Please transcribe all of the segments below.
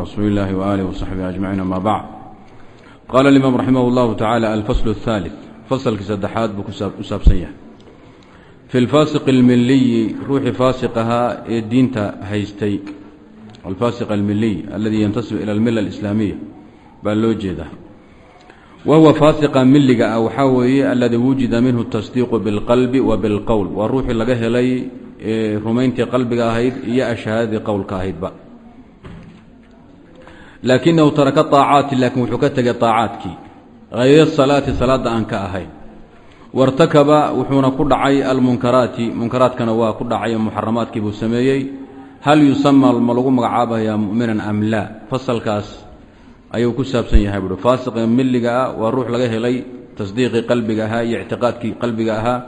rasuuli illaahi waaalih wsaxbihi ajmaciin ama bacd qaala alimaam raximah اllahu tacaala alfasl اhaalid fasalkii saddexaad buu ku saabsan yahay fi lfaasiq almiliyi ruuxii faasiq ahaa ee diinta haystay alfaasiq almiliy aladii yantasib ila almilla alislaamiya baa loo jeedaa wa huwa faasiqa milliga ah waxaa weeye aladii wujida minhu tasdiiqu bilqalbi wa bilqowl waa ruuxii laga helay rumayntii qalbiga ahayd iyo ashahaadii qowlka ahaydba laakinahu taraka aacaati laakiin wuxuu ka tegay aacaadkii hayr salaati salaada aan ka ahayn wartakaba wuxuuna ku dhacay almunkaraati munkaraadkana waa ku dhacay muxaramaadkii buu sameeyey hal yusama ma lagu magacaabayaa mu'minan am laa fasalkaas ayuu ku saabsan yahay buui faasiqa miliga ah waa ruux laga helay tasdiiqii qalbiga ahaa iyo ictiqaadkii qalbiga ahaa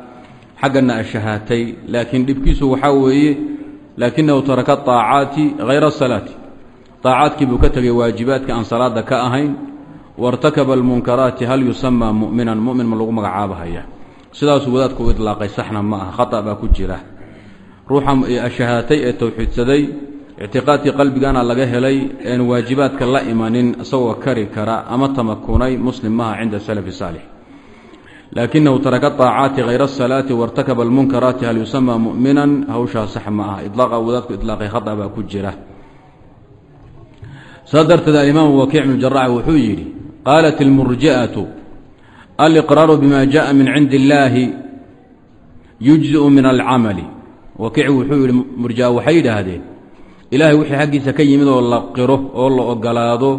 xaggana ashahaatay laakiin dhibkiisu waxaa weeye laakinahu taraka aacaati hayra salaati aacaadkii buu ka tegay waajibaadka aan salaada ka ahayn. wartakaba almunkaraati hal yusamaa mu'minan mumin ma lagu magacaabahaya sidaasuu wadaadku u idlaaqay saxna ma aha khata baa ku jira ruuxa ashahaatay ee towxiidsaday ictiqaadkii qalbigana laga helay een waajibaadka la imanin isagoo kari kara ama tamakunay muslim maha cinda salafi saalix laakinahu taraka aacaati hayra asalaati wartakaba almunkaraati hal yusamaa mu'minan hawshaa sax ma aha jira saa darteed alimaamu wakiic bnu jarax wuxuu yidhi qaalat اlmurji'atu aliqraaru bima jaءa min cindi اllaahi yujziءu min alcamali wakiic wuxuu yidhi murjia waxay yidhaahdeen ilaahay wixii xaggiisa ka yimid oo la qiro oo la ogolaado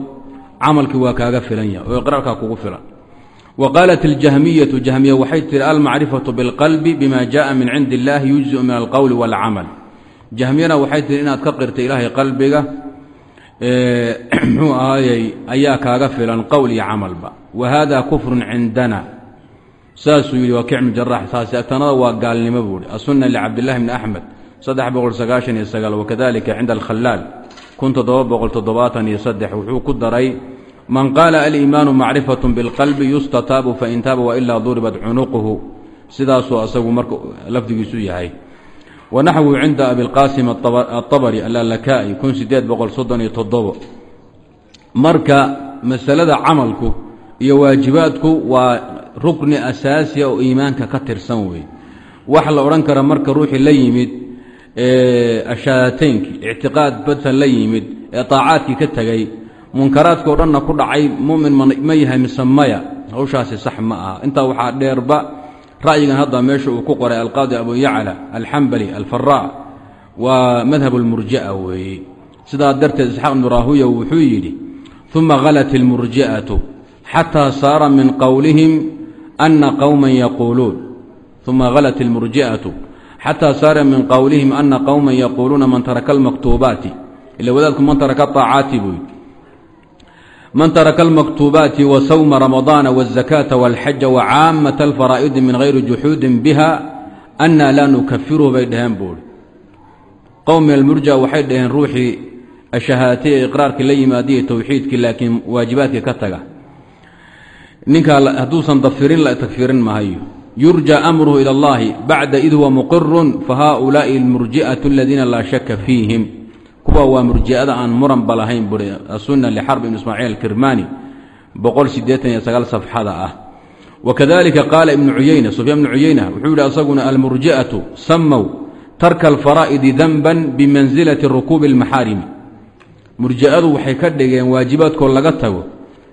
camalkii waa kaaga filan yahay oo iqraarkaa kugu filan wa qaalat اljahmiyatu jahmiya waxay tihi almacrifaةu biاlqalbi bima jaءa min cindi اllahi yujziءu min alqowli wاlcamal jahmiyana waxay tihi inaad ka qirta ilaahay qalbiga muxuu ahaayey ayaa kaaga filan qowl iyo camalba. Wa hada kufrun cindana. Saasuu yidhi wakiic bnu jarax taasi tanada waa gaalnimo buuhi asunna licabdillahi bni axmed saddex boqol sagaashan iyo sagaal wakadalika cinda alkhalaal kun toddoba boqol toddobaatan iyo saddex. Wuxuu ku daray man qaala aliimaanu macrifatu bilqalbi yustataabu fain taaba wailaa duribat cunuquhu. Sidaasuu asagu marka lafdigiisu yahay wanaxwu cinda abilqaasim aabari alalakaa'i kun sideed boqol soddon iyo toddobo marka masalada camalku iyo waajibaadku waa rukni asaasiya oo iimaanka ka tirsan weeye wax la odhan kara marka ruuxii la yimid ashaateynkii ictiqaad badsan la yimid ee taacaadkii ka tegay munkaraadka o dhanna ku dhacay mumin ma yahay mise maya hawshaasi sax ma aha intaa waxaa dheerba ra'yigan hadda meesha uu ku qoray alqaadi abu yacla alxambali alfaraa waa madhab اlmurji'a weeye sidaa darteed isxaaq ibnu raahuya wuxuu yidhi uma halat اlmurji'atu xataa saara min qowlihim ana qowma yaquuluun uma halat اlmurji'atu xataa saara min qowlihim ana qowma yaquuluuna man taraka almaktuubaati ila wadaadku man taraka aacaati buu yidhi man taraka almaktuubaati wa sawma ramadaana waazakaata walxaja wa caamata alfaraa'idi min hayri juxuudin biha annaa laa nukafiruhu bay dhaheen buuhi qowm min almurja waxay dhaheen ruuxii ashahaatiya iqraarkii la yimaadiya towxiidkii laakiin waajibaadkii ka taga. Ninkaa hadduusan dafirin la tagfirin mahayo yurja amruhu ila allahi bacda id huwa muqirun fa haaulaa'i almurji'atu aladiina laa shaka fiihim kuwa waa murji'ada aan muranba lahayn buhi asunna lixarb ibn ismaaciil sagaal safxada ah. Wakadalika qaala ibnu cuyeyna sufyaan ibnu cuyeyna wuxuu yihi asaguna almurji'atu samow tarka alfaraa'idi danban bimansilati rukuubi اlmaxaarimi murji'adu waxay ka dhigeen waajibaadkoo laga tago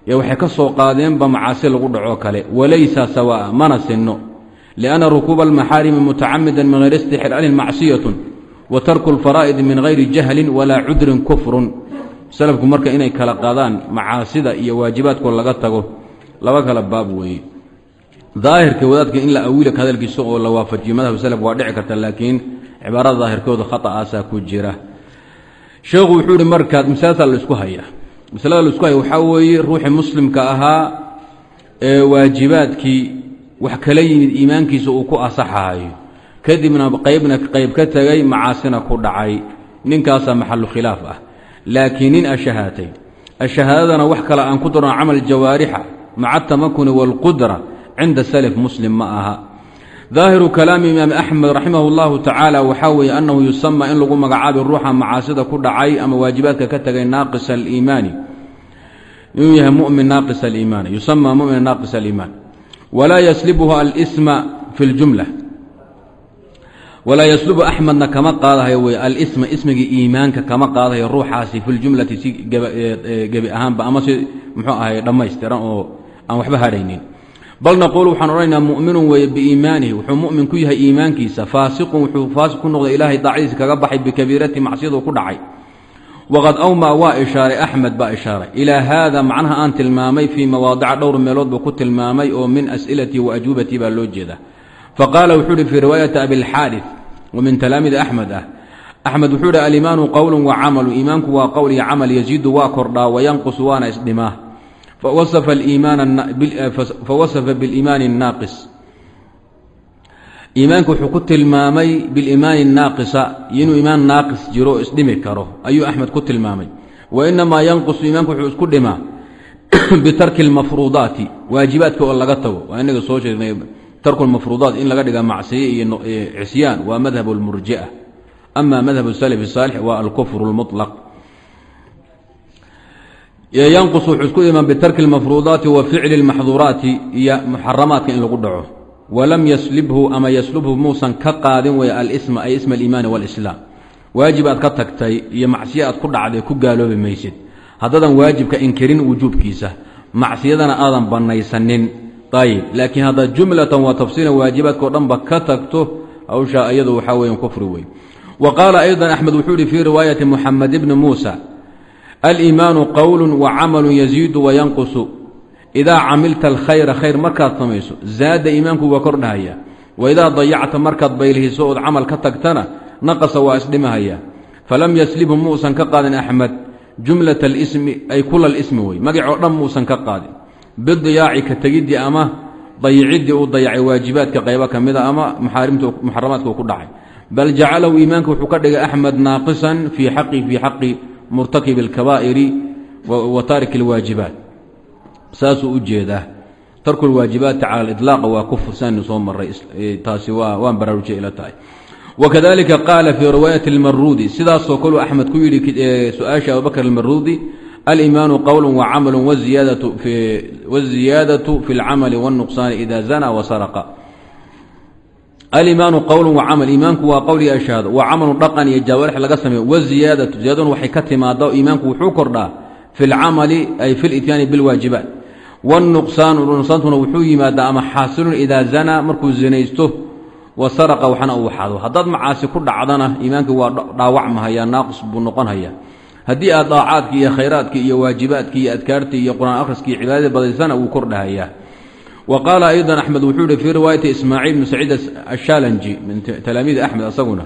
ee waxay ka soo qaadeenba macaasi lagu dhaco kale walaysa sawaa mana sinno lianna rukuuba almaxaarimi mutacamidan min hayri istixlaalin macsiyatun wa tarku alfaraa'idi min hayri jahlin walaa cudrin kufrun. Salafku marka inay kala qaadaan macaasida iyo waajibaadkoo laga tago laba kala baab weeye. Daahirka wadaadka in la awila hadalkiisa oo la waafajiyo madhab salaf waa dhici karta laakiin cibaarada daahirkooda khata'aasaa ku jira. Sheekhu wuxuu ihi markaad masalada la isku hayaa masalada la isku haya waxaa weeye ruuxii muslimka ahaa ee waajibaadkii wax kala yimid iimaankiisa uu ku asaxahayo kadibna qaybna qayb ka tegay macaasina ku dhacay. Ninkaasaa maxalu khilaaf ah. Laakiin nin ashahaatay. Ashahaadadana wax kale aan ku darno camal jawaarixa maca atamakuni waalqudra cinda salaf muslim ma aha. Daahiru kalaami imaam axmed raximah اllahu tacaala waxaa weeye annahu yusama in lagu magacaabi ruuxa macaasida ku dhacay ama waajibaadka ka tegay naaqis aliimaani. Inuu yahay mumin naaqis aliimaani yusama mumina naaqis aliimaan. Walaa yslibhu alsma fi اljumla walaa yaslubu axmedna kama qaadahayo wey alisma ismigii iimaanka kama qaadahayo ruuxaasi fi ljumlati si gebi ahaanba ama si muxuu ahay dhammaystiran oo aan waxba hadhaynin. Bal naquulu waxaan odhanaynaa mu'minun weeye biiimaanihi wuxuu mu'min ku yahay iimaankiisa faasiqun wuxuu faasiq ku noqday ilaahay daacdiisa kaga baxay bikabiirati macsiyadu ku dhacay. Waqad awma waa ishaaray axmed baa ishaaray ilaa haada macnaha aan tilmaamay fii mawaadica oo min faqaala wuxuu hi fii riwaayati abilxaari oo min talaamid axmed ah axmed wuxuu hi alimaanu qowlu wacamalu iimaanku waa qowl iyo camal yaziidu waa kordhaa wayanqusu waana isdhimaa fawasafa biliimaani naaqis iimaanka wuxuu ku tilmaamay biliimaani naaqisa inuu iimaan naaqis jiro isdhimi karo ayuu axmed ku tilmaamay wainamaa yanqusu iimaanku wuxuu isku dhimaa bitarki lmafruudaati waajibaadka oo laga tago waa inaga soo sheegnay tarku lmafruudaat in laga dhiga macsiye iyo cisyaan waa madhab اlmurji'a ama madhab salaf الsaalix waa alkufr اlmuطlaq yanqus wuxuu isku imaan bitarki اlmafruudaati wa ficli اlmaxduuraati iyo muxaramaadka in lagu dhaco walam yaslibhu ama yaslubhu muusan ka qaadin wey alisma ay isma aliimaani wاlislaam waajib aad ka tagtay iyo macsiye aad ku dhacday ku gaaloobi maysid haddaadan waajibka inkirin wujuubkiisa macsiyadana aadan bannaysanin ayib laakiin haddaad jumlatan wa tafsiilan waajibaadka o dhanba ka tagto hawshaa iyadu waxaa weya kufri wey wa qaala ayضa axmed wuxuu ihi fii riwaayati muxamed bni muusa aliimaanu qowlu wa camalu yaziidu wayanqusu idaa camilta alkhayra khayr markaad samayso zaada iimaanku waa kordhahaya wa idaa dayacta markaad baylhiso ood camal ka tagtana naqasa waa isdhimahaya falam yaslibhu muusan ka qaadin axmed jumlat alismi ay kula alismi wey magacoo bidiyaaci ka tegiddii ama dayiciddii uu dayacay waajibaadka qaybo ka mida ama muxaramaadka uu ku dhacay bal jacalahu iimaanka wuxuu ka dhigay axmed naaqisan fii xaqi fii xaqi murtakib اlkabaa'iri wa taariki اlwaajibaat saasuu u jeedaa tarku lwaajibaati cala aliطlaaq waa kufr saanu soo maray taasi waan baraarujya ila tahay wakadalika qaala fii riwaayati اlmaruudi sidaasoo kaluu axmed ku yidhi su-aasha abubakr almaruudi aliimaanu qowl wacamalu waziyaadaةu fi اlcamali wالnuqsaani ida zana wasaraqa aliimaanu qowl wacamal iimaanku waa qowl iyo ashaado wa camalu dhaqan iyo jawaarix laga sameeyo waziyaadatu ziyaadaduna waxay ka timaada iimaanku wuxuu kordhaa fi lcamali ay fi lityaani bilwaajibaat wاnuqsaanu nuqsaantuna wuxuu yimaadaa ama xaasilun idaa zanaa markuu zinaysto wa saraqa waxna uu xado haddaad macaasi ku dhacdana iimaankii waa dhaawacmahaya naaqis buu noqonhaya haddii aad daacaadkii iyo khayraadkii iyo waajibaadkii iyo adkaartii iyo qur'aan akhriskii iyo cibaadadii badaysana wuu kordhahayaa wa qaala ayضa axmed wuxuu ihi fii riwaayati ismaaciil bn saciid ashaalanji min talaamiidi axmed asaguna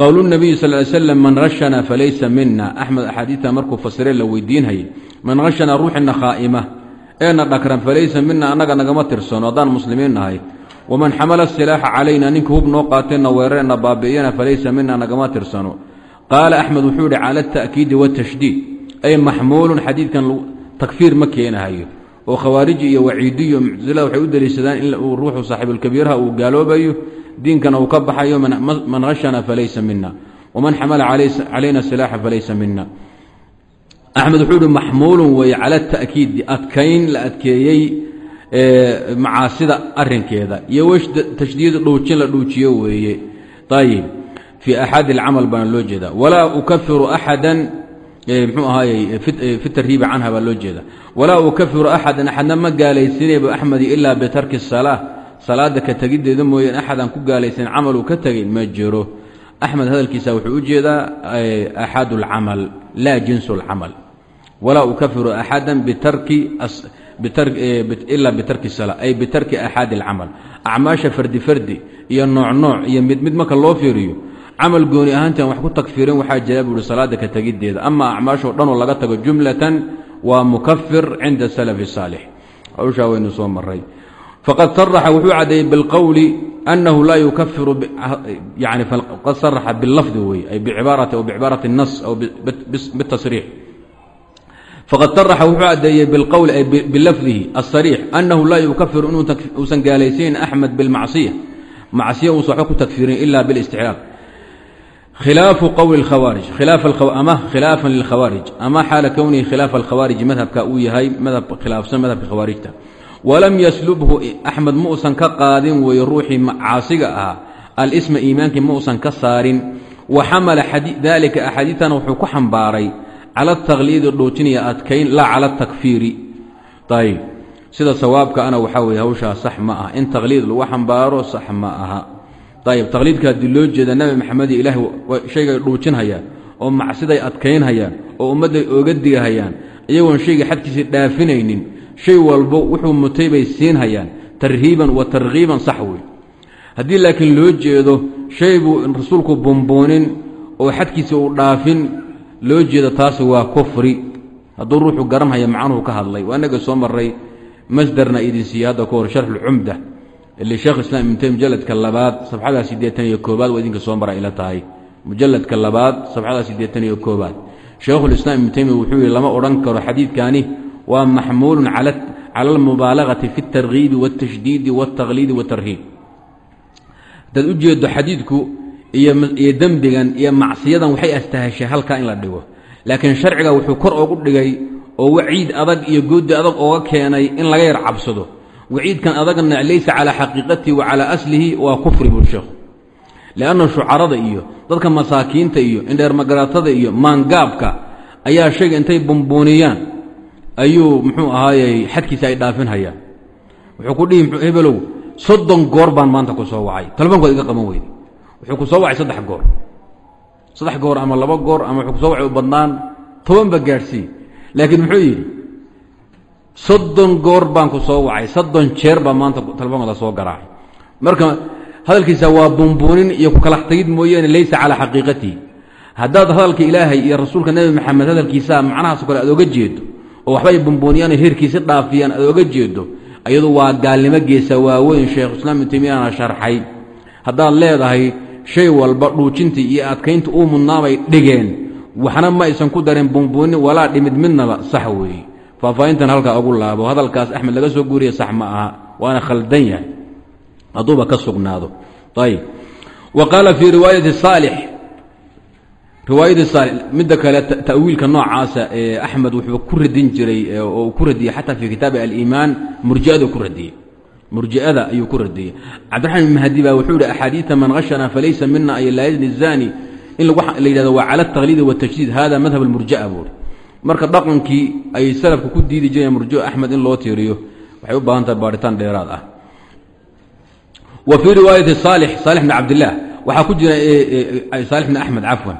qowl nabiyi sal ly slam man hashana falaysa mina axmed axaadiidta markuu fasiree la weydiinhayay man hashana ruuxina khaa'ima eena dhakran falaysa mina annaga nagama tirsano haddaan muslimiin nahay. Waman xamala silaaxa calayna ninka hub noo qaateenna weerareenna baabi'iyana falaysa mina nagama tirsano qaala axmed wuxuu ihi cala ata'kiidi waatashdiid ay maxmuulun xadiidkan takfiir ma keenahayo oo khawaariji iyo waciidiyo muctasilada waxay u deliishadaan in uu ruuxu saaxiibulkabiiraha uu gaaloobayo diinkana uu ka baxayo man hashana falaysa mina waman xamala calayna silaaxa falaysa mina axmed wuxuu ihi maxmuulun weeye cala ta'kiidi adkayn la adkeeyey macaasida arinkeeda iyo fii axaadi alcamal baana loo jeedaa walaa ukafiru axadan mxuu ahaayey fi tariibi canha baa loo jeeda walaa ukafiru axadan axadna ma gaalaysinayba axmedi ilaa bitarki salaa salaada ka tegiddeeda mooyeen axadan ku gaalaysan camaluu ka tegayn ma jiro axmed hadalkiisa wuxuu u jeedaa axad alcamal laa jinsu alcamal walaa ukafiru axadan bitarki ilaa bitarki sala ay bitarki axaadi alcamal acmaasha fardi fardi iyo nooc nooc iyo mid mid marka loo fiiriyo camal gooni ahaantan wax ku tagfirin waxaa jira buu ihi salaada ka tegiddeeda. Ama acmaashoo dhanoo laga tago jumlatan waa mukafir cinda salafi saalix. Hawshaa waynu soo maray faqad saraxa wuxuu caddeeyey bilqowli annahu laa yukafiru yani qad saraxa bilafdi wey ay bicibaarati aw bicibaarati الnas aw bitasriix. Faqad saraxa wuxuu caddeeyey bilqowli ay bilafdihi asariix annahu laa yukafiru inuusan gaalaysayn axmed bilmacsiya. Macsiya uusa waxba ku takfiirin ila bilistixlaal khilaafu qowli اkhawaarij ama khilaafan lilkhawaarij ama xaala kownihi khilaafa alkhawaariji madhabka uu yahay madhab khilaafsan madhabka khawaarijta walam yaslubhu axmed ma uusan ka qaadin weeye ruuxii caasiga ahaa alisma iimaankii ma uusan ka saarin wa xamala daalika axaadiitana wuxuu ku xambaaray cala takliidi dhootinaya adkayn laa cala takfiiri ayb sida sawaabka ana waxaa weye hawshaa sax ma ah ayb takliidka haddii loo jeeda nabi maxamed iyo ilaah shaygay dhuujinhayaan oo macsiday adkaynhayaan oo ummadday ooga digahayaan. Iyagoon shayga xadkiisii dhaafinaynin shay walbo wuxuu mutay bay siinhayaan tarhiiban wa tarkiiban sax wey haddii laakiin loo jeedo shay buu rasuulku bumbuunin oo xadkiisa uu dhaafin loo jeedo taasi waa kufri. Hadduu ruuxu garanhaya macnuhu ka hadlay. Waa inaga soo maray masdarna idin siiye hadda ka sheekh islam ibn taymi mujaladka labaad safxada siddeetan iyo koobaad waa idinka soo mara ila tahay mujaladka labaad safxada siddeetan iyo koobaad sheekhulislaam ibnu taymiya wuxuu yihi lama odhan karo xadiidkani waa maxmuulun cala almubaalagati fi اtargiibi wاtashdiidi wاtakhliidi wاtarhiib haddaad u jeedo xadiidku iyo dembigan iyo macsiyadan waxay astahashay halkaa in la dhigo laakiin sharciga wuxuu kor ogu dhigay oo waciid adag iyo goodi adag ooga keenay in laga yar cabsado waciidkan adagna laysa calaa xaqiiqatihi wa calaa aslihi waa kufri buu sheekhu lianna shucarada iyo dadka masaakiinta iyo indheermagaratada iyo maangaabka ayaa shayga intay bumbuuniyaan ayuu muxuu ahaayey xadkiisa ay dhaafinhayaan wuxuu ku dhihi hebelow soddon goor baan maanta ku soo wacay telefonkood iga qaban weyde wuxuu ku soo wacay saddex goor saddex goor ama laba goor ama wuxuu ku tobanba gaadhsii laakiin muxuu yidhi soddon goor baan ku soo wacay. Soddon jeer baa maanta telefonkooda soo garaacay. Marka hadalkiisa waa bumbuunin iyo ku kalax tagid mooyaane laysa calaa xaqiiqatihi haddaad hadalka ilaahay iyo rasuulka nebi maxamed hadalkiisa macnahaas kale aad oga jeedo oo waxbay bumbuuniyaan heerkiisi dhaafiyaan aad oga jeedo ayadu waa gaalnimo geesa waaweyn sheekhuislaam ibnu taymiyana sharxay. Haddaad leedahay shay walba dhuujintii iyo adkaynta uu mudnaabay dhigeen waxna ma aysan ku darin bumbuunin walaa dhimid midnaba sax weeye faahfaahintan halkaa ugu laabo. Hadalkaas axmed laga soo guuriya sax ma aha. Waana khaldan yahay. Hadduuba ka sugnaado. Ayb wa qaala fii riwaayati saalix. Riwaayadii saalix midda kale ta'wiilka noocaasa ee axmed wuxuu ku radin jiray oo ku radiyey xataa fii kitaabi aliimaan murji'adu ku radiyey. Murji'ada ayuu ku radiyey. Cabdiraxmaan mahdi baa wuxuu yihi axaadiida man hashana falaysa mina ay laa yazni zani in la yidhahdo waa cala ataqliidi watajdiid hada madhab almurja'a buuri marka dhaqankii ay salafka ku diidi jireen murjo axmed in loo tiiriyo waxay u baahan tahay baaritaan dheeraad ah. Wa fii riwaayati saalix saalix bn cabdillaah waxaa ku jira saalix bn axmed cafwan.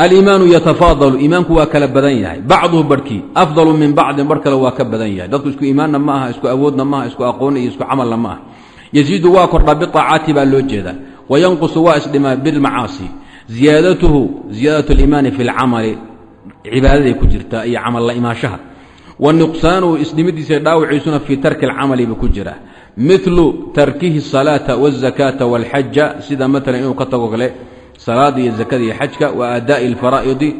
Aliimaanu yatafaadalu iimaanku waa kala badan yahay. Bacduhu barhkii afdalu min bacdin bar kale waa ka badan yahay. Dadku isku iimaanna ma aha isku awoodna maaha isku aqoonna iyo isku camalna ma aha. Yaziidu waa kordhaa biaacaati baa loo jeedaa. Wayanqusu waa isdhimaa bilmacaasi ziyaadatuhu ziyaadat aliimaani fi lcamali cibaadada ku jirtaa iyo camal la imaanshaha wanuqsaanuhu isdhimidiisa dhaawaciisuna fii tarki lcamaliba ku jira. Milu tarkihi salaata wazakaata walxaja sida maalan inuu ka tago kale salaada iyo zakada iyo xajka wa adaai alfaraa'idi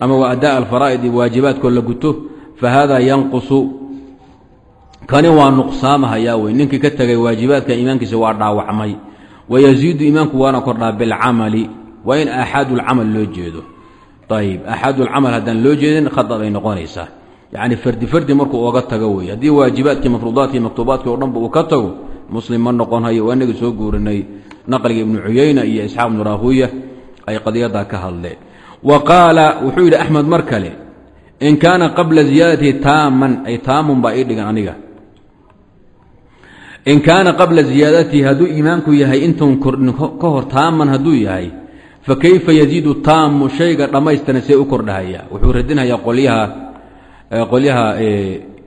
ama wa adaa alfaraa'idi waajibaadkoo la guto fa yanqusu. Kani waa nuqsaamahayaa wey ninkii ka tegay waajibaadka iimaankiisa waa dhaawacmay. Wayaziidu iimaanku waana kordhaa bilcamali waa in aaxaadu lcamal loo jeedo ayb aaxaadu lcamal haddaan loo jeedin khada bay noqonaysaa. Yacni fardi fardi markuu oga tago wey haddii waajibaadkii mafruudaadkii maktuubaadkii o dhanba uu ka tago muslim ma noqon hayo waa inaga soo guurinay naqliga ibnu cuyeyna iyo isxaaq ibnu raahuya ay qadiyaddaa ka hadleen. Wa qaala wuxuu yidhi axmed mar kale in kaana qabla ziyaadati taaman ay taamun baa ii dhigan aniga. In kaana qabla ziyaadatihi hadduu iimaanku yahay fa kayfa yaziidu taamu shayga dhammaystiran see u kordhahaya wuxuu radinhayaa qolyaha qolyaha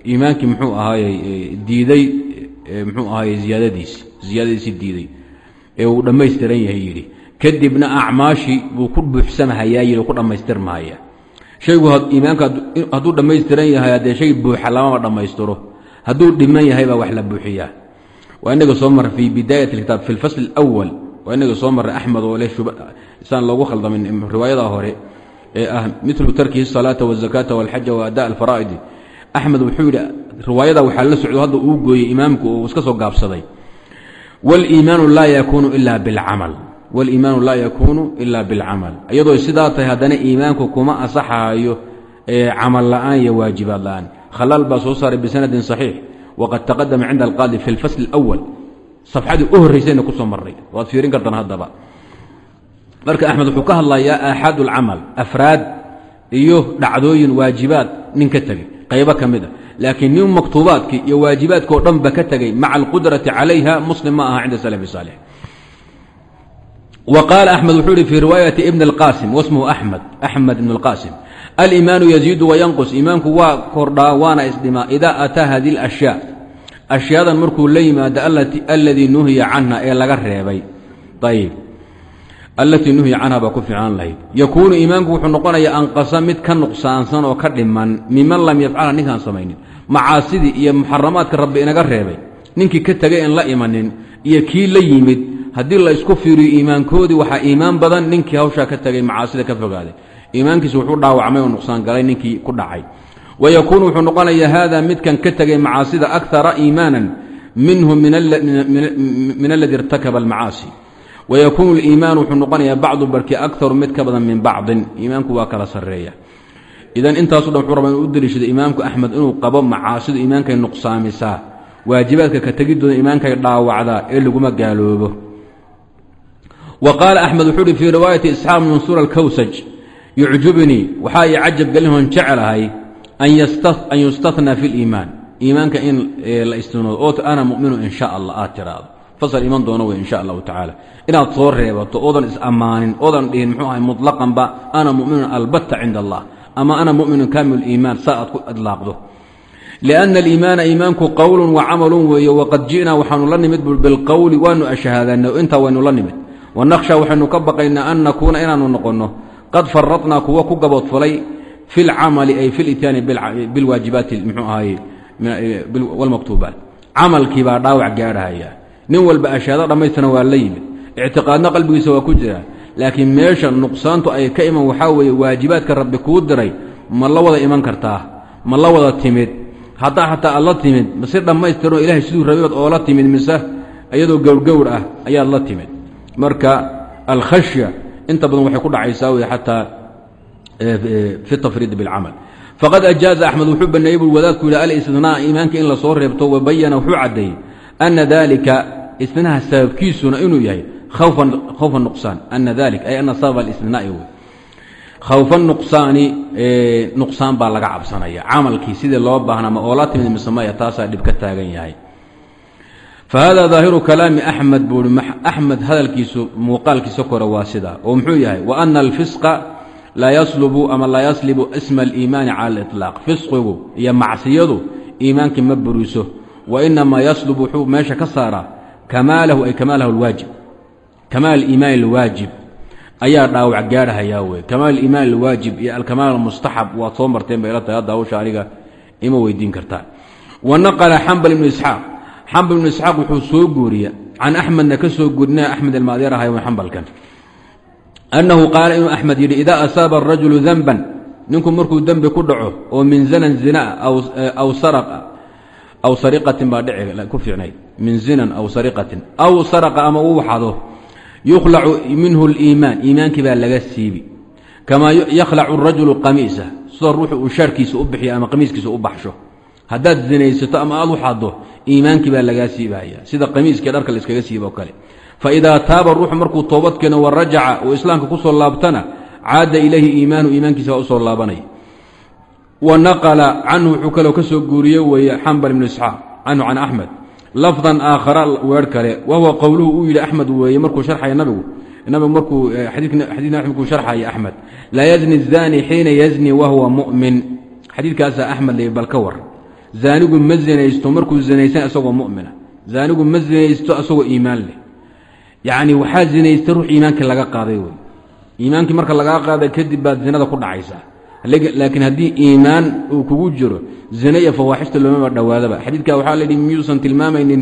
iimaankii muxuu ahaayey diiday muxuu ahaayey ziyaadadiisi ziyaadadiisi diiday ee uu dhammaystiran yahay yidhi kadibna acmaashii buu ku buuxsamahayaa yidhi ku dhammaystirmahaya shaygu iimaanka hadduu dhammaystiran yahay haddee shay buuxa lamama dhammaystiro hadduu dhiman yahay baa wax la buuxiyaa waa inaga soo marray fii bidaayat kitaab fi lfasl اlأwal waa inaga soo marray axmed oo leh isaan loogu khaldamin riwaayada hore ee ah milu tarkihi الsalaata wالzakaata wاlxaja waada alfaraa'idi axmed wuxuu yidhi riwaayada waxaa la socdo hadda uu gooyey imaamku oo iska soo gaabsaday wاliimaanu laa yakuunu ila biاlcamal wاliimaanu laa yakuunu ila biاlcamal iyadoo sidaa tahay haddana iimaanku kuma asaxaayo camal la'aan iyo waajibaad la'aan khalaal baa soo saaray bisanadin صaxiix waqad taqadama cinda alqaadi fi اlfasl اlأwal safxadii u horraysayna ku soo marray. Waad fiirin kartaan haddaba. Marka axmed wuxuu ka hadlayaa aaxaad ulcamal afraad iyo dhacdooyin waajibaad nin ka tegey qaybo ka mid a laakiin nin maktuubaadkii iyo waajibaadkao dhanba ka tegey maca alqudrati calayha muslim ma aha cinda salafi saalix wa qaala axmed wuxuu ihi fii riwaayati ibni alqaasim wasmuhu axmed axmed ibn alqaasim aliimaanu yaziidu wayanqus iimaanku waa kordhaa waana isdhimaa idaa ataa hadi اlashyaa ashyaadan markuu la yimaado aladii nuhiya canha ee laga reebay. Ayib allatii nuhiya canha baa ku fiicnaan lahayd. Yakuunu iimaanku wuxuu noqonayaa anqasa mid ka nuqsaansan oo ka dhiman miman lam yafcalha ninkaan samaynin. Macaasidii iyo muxaramaadka rabbi inaga reebay. Ninkii ka tegay en la imanin iyo kii la yimid haddii la isku fiiriyo iimaankoodii waxaa iimaan badan ninkii hawshaa ka tegay macaasida ka fogaaday. Iimaankiisa wuxuu dhaawacmay oo nuqsaan galay ninkii ku dhacay wayakuunu wuxuu noqonayaa haada midkan ka tegay macaasida akara iimaanan minhu min aladi irtakaba almacaasi wayakuunu liimaanu wuxuu noqonayaa bacdu barkii akaru mid ka badan min bacdin iimaanku waa kala sareeya idan intaaso dhan wuxuu rabaa inuu u deliishado imaamku axmed inuu qabo macaasidu iimaankay nuqsaamisaa waajibaadka ka tegidooda iimaankay dhaawacdaa ee laguma gaaloobo wa qaala axmed wuxuu uhi fii riwaayati isxaaq bn mansuur alkawsaj yucjubnii waxaa i cajab an yustathnaa fi liimaan iimaanka in la istinoodo oo ana muminu in sha allah aad tiraado fasal iman doono wey in sha allahu tacaala inaad soo reebato oodan is-ammaanin oodan dhihin muxuu ahay muطlaqanba ana muminun albatta cinda allah ama ana muminu kaamil iimaan saa aad ku lianna aliimaana iimaanku qowlun wa camalun weeye waqad ji'naa waxaanu la nimid bilqowli waanu ashahaadanay intaa waynu la nimid wanakhsha waxaynu ka baqaynaa an nakuuna inaanu noqonno qad faradnaa kuwa ku gaboodfalay fi lcamali ay fi lityaani bilwaajibaati mxuu ahaye walmaktuubaat camalkii baa dhaawac gaadhahaya nin walba ashaado dhammaystiran waa la yimid ictiqaadna qalbigiisa waa ku jira laakiin meesha nuqsaantu ay ka iman waxaa weeye waajibaadka rabbi kuu diray ma la wada iman kartaa ma la wada timid haddaa xataa aad la timid mase dhammaystiranoo ilahay siduu rababaad oola timid mise iyadoo gowrgowr ah ayaad la timid marka alkhashya fi tafriid biاlcamal faqad ajaaza axmed wuxuu baneeyey buu wadaadku yidhi alistinaaa iimaanka in la soo reebto wabayana wuxuu caddeeyey ana dalika istinaha sababkiisuna inuu yahay khawfa nuqsaan ana dalik ay ana sabab alistinaai wey khawfa nuqsaani nuqsaan baa laga cabsanaya camalkii sidii loo baahnaa ma oola timid misemaya taasaa dhib ka taagan yahay fahada daahiru kalaami axmed buu i axmed hadalkiisu muuqaalkiisa kore waa sidaa oo muxuu yahay wa ana alfisqa laa yaslubu ama laa yaslibu isma aliimaani cala aliطlaaq fisqigu iyo macsiyadu iimaankii ma buriso wa inamaa yaslubu wuxuu meesha ka saaraa kamaalahu ay kamaalahu alwaajib kamaal aliimaani alwaajib ayaa dhaawac gaadhahayaa wey kamaal aliimaani alwaajib iyo alkamaal almustaxab waad soo marteen bay ila tahay hadda hawsha aniga ima weydiin kartaa wa xambal ibnu isxaaq xambal ibnu isxaaq wuxuu soo guuriye can axmedna ka soo guurinaya axmed almaadeer ahay xambalkan annahu qaala inuu axmed yidhi idaa asaaba arajulu denban ninku markuu dembi ku dhaco oo min zinan zina aw sariqatin baa ku fiicnayd min zinan aw sariqatin aw saraqa ama uu waxado yukhlacu minhu liimaan iimaankii baa laga siibi kamaa yakhlacu arajulu qamiisa sidoo ruuxu uu shaarkiisa u bixiyo ama qamiiskiisa u baxsho haddaad zinaysato ama aad waxado iimaankii baa lagaa siibahaya sida qamiiskii dharka la iskaga siibo oo kale faidaa taaba ruuxu markuu toobad keeno wa rajaca uu islaamka ku soo laabtana caada ilayhi iimaanu iimaankiisa waa u soo laabanaya wa naqala canhu wuxuu kaloo ka soo guuriye weeye xambal ibnu isxaaq canhu can axmed lafdan aakhara weer kale wahuwa qowluhu uu yidhi axmed weeye markuu sharxaya nabigu nabigu markuu xadiidka markuu sharxaya axmed laa yazni الzani xiina yazni wahuwa mu'min xadiidkaasaa axmed le bal ka war zaanigu ma zinaysto markuu zinaysan isagoo mumina zaanigu ma zinaysto isagoo iimaan leh yacni waxaa zinaysta ruux iimaankii laga qaaday wey iimaankii marka lagaa qaaday kadib baad zinada ku dhacaysaa. Laakiin haddii iimaan uu kugu jiro zina iyo fawaaxishta loomaba dhowaadaba. Xadiidka waxaa la yidhi miyuusan tilmaamaynin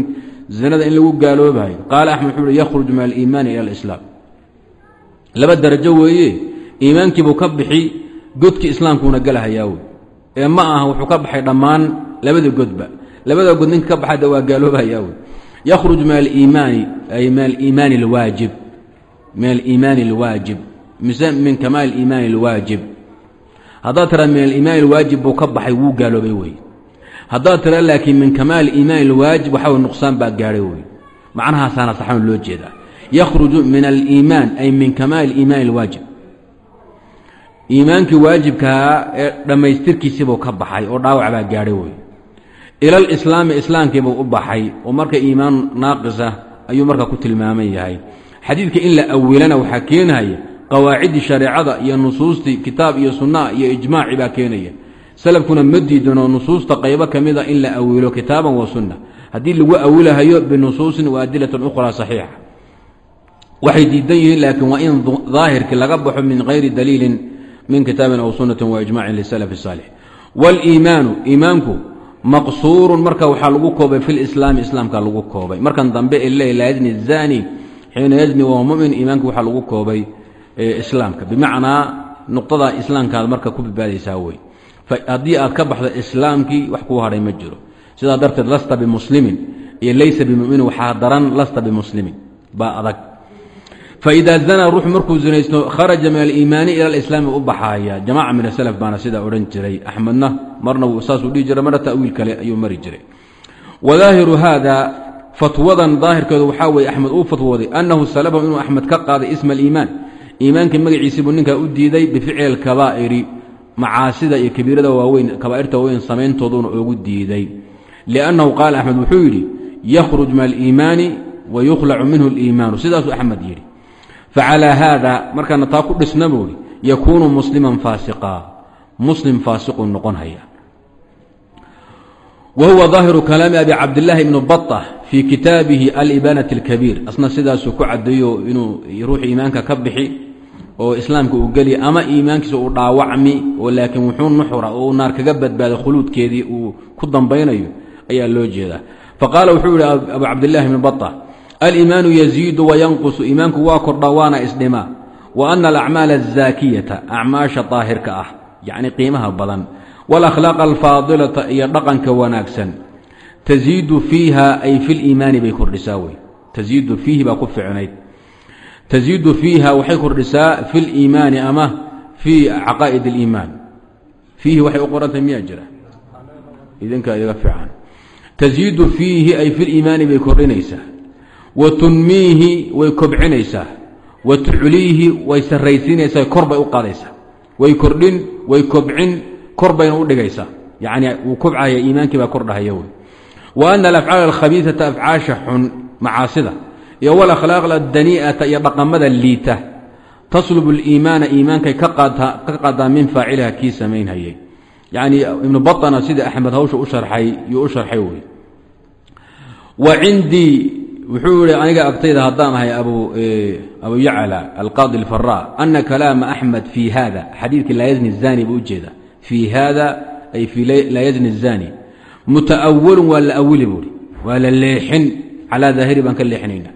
zinada in lagu gaaloobayo qaala axmed wuxuu uhi yakhruju min aliimaani ila alislaam. Laba darajo weeye iimaankiibuu ka bixi godkii islaamkuuna galahayaa wey ee ma aha wuxuu ka baxay dhammaan labada godba. Labada god ninka ka baxada waa gaaloobahayaa wey yakhruj min aliimaani alwaajib mise min kamaali iimaani alwaajib haddaad tiraa min aliimaani alwaajib buu ka baxay wuu gaaloobay wey haddaad tira laakiin min kamaali iimaani alwaajib waxa way nuqsaan baa gaadhay wey macnahaasaana saxan loo jeedaa yakhruju min aliimaan ay min kamaali iimaani alwaajib iimaankii waajibkaa ee dhammaystirkiisiibuu ka baxay oo dhaawac baa wey ilal islaami islaamkiibuu u baxay oo marka iimaan naaqisa ayuu marka ku tilmaaman yahay. Xadiidka in la awilana waxaa keenaya qawaaciddii shareecada iyo nusuustii kitaab iyo sunnaha iyo ijmaaci baa keenaya. Salafkuna ma diidano nusuusta qaybo ka mida in la awilo kitaaban wa sunna. Haddii lagu awilahayo binusuusin wa adilatin ukhraa saxiixa. Waxay diidan yihiin laakiin waa in daahirkii laga baxo min hayri daliilin min kitaabin aw sunatin wa ijmaacin lisalaf saalix. Wاliimaanu iimaanku maqsuurun marka waxaa lagu koobay fi lislaami islaamka lagu koobay. Markan dambe ile laa yazni zani xiina yazni wahuwa mumin iimaanka waxaa lagu koobay islaamka. Bimacnaa nuqdadaa islaamkaad marka ku badbaadaysaa wey haddii aad ka baxdo islaamkii wax kuu hadhay ma jiro. Sidaa darteed lasta bimuslimin iyo laysa bimuminin waxaa daran lasta bimuslimin. Baa adag faidaa zanaa ruuxu markuu zinaysto kharaja min aliimaani ila alislaami u baxaaya. Jamaca min asalaf baana sidaa odhan jiray. Axmedna marna saasuu dhihi jiray marna ta'wiil kale ayuu mari jiray. Wadaahiru haada fatwadan daahirkeedu waxaa weeye axmed uu fatwooday annahu salabahu inuu axmed ka qaaday isma aliimaan. Iimaankii magaciisiibuu ninkaa u diiday bificli alkabaa'iri macaasida iyo kabiirada waaweyn kabaa'irta waaweyn samayntooduna oogu diiday. Liannahu qaala axmed wuxuu yidhi yakhruj min aliimaani wa yukhlacu minhu aliimaanu. Sidaasuu axmed yidhi facalaa haada markaana taa ku dhisna buuhi yakuunu musliman faasiqa muslim faasiquu noqon haya wa huwa daahiru kalaami abi cabdillaahi ibnu bata fii kitaabihi alibaanati alkabiir asna sidaasuu ku caddeeyo inuu ruux iimaanka ka bixi oo islaamka uu geliya ama iimaankiisa uu dhaawacmi oo laakiin wuxuu nuxura oo uu naar kaga badbaaday khuluudkeedii uu ku dambaynayo ayaa loo jeedaa faqaala wuxuu aliimaanu yaziidu wayanqusu iimaanku waa kordha waana isdhimaa wa ana alacmaala azaakiyata acmaasha daahirka ah yacni qiimaha badan. Waalakhlaaqa alfaadilata iyo dhaqanka wanaagsan. Taziidu fiiha ay fi liimaani bay kordhisaa wey. Taziidu fiihi baa ku ficnayd taziidu fiiha waxay kordhisaa fi liimaani ama fii caqaa'id aliimaan. Fiihi waxay u qorantay miyaa jira? Idinkaa idaga fiican. Taziidu fiihi ay fi liimaani bay kordhinaysaa wa tunmiihi way kobcinaysaa wa tucliihi way sarraysiinaysaa kor bay u qaadaysaa. Way kordhin way kobcin kor bayna u dhigaysaa. Yacni wuu kobcaya iimaankii baa kordhahaya wa ana alafcaal alkhabiisata afcaasha xun macaasida iyo walakhlaaq addanii'ata iyo dhaqamada liita taslubu aliimaana iimaankay ka qaadaa min faaciliha kii samaynhayay. Yacnii ibnu batana sida axmed hawsha u sharxay yuu u sharxay wey wuxuu yihi aniga agtayda haddaan ahay abu yacla alqaadi alfaraa ana kalaama axmed fii hada xadiidkii laa yazni zani buu ujeeda fii hada ay fii laa yazni الzani muta'awalun waa la awili buuri waa la leexin calaa daahiri baan ka leexinayna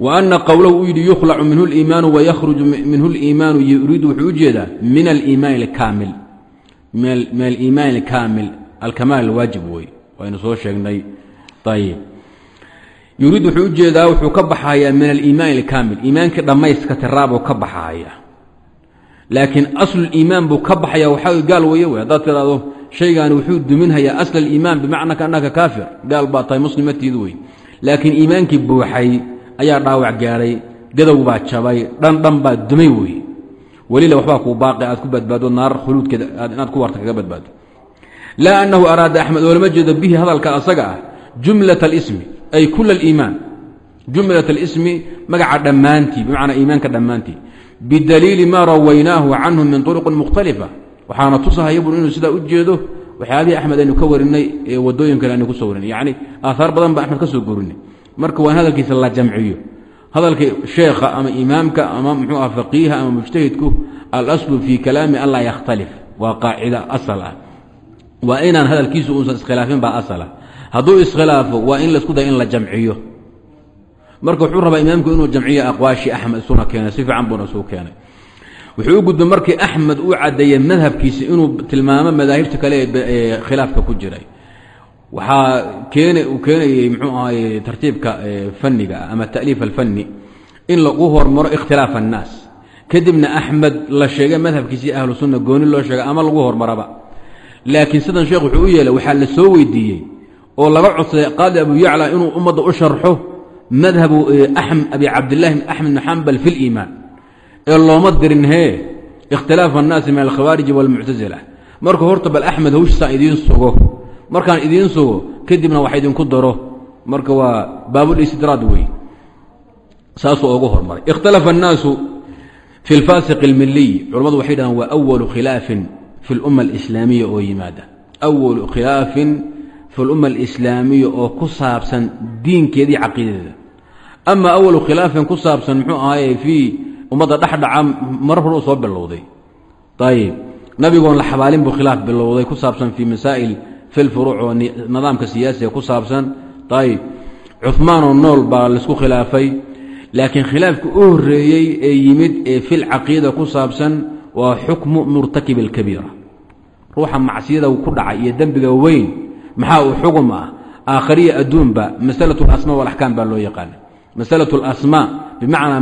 wa ana qowlahu uu yidhi yukhlacu minhu اliimaanu wayakhruju minhu اliimaanu yuriidu wuxuu ujeedaa min aliimaani اkaamil min aliimaani اlkaamil alkamaal alwaajib wey waynu soo sheegnay ayib yuriid wuxuu u jeedaa wuxuu ka baxayaa min aliimaani alkaamil. Iimaankii dhammayska tiraabuu ka baxaya laakiin asluliimaan buu ka baxaya waxaa gaal weye wey haddaad tiraahdo shaygaani wuxuu duminhayaa asla aliimaan bimacna kaannaka kaafir. Gaal baa tahay muslimatiidu wey laakiin iimaankii buuxay ayaa dhaawac gaadhay gadow baa jabay dhan dhan baa dumay wey welila waxbaa kuu baaqi aad ku badbaado naar khuluudkeeda inaad ku warta kaga badbaado. Laa annahu araada axmed jumlat alismi ay kula aliimaan jumlat alismi magaca dhammaantii bimacnaa iimaanka dhammaantii. Bidaliili maa rawaynaahu canhu min turuqin mukhtalifa. Waxaana tusahaya bur inuu sidaa u jeedo waxyaabihii axmed aynu ka warinay ee wadooyin kale aynu ku soo warinay. Yacni aahaar badan baa axmed ka soo gurinay marka waa in hadalkiisa la jamciyo. Hadalka sheekha ama imaamka ama muxuu ah faqiiha ama mujtahidku alaslu fii kalaami an laa yakhtalif. Waa qaacida asal ah. Waa inaan hadalkiisu uusan iskhilaafin baa asala hadduu iskhilaafo waa in la isku daya in la jamciyo. Marka wuxuu rabaa imaamku inuu jamciyo aqwaashii axmed isuna keenay si fiican buuna isuu keenay. Wuxuu u gudbay markii axmed uu caddeeyey madhabkiisa inuu tilmaamo madaahibta kale ee khilaafka ku jiray. Waxaa keen uu keenayey mxuu ahaay tartiibka faniga ama ta'liif alfani in lagu hormaro ikhtilaaf annaas. Kadibna axmed la sheegay madhabkiisii ahlu gooni loo sheegay ama lagu hormaraba. Laakiin sidan sheekh wuxuu u yeelay waxaa la soo weydiiyey oo laga codsaday qaadi abu yacla inuu ummadda u sharxo madhabu abi cabdillahi axmed bn xambal fi liimaan ee looma dirin hee ikhtilaaf annaasi min alkhawaariji walmuctasila marka horta bal axmed hawshiisaan idiin sugo. Markaan idiin sugo kadibna wax idinku daro. Marka waa baabulistidraad wey saasuu ugu hormaray. Ikhtalafa annaasu fi lfaasiq اlmiliy culamadu waxay dhahaan waa awalu khilaafin fi اlumma alislaamiya oo yimaada. Awalu khilaafin fi lumma alislaamiya oo ku saabsan diinkeedii caqiidadeeda. Ama awalu khilaafin ku saabsan muxuu ahaaye fii ummadda dhexdhaca mar hore u soo bilowday ayib nabigoon la xabaalin buu khilaaf bilowday ku saabsan fii masaa'il fi lfuruuc oo nidaamka siyaasiga ku saabsan. Ayib cuhmaanoo nool baa la isku khilaafay. Laakiin khilaafka u horeeyey ee yimid ee fil caqiida ku saabsan waa xukmu murtakib alkabiira. Ruuxa macsiyada ku dhacay iyo dembiga weyn maxaa uu xugum ah? Aakhariya adduunba masalatu alasmaa walaxkaam baa loo yaqaana masalatu alasmaa bimacnaa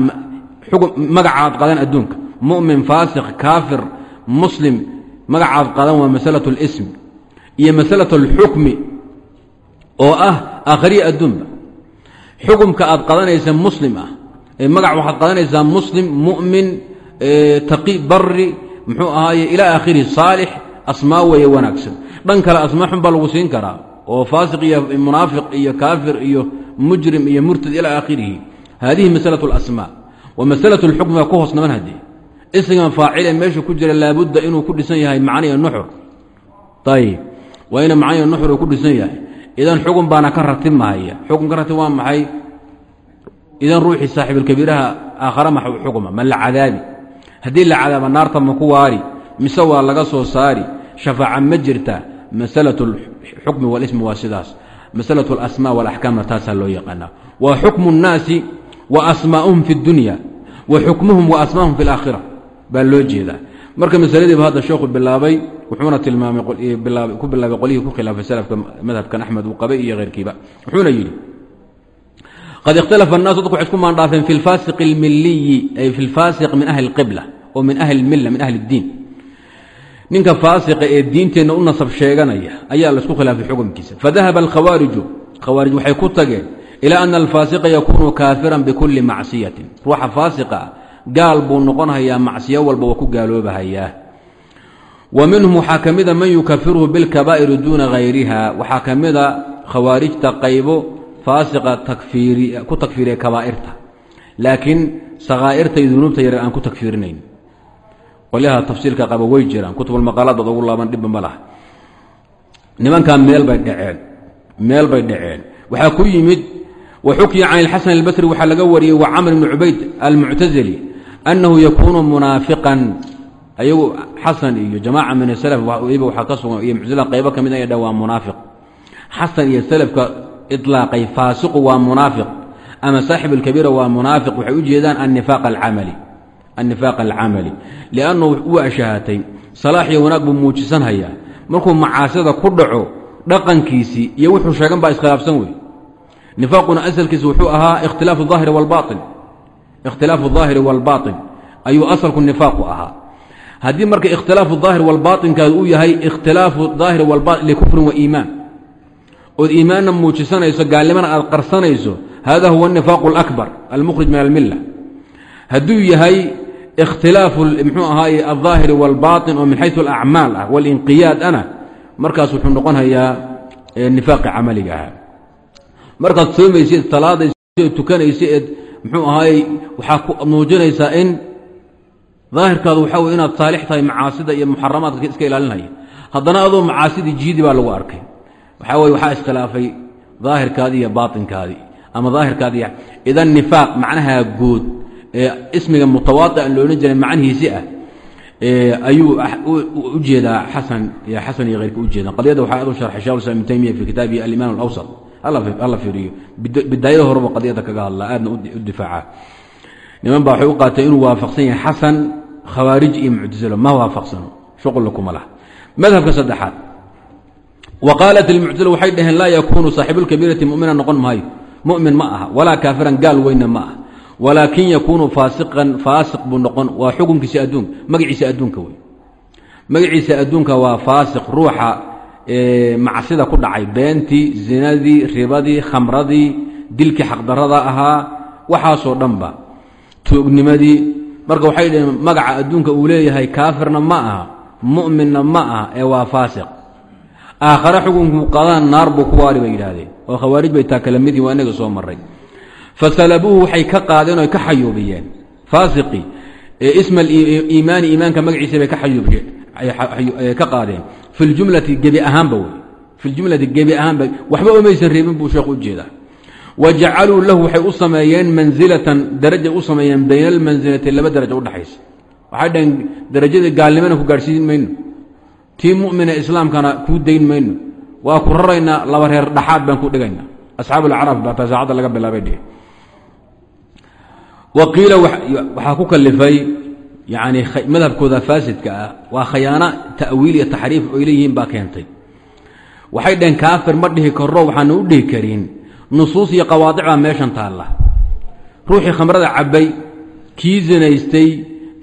magacaad qadan adduunka. Mu'min faasiq kaafir muslim magacaad qadan waa masalatu اlism iyo masalatu alxukmi oo ah aakhariya adduunba. Xukumka aad qadanaysa muslim ah magac waxaad qadanaysaa muslim mu'min taqi bari muxuu ahaaye ilaa aakhirihi saalix asmaa weeye wanaagsan dhan kale asmaa xun baa lagu siin karaa oo faasiq iyo munaafiq iyo kaafir iyo mujrim iyo murtad ilaa aakhirihi. Haadihi masalatu اlasmaa wa masalatu اlxukmi baa ku hoos naban haddee isgan faacile meesha ku jira laabudda inuu ku dhisan yahay macniya nuxur. Ayib waa ina macniya nuxur uu ku dhisan yahay. Idan xukun baana ka ratibmahaya xukun ka ratib waa maxay? Idan ruuxii saaxiibulkabiiraha aakhara maxa u xukuma? Ma la cadaabi. Haddii la cadaaba naarta ma ku waari mise waa laga soo saari shafaaca ma jirta masalatu alxukmi walismi waa sidaas masalatu alasmaa walaxkaamna taasaa loo yaqaanaa waa xukmu nnaasi wa asmaa'uhum fi اddunya wa xukmuhum wa asmaahum fi اlaakhira baa loo jeedaa marka masaladiiba hadda sheekhu bilaabay wuxuuna tilmaamay ku bilaabay qolyihii ku khilaafay salafka madhabkan axmed uu qabay iyo keyrkiiba wuxuuna yidhi qad ikhtalafa الnaasu dadku waxay isku maandhaafeen fi اlfaasiq اlmiliyi ay fi اlfaasiq min ahli اlqibla oo min ahli اlmilla min ahli اddiin ninka faasiqa ee diinteenna u nasab sheeganaya ayaa la isku khilaafay xukumkiisa. Fadahaba alkhawaariju khawaarij waxay ku tageen ilaa ana alfaasiqa yakuunu kaafiran bikulli macsiyatin. Ruuxa faasiqa gaal buu noqonhayaa macsiyo walba waa ku gaaloobahayaa. Wa minhum waxaa ka mida man yukafiruhu bilkabaa'iri duuna hayriha waxaa ka mida khawaarijta qaybo faasiqa ku takfiiriya kabaa'irta. Laakiin sakaa'irta iyo dunuubta yareer aan ku takfiirinayn qolyaha tafsiilka qaba way jiraan. Kutubulmaqaalaad baad ugu laaban dhibba ma laha. Nimankaa meel bay dhaceen. Meel bay dhaceen. Waxaa ku yimid wa xukiya can ilxasan albasri waxaa laga wariyey wa camr bni cubayd almuctasili annahu yakuunu munaafiqan. Ayagu xasan iyo jamaaca min asalaf iba waxaa ka sugan iyo muctasilada qaybo ka mid ay dha waa munaafiq. Xasan iyo salafka ilaaqay faasiqu waa munaafiq ama saaxib alkabiira waa munaafiq. Waxay u jeedaan annifaaq alcamali annifaaq alcamali liannahu u ashahatay salaax iyo wanaag buu muujisanhayaa. Markuu macaasida ku dhaco dhaqankiisii iyo wuxuu sheegan baa iskhilaafsan wey nifaaquna asalkiisa wuxuu ahaa ikhtilaafu aahiri walbaain ikhtilaafu daahiri waalbaain ayuu asalku nifaaqu ahaa. Haddii marka ikhtilaafu daahir walbaainkaadu uu yahay ikhtilaafu daahiri walbaain likufrin wa iimaan. Ood iimaanna muujisanayso gaalnimana aad qarsanayso hada huwa anifaaqu alakbar almukhrij min almilla hadduu ikhtilaafu mxuu ahaaye aldaahiri wاlbaطin oo min xayu alacmaal ah walinqiyaad ana markaas wuxuu noqonhayaa nifaaqi camaliga ahaa markaad soomaysa eed salaadaysa eed tukanaysa eed mxuu ahaaye waxaa ku muujinaysaa in daahirkaadu waxaa wey inaad saalix tahay macaasida iyo muxaramaadka iska ilaalinaya haddana adoo macaasidii jiidi baa lagu arkay waxaa weye waxaa iskhilaafay daahirkaadii iyo baaطinkaadii ama daahirkaadii idan nifaaq macnaha guud ismiga mutawaadi aan loodhan jiray macnihiisi ah ayuu u jeedaa xasan xasan iyo keyrka u jeedaan qadiyadda waxaa adu sharxay shekh islam ibn taymiya fi kitaabihi aliman alawsat. Hala fiiriyo. Bidaayada horeba qadiyadda kaga hadlaa aadna u difaaca. Niman baa waxay qaatay inuu waafaqsan yahay xasan khawaarij iyo muctasilo ma waafaqsano shuqulna kuma laha madhabka saddexaad. Wa qaalat ilmuctila waxay dhaheen laa yakuunu saaxibuulkabiirati mumina noqon maayo. Mumin ma aha walaa kaafiran gaal walaakin yakuunu faasiqan faasiq buu noqon waa xukunkiisa adduun magaciisa adduunka wey magaciisa adduunka waa faasiq ruuxa macsida ku dhacay beentii zinadii ribadii khamradii dilkii xaqdarada ahaa waxaasoo dhanba tuugnimadii marka waxay dhaheen magaca adduunka uu leeyahay kaafirna ma aha mu'minna ma aha ee waa faasiq. Aakhare xukunku qadaan naar buu ku waari bay yidhaahdeen. Oo khawaarij bay taa kala midii waa inaga soo maray fasalabuuhu waxay ka qaadeen oo ka xayuubiyeen faasiqii isma aliimaani iimaanka magaciisa bay ka xayuubiyeen ka qaadeen fi ljumlati gebi ahaanba wey fi ljumlati gebi ahaanba waxba omaysan reebin buu sheekhu u jeedaa wa jacaluu lahu waxay u sameeyeen mansilatan darajay u sameeyeen bayna almansilati laba daraja udhaxaysa waxay dhaheen darajadii gaalnimana ku gaadhsiin mayno tii mumina islaamkana kuu dayn mayno waa ku raraynaa laba reer dhaxaad baan ku dhigaynaa asxaabu alacraaf wa qiila waxaa ku kalifay yani madhabkooda faasidka ah waa khayaano ta'wiil iyo taxriif oy leeyihiin baa keentay. Waxay dhaheen kaafir ma dhihi karo waxaana u dhihi karin. Nusuus iyo qawaadic baa meeshan taalla. Ruuxii khamrada cabbay kii zinaystay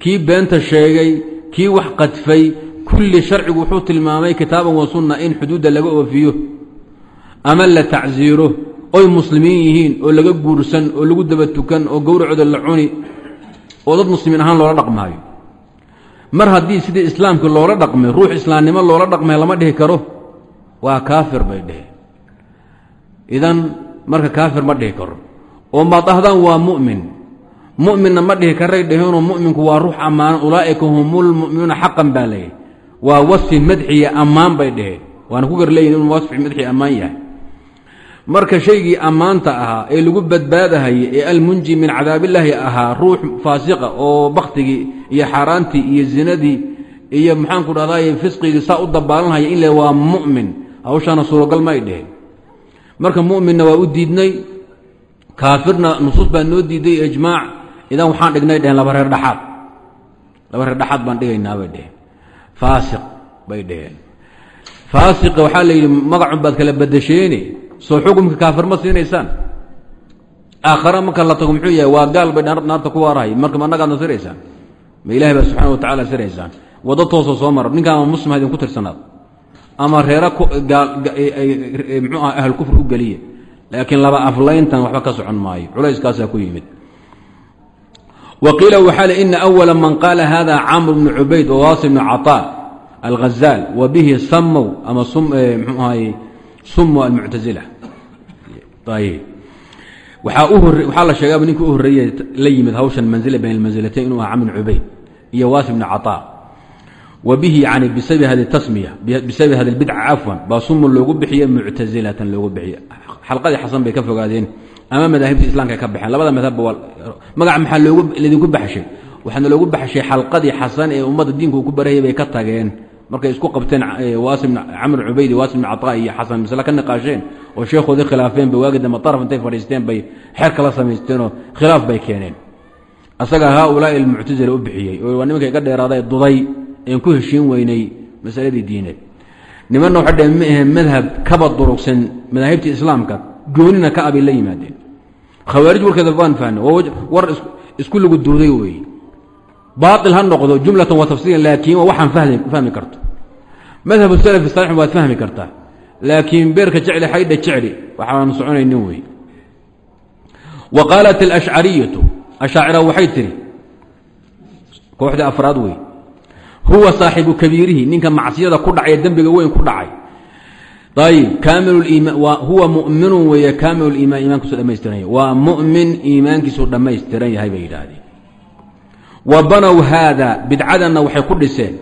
kii beenta sheegay kii wax qadfay kulli sharcigu wuxuu tilmaamay kitaaban wa sunna in xuduudda laga oofiyo ama la tacsiiro oy muslimiin yihiin oo laga guursan oo lagu daba tukan oo gowracooda la cuni oo dad muslimiin ahaan loola dhaqmaayo. Mar haddii sidii islaamkii loola dhaqmay ruux islaamnimo loola dhaqmay lama dhihi karo waa kaafir bay dheheen idan marka kaafir ma dhihi karo. Oo maad ahdaan waa mu'min. Mu'minna ma dhihi karay dheheenoo mu'minku waa ruux ammaan ulaa'ika humulmu'minuuna xaqan baa leeyahy waa wasfi madxiya ammaan bay dheheen waana ku gar inuu wasfi madxi ammaan yahay marka shaygii ammaanta ahaa ee lagu badbaadahayay ee almunji min cadaabillaahi ahaa ruux faasiqa oo bakhtigii iyo xaaraantii iyo zinadii iyo maxaanku dhahdaay fisqigii saa u dabaalanhaya in le waa mu'min. Hawshaana suuragal ma ay dheheen. Marka mu'minna waa u diidnay kaafirna nusuus baa noo diiday ijmaac. Idan waxaan dhignay dheheen laba reer dhaxaad. Laba reer dhaxaad baan dhigaynaa bay dheheen. Faasiq bay dheheen. Faasiqa waxaa la yidhi magacun baad kala badasheene soo xukumka kaafir ma siinaysaan. Aakhare marka la tago muxuu yahay waa gaal bay naarta ku waarahay. Marka ma annagaadna siraysaan ma ilahay baa subxana wa tacala siraysaan waddo toosoo soo mara. Ninkaama muslim ha idinku tirsanaad. Ama reera mxuu ah ahl kufr u geliya laakiin laba aflayntan waxba ka socon maayo. Culayskaasaa ku yimid. Wa qiila waxaa li ina awala man qaala hada camr bnu cubayd wawaasi bnu caطaa alghazaal wa bihi samow ama mxuu ahay sumu waxaa la sheegaaba ninka u horreeye la yimid hawshan manzila bayn almanzilatayn inuu aha camr bn cubayd iyo waasi bnu caطaa wa yani bisababi hadi tasmiya bisababi hadi lbidca cafwan baa sumun loogu bixiye muctazilatan loogu bixiye xalqadii xasan bay ka fogaadeen ama madaahibta islamka ka baxeen labada madhabba magaca maxaa loogu ladinku baxshay waxaana loogu baxshay xalqadii xasan ee ummadda diinka uu ku barayay bay ka tageen markay isku qabteen camr cubaydi waasim bn iyo xasan masle ka niqaasheen oo sheekhoodii khilaafeen ba waagi dambe araf intay fadhiisteen bay xeer kala samaysteenoo khilaaf bay keeneen. Asaga haaulaai almuctazila u bixiyey oo waa nimanka iga dheeraaday duday een ku heshiin weynay masaladii diineed nimanna waxay dhaheen ma aheen madhab kaba durugsan madaahibta islaamka goonina ka abay la yimaadeen. Khawaarij warkeeda waan fahna war isku lagu duuday weeye baail ha noqdo jumlatan wa tafsiilan laakiin waa waxaan fahmi karto madhabu salafi saalix waad fahmi kartaa. Laakiin beerka jecli xaydha jecli waxaanu soconaynin wey wa qaalat alashcariyatu ashaacira waxay tihi kooxdii afraad wey huwa saaxibu kabiirihi ninka macsiyada ku dhacay dembiga weyn ku dhacay. Kaamiluliimaan waa huwa mu'minun weeye kaamiluliimaan iimaankiisu dhamaystiran yahay. Waa mu'min iimaankiisu dhammaystiran yahay bay yidhaahdeen. Wa banow haada bidcadanna waxay ku dhiseen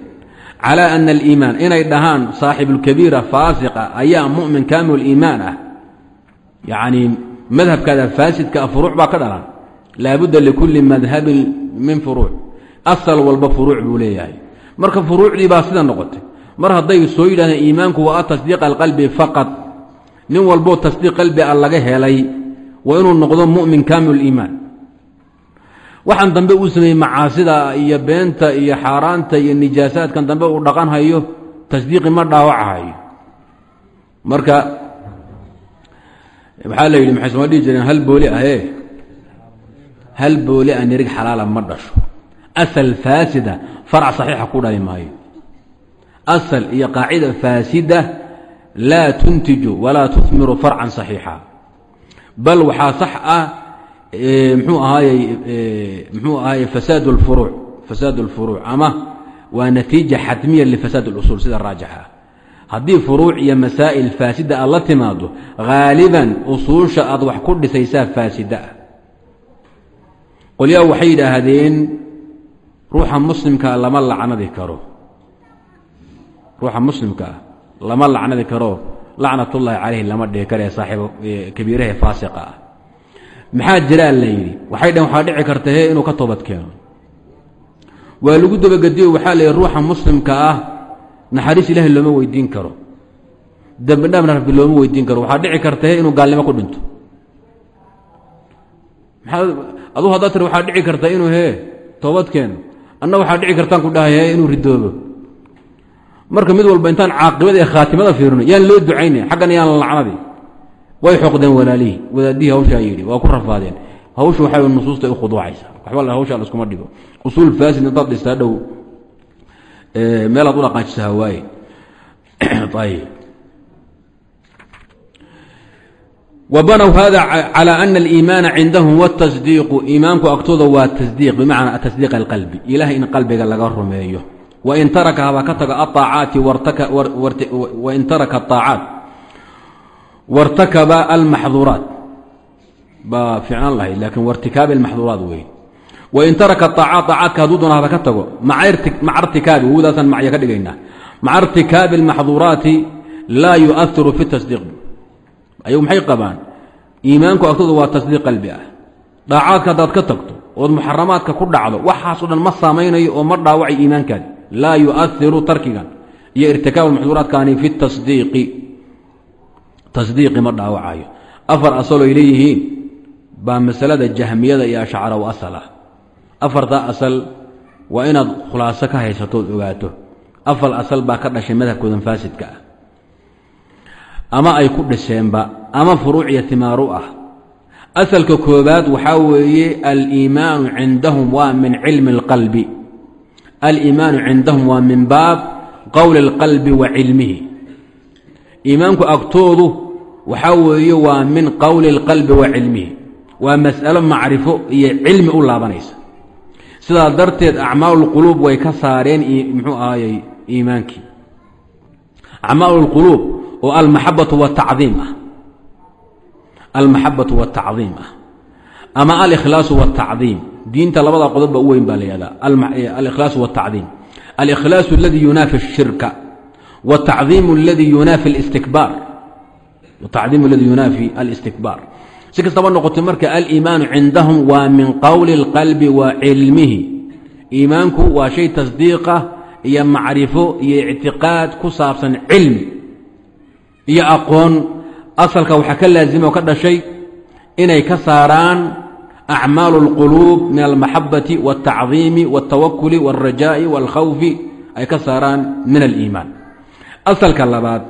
calaa ana aliimaan inay dhahaan saaxibuulkabiira faasiqa ayaa mu'min kaamiluliimaan ah. Yacnii madhabkaada faasidka a furuuc baa ka dhalan. Laabudda likulli madhabin min furuuc. Asal walba furuuc buu leeyahay. Marka furuucdii baa sida noqotay. Mar hadday soo yidhahdeen iimaanku waa atasdiiq alqalbi faqad nin walboo tasdiiq qalbi a laga helay waa inuu noqdo mu'min kaamiluliimaan waxaan dambe uu sameeyey macaasida iyo beenta iyo xaaraanta iyo nijaasaadkan dambe uu dhaqan hayo ma dhaawacahayo. Marka waxaa la yidhi maxay soma jireen hal booli ahee? Hal booli a nirig xalaala ma dhasho. Asal faasida farac saxiixa ku dhali asal iyo qaacida faasida laa tuntiju walaa tuhmiru farcan saxiixa. Bal waxaa sax ah mxuu ahaayey mxuu ahaayey fasaad اlfuruuc fasaad اlfuruuc ama waa natiija xatmiya lifasaad اlusuul sida raajixa ah haddii furuuc iyo masaa'il faasida aad la timaado haaliban usuusha aad wax ku dhisaysaa faasida ah qolyaha waxay yidhaahdeen ruuxa muslimkaa lama lacnadi karo ruuxa muslimka ah lama lacnadi karo lacnat ullaahi calayhi lama dhihi kare saaxiibo kabiirahe faasiqa ah maxaa jiraa la yidhi? Waxay dhaheen waxaa dhici karta he inuu ka toobad keeno. Waa lagu dabagediyo waxaa la yidhi ruuxa muslimka ah naxariis ilaahay looma weydiin karo. Dembi dhaafna rabbi looma weydiin karo. Waxaa dhici karta he inuu gaalnimo ku dhinto. Maxaa aduu haddaa tiri waxaa dhici karta inuu hee toobad keeno. Anna waxaa dhici kartaan ku dhahay he inuu ridoobo. Marka mid walba intaan caaqibada ee khaatimada fiirino yaan loo ducaynay xaggan yaan lacnadi way xoqdeen walaalihii wadaadihii hawshaa yidhi waa ku rafaadeen. Hawshu waxay nusuusta u khuduucaysa waxba hawshaa laskuma dhigo. Usuul faasid intaad dhistaa dhow meelaad u dhaqaajisa hawaaye wbanow hada calى ana aliimaana cindahum wاtasdiiqu iimaanku agtooda waa tasdiiq bimacnaa tasdiiq alqalbi. Ilahay in qalbiga laga rumeeyo. Wain taraka haba ka tago aaacaati wain taraka aaacaat wartakaba almaxduuraat baa ficnaan lahayd laakiin wartikaabi almaxduuraat wey wain taraka aacaat aacaadka hadduu doona haba ka tago maca irtikaabi wowdaasaan macya ka dhigaynaa maca irtikaabi almaxduuraati laa yuahiru fi tasdiiq ayagu maxay qabaan iimaanku agtooda waa tasdiiq qalbi ah dhaacaadka haddaad ka tagto ood muxaramaadka ku dhacdo waxaasoo dhan ma saamaynayo oo ma dhaawacay iimaankaadi laa yuahiru tarkigan tasdiiqi ma dhaawacayo afar asalo ay leeyihiin baa masalada jahmiyada iyo ashcara u asal ah. Afartaa asal waa inaad khulaaso ka haysatood ogaato. Afar asal baa ka dhashay madhabkoodan faasidka ah. Ama ay ku dhasheenba ama furuuc iyo timaaru ah. Asalka koobaad waxaa weeye aliimaanu cindahum waa min cilmi اlqalbi aliimaanu cindahum waa min baab qowli اlqalbi wa cilmihi iimaanku agtoodu waxaa weeye waa min qowli اlqalbi wa cilmihi waa mas'alo macrifo iyo cilmi u laabanaysa sidaa darteed acmaal اlquluub way ka saareen muxuu ahayey iimaankii acmaal اlquluub oo almaxabatu wataciim ah almaxabatu wاtacdiim ah ama alikhlaasu wاtacdiim diinta labada qodobba u weyn baa la yihahdaa alikhlaasu wاtacdiim alikhlaasu اladii yunaafi الshirka wاtacdiim اladii yunaafi اlistikbaar wtacdiim اladii yunaafi alistikbaar si kastaba noqotay marka aliimaanu cindahum waa min qowli اlqalbi wa cilmihi iimaanku waa shay tasdiiqa iyo macrifo iyo ictiqaad ku saabsan cilmi iyo aqoon asalka waxaa ka laazima oo ka dhashay inay ka saaraan acmaalu اlquluub min almaxabati wاltacdiimi wاltawakuli wاlrajaa'i wاlkhawfi ay ka saaraan min aliimaan asalka labaad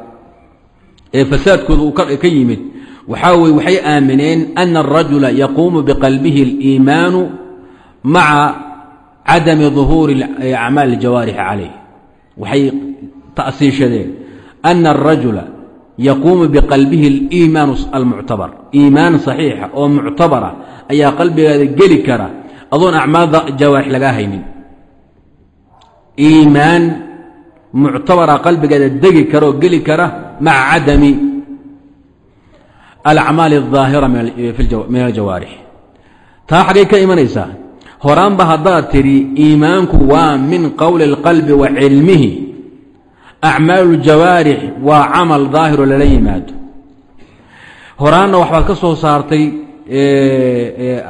ee fasaadkooda uu ka yimid waxaa weye waxay aamineen ana arajula yaquumu biqalbihi اliimaanu maca cadami duhuuri acmaal اjawaarixi calayh waxay ta'siishadeen ana arajula yaquumu biqalbihi aliimaanu almuctabar. Iimaan saxiixa ah oo muctabara ayaa qalbigaada geli kara adoon acmaalda jawaarix lagaa haynin. Iimaan muctabara qalbigeeda degi kara oo geli kara maca cadami alacmaali اdaahira min aljawaarix taa xaggay ka imanaysaa? Horaanba haddaad tidhi iimaanku waa min qowli اlqalbi wa cilmihi. Acmaalu ljawaarix waa camal daahiro lala yimaado. Horaanna waxbaad ka soo saartay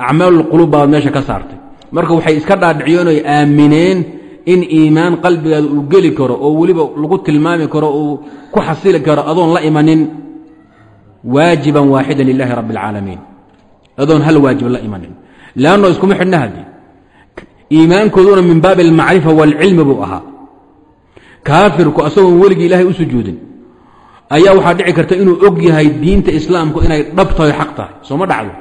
acmaalu lqulub baad meesha ka saartay. Marka waxay iska dhaadhiciyeen oy aamineen in iimaan qalbigaada uu geli karo oo weliba lagu tilmaami karo uu ku xasili karo adoon la imanin waajiban waaxidan lilaahi rabbi اlcaalamiin adoon hal waajib la imanin. Leanno iskuma xidhna haddi iimaankooduna min baabi almacrifa waalcilmi buu ahaa. Kaafirku asagoon weligii ilaahay u sujuudin ayaa waxaa dhici karta inuu og yahay diinta islaamku inay dhab tahay xaq tahay. Sooma dhacdo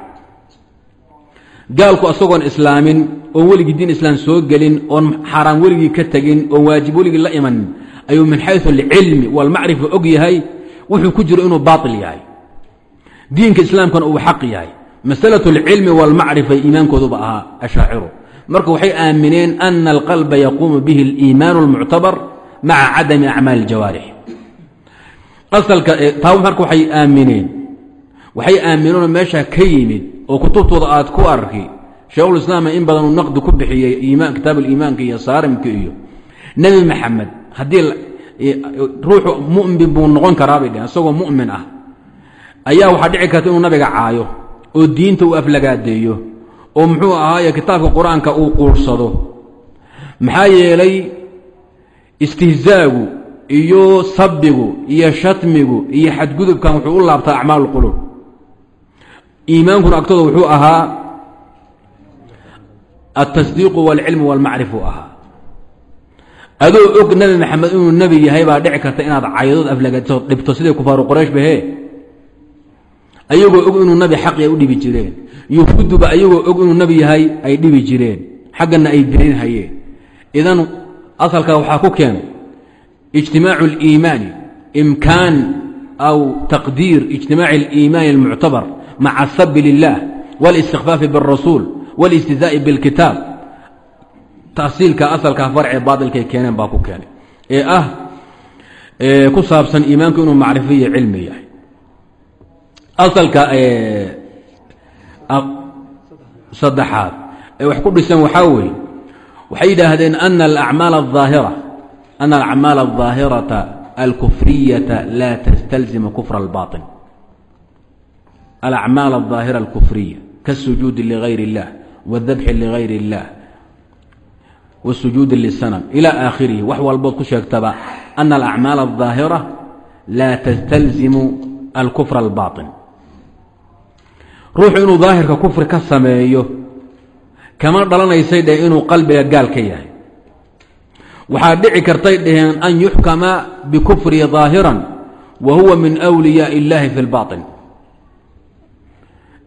gaalku asagoon islaamin oon weligii diin islaam soo gelin oon xaaraam weligii ka tegin oon waajib weligii la imanin ayuu min xayu alcilmi walmacrifa og yahay wuxuu ku jiro inuu baail yahay. Diinka islaamkana uu xaq yahay. Masalatu alcilmi walmacrifa iimaankooduba ahaa ashaaciru. Marka waxay aamineen ana alqalba yaquumu bihi aliimaanu almuctabar maca cadami acmaali aljawaarix asalka taa marka waxay aamineen waxay aamineen meesha ka yimid oo kutubtooda aad ku arki. Sheekhulislaam in badan uu naqdi ku bixiyey kitaab aliimaanka iyo saarimka iyo nebi maxamed haddii ruuxu mumin buu noqon karaabay dheheen isagoo mu'min ah. Ayaa waxaa dhici karta inuu nabiga caayo oo diinta uu aflagaadeeyo oo muxuu ahaaye kitaabka qur'aanka uu quursado. Maxaa yeelay istihzaagu iyo sabigu iyo shatmigu iyo xadgudubkan wuxuu u laabtaa acmaal اlquluub iimaankuna agtooda wuxuu ahaa altasdiiqu wاlcilmu wاlmacrif uu ahaa adoo og nebi maxamed inuu nebi yahay baa dhici karta inaad caydood aflagaadiso dhibto siday kufaaru qoraysh bahe ayagoo og inuu nabi xaqi ay u dhibi jireen yuhuudduba ayagoo og inuu nebi yahay ay dhibi jireen xaggana ay beenin hayeen idan asalkaa waxaa ku keen ijtimaacu اliimaani imkaan aw taqdiir ijtimaaci اliimaani اlmuctabar maca asabi lilah wاlistikfaafi biاrasuul wاlistizaa'i biاlkitaab tasiilka asalkaa farcee baailkay keeneen baa ku keenay ee ah ku saabsan iimaanku inuu macrifo iyo cilmi yahay asalka saddexaad ee wax ku dhisan waxaa weeye waxay yidhaahdeen ana alacmaal الظaahira ana alacmaal الظaahirata alkufriyata laa tastalzimu kufra اlbaطin alacmaal الظaahira alkufriya kaالsujuudi ligayr اllah wاdabxi ligayr اllah wاsujuudi lisanam ilى aakhirihi wax walbood ku sheegtaba ana alacmaal الظaahira laa tastalzimu alkufra اlbaطin ruuxu inuu daahirka kufri ka sameeyo kama dhalanaysay dheh inuu qalbiga gaal ka yahay waxaa dhici kartay dhaheen an yuxkama bikufrihi ظaahiran wa huwa min أwliyaaءi اllahi fi اlbaطin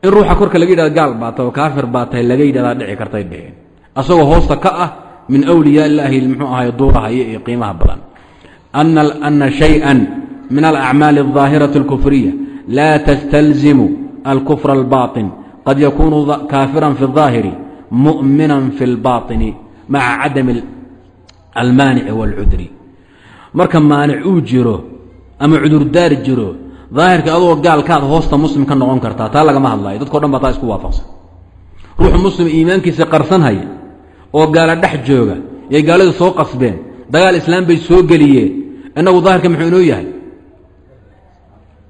in ruuxa korka laga yidhahdo gaal baa tahay oo kaafir baa tahay laga yidhahdaa dhici kartay dhaheen asagoo hoosta ka ah min أwliyaa illaahi muxuu ahay duurahaya iyo qiimaha badan ana شhayئa min alأcmaali الظaahiraةi الkufriya laa tastalzimu alkufr اlbaطin qad yakunu kaafira fi الظaahiri muؤmina fi اlbaطini maca cadami almaanici wاlcudri marka maanic uu jiro ama cudurdaar jiro daahirka adoo gaalkaad hoosta muslim ka noqon kartaa taa lagama hadlayo dadko dhan baa taa isku waafaqsan. Ruuxu muslim iimaankiisa qarsan haya oo gaala dhex jooga yay gaaladu soo qasbeen dagaal islaam bay soo geliyeen. Innagu daahirka muxuu inoo yahay?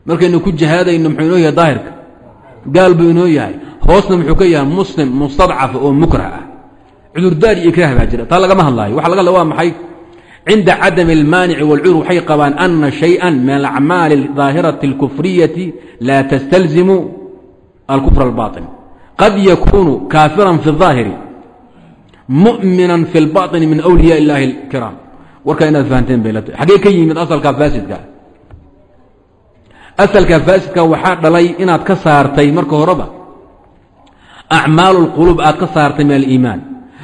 Markaynu ku jihaadayno muxuu inoo yahay daahirka? Gaal buu inoo yahay. Hoosna muxuu ka yahay muslim mustadcafa oo mukrah ah. Cudurdaar iyo ikraah baa jira. Taa lagama hadlaayo. Waxa laga hadla waa maxay cinda cadami almaanici wاlcudur waxay qabaan ana shayئa min alacmaali daahirati اlkufriyati laa tastalzimu alkufr اlbaطin qad yakunu kaafira fi الظaahiri muؤmina fi اlbaطini min أwliyaa اllahi اlkiraam warkaa inaad fahanteen bay la tahy xaggee ka yimid asalkaa faasidka asalka faasidka waxaa dhalay inaad ka saartay marka horeba acmaalu اlquluub aad ka saartay min aliimaan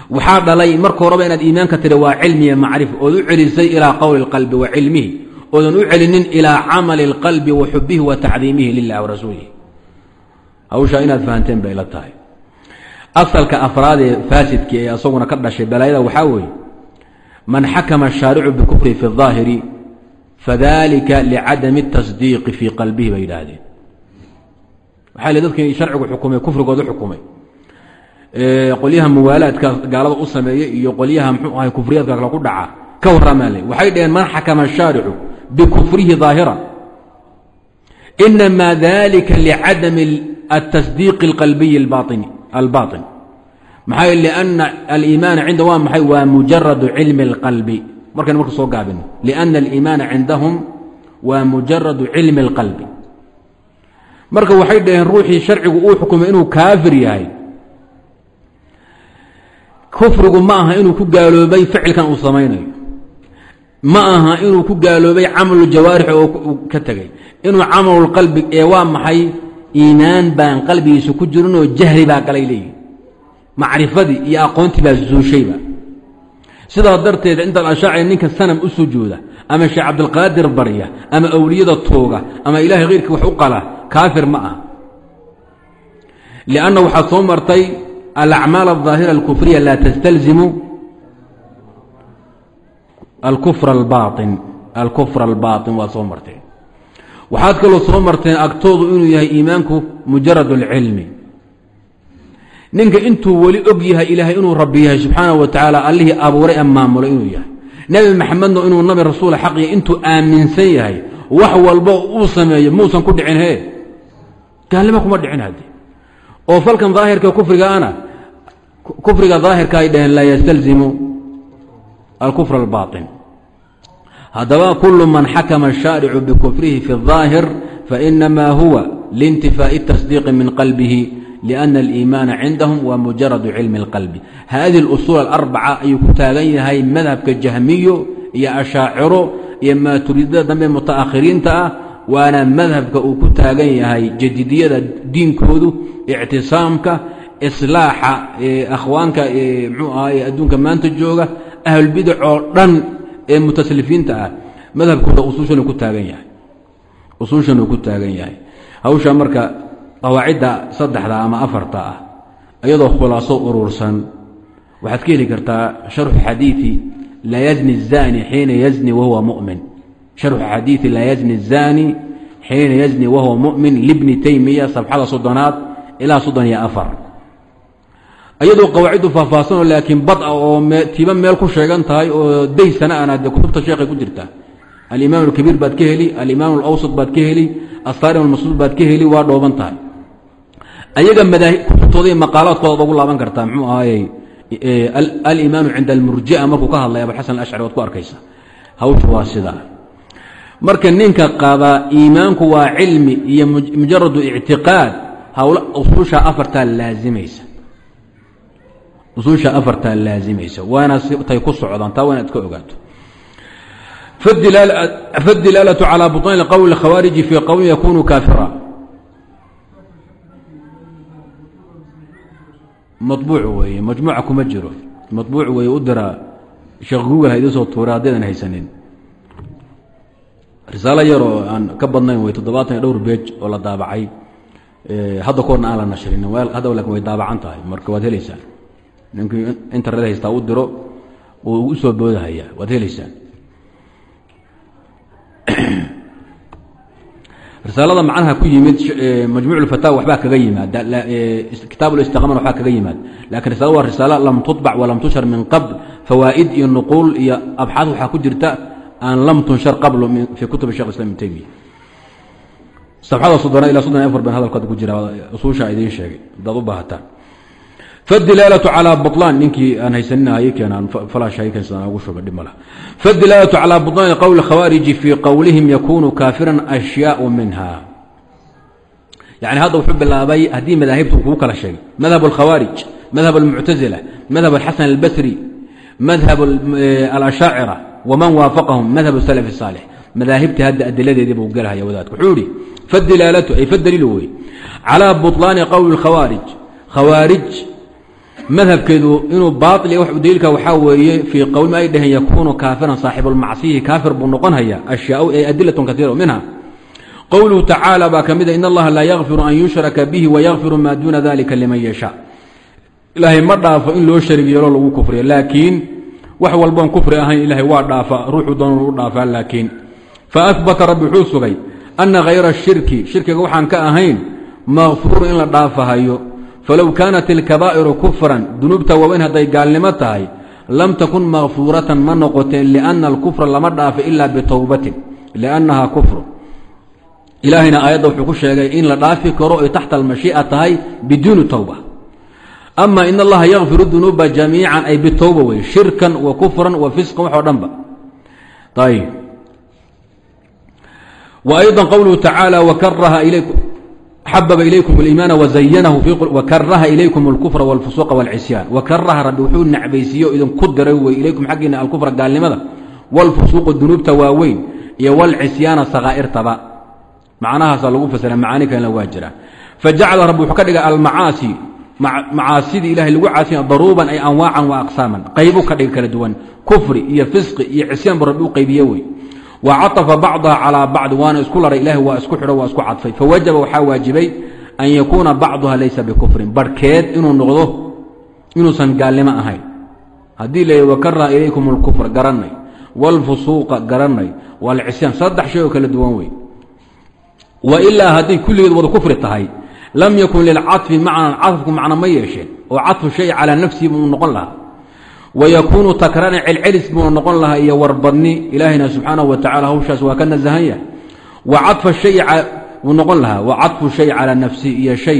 waxaa dhalay marka horeba inaad iimaanka tiri waa cilmiya macrifa ood u celisay ilaa qowli اlqalbi wa cilmihi oodan u celinin ilaa camali اlqalbi wa xubihi wa tacdiimihi lilah warasuulihi hawshaa inaad fahanteen bay la tahay asalka afraad ee faasidka ee isaguna ka dhashay balaayada waxaa weeye man xakama الshaaricu bikufri fi الظaahiri fadalika licadami الtasdiiqi fii qalbihi bay yidhaahdeen waxaa li dadkii sharcigu xukumay kufrigooda xukumay qolyaha muwaalaadka gaalada u sameeya iyo qolyaha mxuu ahay kufriyaadka kale ku dhaca ka warramaa le waxay dhaheen man xakama الshaaricu bikufrihi ظaahira inama dalika licadami الtasdiiqi اlqalbiyi albaaطin maxaa lأna aliimaana cinda waa maxay waa mujaradu cilmi اlqalbi markaynu marka soo gaabino liأna aliimaana cindahum waa mujaradu cilmi اlqalbi marka waxay dhaheen ruuxii sharcigu uu xukumay inuu kaafir yahay kufrigu ma aha inuu ku gaaloobay ficilkan uu samaynayo. Ma aha inuu ku gaaloobay camalu jawaarix oo ka tegay. Inuu camalulqalbi ee waa maxay? Iimaan baan qalbigiisa ku jirinoo jahli baa galay leeyihi macrifadii iyo aqoontii baa zuushayba sidaa darteed intaad ashaaci ninka sanam u sujuuda ama sheekh cabdilqaadir barya ama awliyada tooga ama ilaahay khayrkii wax u qala kaafir ma ah lianna waxaad soo martay alacmaal alظaahira alkufriya laa tastalzimu alkufra albaain alkufra albaaطin waad soo marteen waxaad kaloo soo marteen agtoodu inuu yahay iimaanku mujarad اlcilmi ninka intuu weli og yahay ilaahay inuu rabbi yahay subxaana wa tacaala allihii abuuray ee maamulay inuu yahay nebi maxamedna inuu nabi rasuul xaqiya intuu aaminsan yahay wax walba uu sameeyo muusan ku dhicin he gaalnimo kuma dhicin haddi oo falkan daahirka kufrigaana kufriga daahirka ay dhaheen laa yastalzimu alkufr albaaطin haddaba kulu man xakama الshaaricu bikufrihi fi الظaahir fainama huwa liintifaaءi الtasdiiqi min qalbihi لأن الإيمان عindهم wa mujarad cilmi الqلب hadiه الأصuل الأربعة ayuu ku taagan yahay madhabka jahmiyo iyo ashaaciro iyo maaturidada dambe mutaأkhiriinta ah waana madhabka uu ku taagan yahay jadidiyada diinkoodu اctisaamka iصlaaxa akhwaanka mxuu ahay adduunka maanta jooga ahlulbidac oo dhan ee mutaslifiinta ah madhabkooda usuushanuu ku taagan yahay usuushanuu ku taagan yahay hawsha marka qawaacidda saddexda ama afarta ah iyadoo khulaaso urursan waxaad ka heli kartaa sharxu xadiii laa yazni الzani xiina yazni wahuwa mumin sharxu xadiidi laa yazni zaani xiina yazni wahuwa mumin libni taymiya sabxada soddonaad ilaa soddon iyo afar iyadoo qawaaciddu faahfaahsanoo laakiin bad a oo tiiba meel ku sheegan tahay oo daysana ana dee kutubta sheekhay ku jirta alimaam alkabiir baad ka heli alimaam alawsat baad ka heli asaarim almascuud baad ka heli waa dhooban tahay ayaga kutubtooda iyo maqaalaadkoodaad ugu laaban kartaa muxuu ahaayey alimaanu cinda almurjia markuu ka hadlay abuxasan alashcari waad ku arkaysa hawshu waa sidaa marka ninka qaba iimaanku waa cilmi iyo mujaradu ictiqaad hawla usuusha afartaa laazimaysa usuusha afartaa laazimaysa waana tay ku socdaan taa waa inaad ka ogaato fاdilaalة calى buطlan qwl اkhawaariji fii qowm yakunu kaafira maطbuuc weeye majmuuca kuma jiro maطbuuc weeye u dira sheekh google ha idin soo tuura haddaydan haysanin risaalo yaroo aan ka badnayn way toddobaatan iyo dhowr beej oo la daabacay hadda koorna aan la nashrin hadda lakin way daabacan tahay marka waad helaysaan ninkii internet haystaa u diro uu u soo boodahaya waad helaysaan risaalada macnaha ku yimid majmuuc اfataawa waxbaa kaga yimaad kitaab اlistiqaamana waxbaa kaga yimaad lakin risaalada waa risaalo lam tuطbac walam tushar min qabl fawaa'id iyo nuquul iyo abxaad waxaa ku jirta an lam tunshar qabl fii kutub shekh islam ibn taymiya. Safxada soddona ilaa soddon afar ban hadalkaad ku jira usuusha idiin sheegay. Hadaad u baahataan fadilaalatu calaa buطlaan ninkii aan haysanina hay keenaan falaash hay keensan ugu shuba dhib fadilaalatu calaa buطlaani qowl khawaariji fii qowlihim yakunu kaafiran ashyaau minha. Yacni hadda wuxuu bilaabay haddii madaahibtu kuu kala sheegay. Madhab alkhawaarij madhab almuctasila madhab alxasan albasri madhab eh, alashaacira wman waafaqahum madhab salaf saalix madaahibta hadda adiladeedii buu gelhaya wadaadku wuxuu ihi fadilaalatu ay fadaliilu wey calaa buطlaani qowli اkhawaarij khawaarij madhabkeedu inuu baail wax udaliilka waxaa weeye fii qowlima ay dhaheen yakuunu kaafiran saaxibulmacsiyi kaafir buu noqon haya ashyaau ay adilatun kaiira minha qowluhu tacaala baa ka mida in allaha laa yakfiru an yushraka bihi wayakfiru maa duuna dalika liman yashaa ilaahay ma dhaafo in loo sharig yeelo lagu kufriyo laakiin wax walboon kufri ahayn ilaahay waa dhaafa ruuxuu doonu u dhaafaa laakiin faahbata rabbi wuxuu sugay ana hayra shirki shirkiga waxaan ka ahayn makfuuru in la dhaafahayo falow kaanat ilkabaa'iru kufran dunuubta waaweyn hadday gaalnimo tahay lam takun makfuuratan ma noqoteen lianna alkufra lama dhaafa ilaa bitowbatin liannahaa kufru. Ilaahayna aayadda wuxuu ku sheegay in la dhaafi karo ay taxta almashii'a tahay biduuni towba ama in allaha yakfiru dunuuba jamiican ay bitowba wey shirkan wa kufran wa fisqan wax oo dhanba ayb wa ayضa qowluhu tacaala wakaraha ilaykum xababa ilaykum اliimaana wazayanahu wakaraha ilaykum اlkufra wاlfusuuqa wاlcisyaan wakaraha rabbi wuxuu necbaysiiye o idinku diray wey ilaykum xaggiina alkufra gaalnimada wاlfusuuqu dunuubta waaweyn iyo wاlcisyaana sakaa'irtaba macnahaasaa lagu fasira macaani kalena waa jira fajacala rabbi wuxuu ka dhigay almacaasi macaasidii ilahay lagu caasiya daruuban ay anwaacan wa aqsaaman. Qaybu ka dhig kala duwan. Kufri iyo fisqi iyo cisyaan bu rabbi u qaybiye wey. Wa caafa bacdaha calaa bacdi waana isku laray. Ilahay waa isku xidho waa isku cadfay. Fawajaba waxaa waajibay an yakuuna bacduha laysa bikufrin. Barhkeed inuu noqdo inuusan gaalnimo ahayn. Haddii la wakarna ilaykum اlkufra garanay wاlfusuuqa garanay waalcisyaan saddex shay oo kala duwan wey. Wailaa hadday kulligeed wada kufri tahay lam yakun lilcaطfi macnan caطfku macna ma yeesheen oo caطfu shay calaa nafsihi buu noqon lahaa wayakuunu takraana celcelis buuna noqon lahaa iyo warbadni ilaahayna subxaanahu wa tacala hawshaas waa ka nasahan yahay wa caطfa shay buu noqon lahaa wa caطfu shay calaa nafsihi iyo shay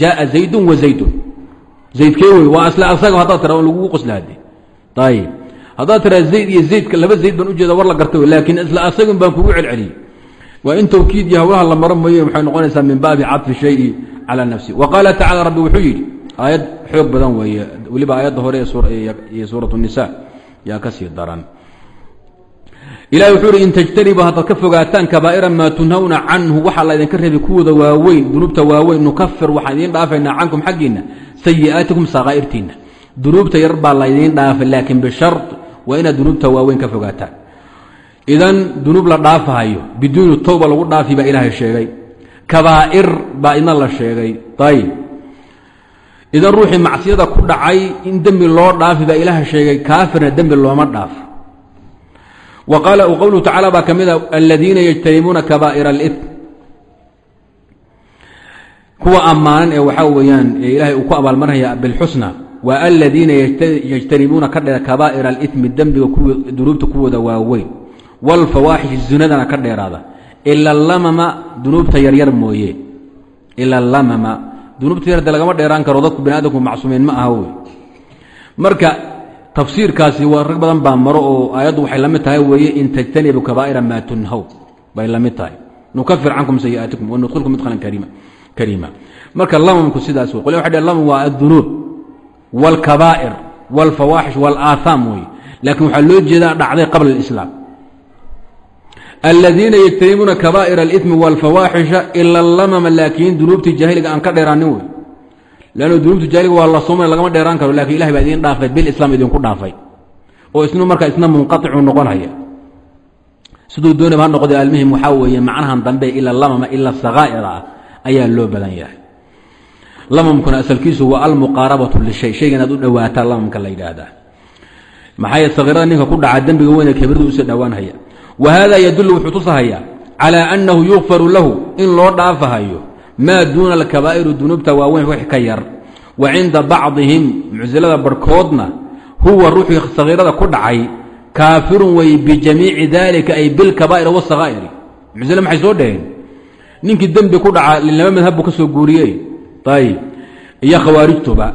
jaaa zaydun wa zaydun zaydkee wey waa isla asaga haddaad tira lagugu qoslahade ayib haddaad tiraa zayd iyo zaydka laba zayd baan ujeeda war la garta laakiin isla asagun baan kugu celceliyey waa in towkiid iyo hawlaha la maro mooye waxay noqonaysaa min baabi cafi shayi calaa nafsi. Wa qaala tacala rabbi wuxuu yidhi aayad xoog badan weeye. Weliba aayadda hore iyo suurat nisa yaa ka sii daran. Ilahi wuxuu ihi in tajtanibu haddaad ka fogaataan kabaa'ira maa tunhawna canhu waxaa laydinka reebay kuwooda waaweyn dunuubta waaweyn. Nukafir waxaan idiin dhaafaynaa cankum xaggiinna sayi'aatikum sakaa'irtiinna dunuubta yar idan dunuub la dhaafahayo biduuni towba lagu dhaafi baa ilaahay sheegay. Kabaa'ir baa idna la sheegay. Ayib idan ruuxii macsiyada ku dhacay in dembi loo dhaafi baa ilaaha sheegay kaafirna dembi looma dhaafo wa qowluhu tacala baa ka mid a aladiina yajtanibuuna kabaa'ira اlitm kuwa ammaanan ee waxaa weeyaan ee ilaahay uu ku abaalmarnaya bilxusna waa aladiina yajtanibuuna ka kuwooda waaweyn wاlfawaaxish zinadana ka dheeraada ila lamama dunuubta yaryar mooye ila lamama dunuubta yarda lagama dheeraan karo dadku bani aadamku macsuumiin ma aha wey marka tafsiirkaasi waa rag badan baa maro oo aayaddu waxay la mid tahay weeye in tajtanibu kabaa'ira maa tunhaw bay la mid tahay nukafir cankum sayi'aatikum wanudkhilkum midkhalan kariima marka lamamku sidaas wey qolya waxay dhhen lamam waa addunuub wاlkabaa'ir wاlfawaaxish wاlaahaam wey laakiin waxaa loo jeedaa dhacday qabla اlislaam aladiina yejtanibuuna kabaa'ir alimi walfawaaxisha ila lamama laakiin dunuubtii jaahiliga aan ka dheeraanin wey lannu dunuubta jaahiliga waa la suma lagama dheeraan karo laakiin ilahi baa idiin dhaafay bil idinku dhaafay. Oo isnu markaa isna munqaicu noqonaya siduu doonaba ha noqday almuhim waxaa weeye macnahan dambe ila lamama ila sakaa'ira ah ayaa loo badan yahay. Lamamkuna asalkiisu waa almuqaarabatu lishay shayga inaad u dhowaataa lamamka la yidhaahdaa. Maxaa yeele ninka ku dhaca dembiga weyne kabirda usi dhowaanhaya whada yadul wuxuu tusahayaa calى annahu yukfaru lahu in loo dhaafahayo maa duuna alkabaa'iri dunuubta waaweyn wix ka yar wa cinda bacdihim mucsilada barhkoodna huwa ruuxii sakiirada ku dhacay kaafirun wey bijamiici dalika ay bilkabaa'ir wاsakaa'iri mucile maxay soo dhaheen ninkii dembi ku dhaca laba madhab buu ka soo guuriyey ayb iyo khawaarijtuba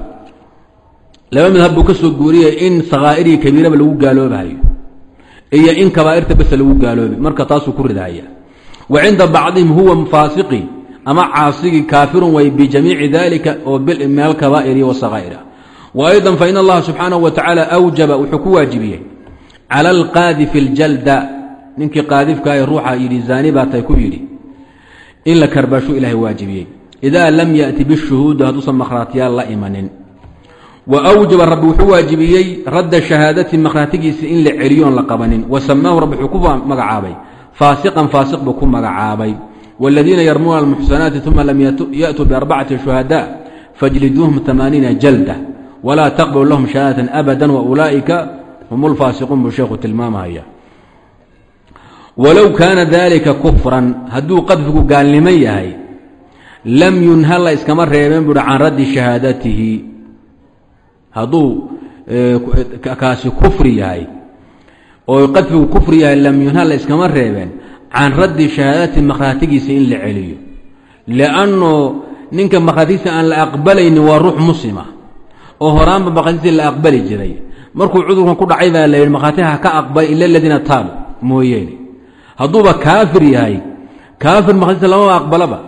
in sakaa'iriyo kabiiraba lagu gaaloobahayo iyo in kabaairta bes lagu gaaloobay marka taasuu ku ridaya wa cinda bacdihim huwa faasiqi ama caasigii kaafirun way bijamiici dalika oo min alkabaa'iri wasaqaa'ira wa aydan fain allaha subxaanaه wa tacaala awjaba wuxuu ku waajibiyey cala alqaadifi aljalda ninkii qaadifka ee ruuxa yidhi zaani ku yidhi. In la karbaashuu ilahay waajibiyey. Idaa lam yaأti bishuhuudi hadduusan makhraatyaal la imanin wa awjaba rabbi wuxuu waajibiyey radda shahaadati makhraatigiisa in la celiyo on la qabanin. Wa samaahu rabbi wuxuu ku magacaabay. Faasiqan faasiq buu ku magacaabay. Wاladiina yarmuuna almuxsanaati uma lam yaأtuu biarbacati shuhadaa fajliduuhum amaaniina jalda. Walaa taqbalu lahum shahaadatan abada waulaa'ika hum lfaasiquun buu sheekhu tilmaamahaya walow kaana dalika kufran hadduu qadfigu gaalnimo yahay lam yunha la iskama reebeen buuhi can raddi shahaadatihi hadduu kaasi kufri yahay oo qadfigu kufri yahay lam yunha la iskama reebeen can raddi shahaadati makhraatigiisa in la celiyo. Lianno ninka makhraatigiisa aan la aqbalaynin waa ruux muslima oo horaanba makhraatigiisa la aqbali jiray. Markuu cudurkan ku dhacay baa la yidhi makhaatiha ka aqbal ila aladiina taabu mooyeene. Hadduuba kaafir yahay kaafir makhraatigiisa lamaba aqbalaba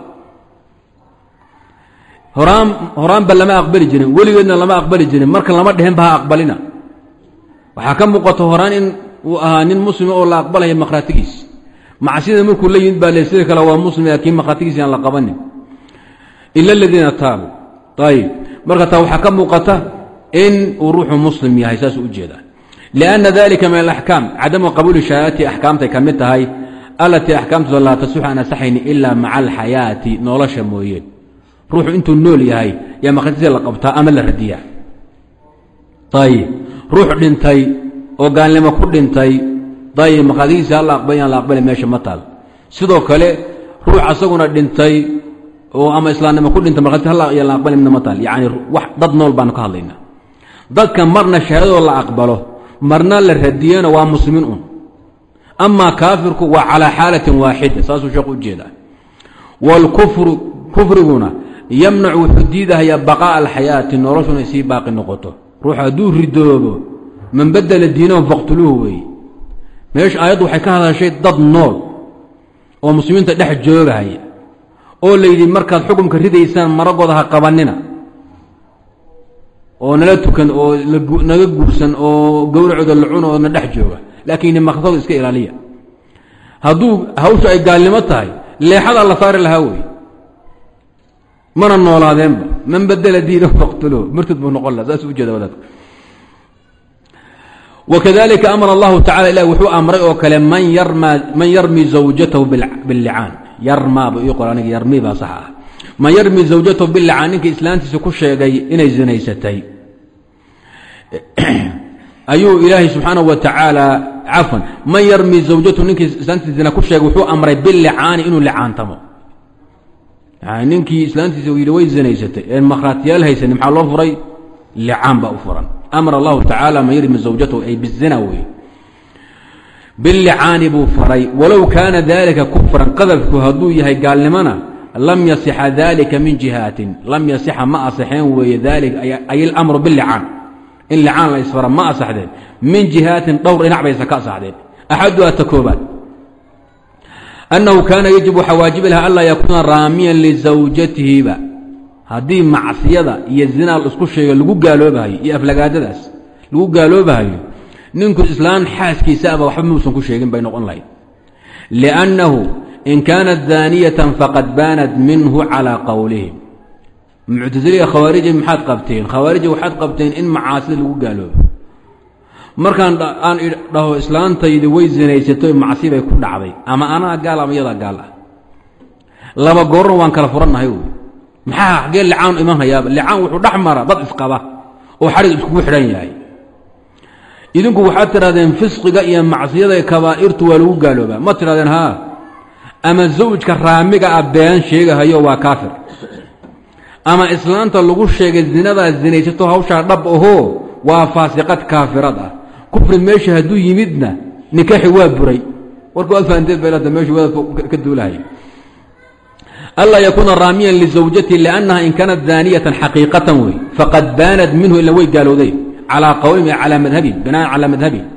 horaanba lama aqbali jirin weligeedna lama aqbali jirin marka lama dhehen ba ha aqbalina. Waxaa ka muuqato horaan in uu ahaa nin muslima oo la aqbalaya makhraatigiis macsida markuu la yimid baa le sida kale waa muslim laakiin makhraatigiisi aan la qabanin. Ila aladiina taabuu ayib marka taa waxaa ka muuqata in uu ruuxu muslim yahay saasuu u jeedaa lianna dalika min alaxkaam cadamu qabuuli shahaadati axkaamtay ka mid tahay alatii axkaamtooda laa tasixu aan asaxayni ilaa maca alxayaati nolosha mooyeen ruuxu intuu nool yahay yaa makhraatiisa la qabtaa ama la radiyaa? Ayib ruux dhintay oo gaalnimo ku dhintay ayib makhraatigiisa hala aqbal aan la aqbali meesha ma taal. Sidoo kale ruux asaguna dhintay oo ama islaamnimo ku dhintay markhaati hal la aqbali ma taal. Yacni wax dad nool baanu ka hadlaynaa. Dadka marna shahaadadoo la aqbalo marna la radiyana waa muslimiin un amaa kaafirku waa calaa xaalatin waaxida saasuu sheekhu u jeedaa waalkufru kufriguna yamnacu wuxuu diidahayaa baqaa'a alxayaati noloshuna sii baaqi noqoto. Ruux hadduu ridoobo man badela diinahu faqtuluuhu weeye. Meesha aayaddu waxay ka hadashay dad nool oo muslimiinta dhex joogahaya oo la yidhi markaad xukumka ridaysaan maragooda ha qabanina. oo nala tukan oo naga guursan oo gowracooda la cuno oo na dhex jooga. Laakiin makhtooda iska ilaaliya. Hadduu hawsha ay gaalnimo tahay leexada la saari lahaa wey mana noolaadeenba man badela diinahu faqtuluuh. Murtad buu noqon laha saas ujeeda wadaadka. Wakadalika amara allahu tacala ilah wuxuu amray oo kale man yarma man yarmi zawjatahu billicaan yarmaa bu ii qor aniga yarmi baa sax ah. Man yarmi zawjatahu billicaan ninkii islaantiisa ku sheegay inay zinaysatay. Ayuu ilaahay subxaanahu wa tacaala man yarmi zawjatahu ninkii islaantiisa zina ku sheegay wuxuu amray bilicaani inuu licaantamo ninkii islaantiisa yidhi way zinaysatay. Een makhraatiyaal haysanin maxaa loo furay? Licaan baa u furan. Amar allahu tacaala man yarmi zawjatahu ay bizina wey bilicaani buu faray walow kaana dalika kufran qadafku hadduu yahay gaalnimona lam yasixa dalika min jihaatin. Lam yasixa ma asaxeen weeye dalika ay ilamru bilicaan in licaan la isfara ma asaxdeen. Min jihaatin dhowr dhinac baysa ka asaxdeen. Axaduha ta koobaad annahu kaana yajib waxaa waajibi laha anlaa yakuuna raamiyan lizawjatihiba haddii macsiyada iyo zinaa isku sheega lagu gaaloobahayo iyo aflagaadadaas lagu gaaloobahayo ninku islaan xaaskiisa aba waxba muusan ku sheegin bay noqon lahayd liannahu in kaanat daaniyatan faqad baanat minhu calaa qowlihim muctasiliga khawaariji maxaad qabteen khawaariji waxaad qabteen in macaasida lagu gaaloobo markaan aan dhaho islaantaydi way zinaysatoy macsi bay ku dhacday. Ama anaa gaal ama iyadaa gaal ah. Laba goorna waan kala furannahay wy maxaa xaggee licaan iman hayaaba licaan wuxuu dhex mara dad isqaba oo xarig iskugu xidhan yahay. Idinku waxaad tidhahdeen fisqiga iyo macsiyada kabaa'irtu waa lagu gaaloobaa. Ma tidhahdeen haa ama zawjka raamiga ah been sheegahayo waa kaafir. Ama islaanta lagu sheegay zinadaa zinaysato hawshaa dhab ahoo waa faasiqad kaafirad ah kufri meesha hadduu yimidna nikaaxi waa buray. Warka waad fahanteed baylata meeshu wadaadka ka duulahay. Anlaa yakuuna raamiyan lizawjatihi liannaha in kaanat daaniyatan xaqiiqatan wey faqad baanat minhu ila way gaalowday calaa qowlihim calaa madhabihim binaan calaa madhabihim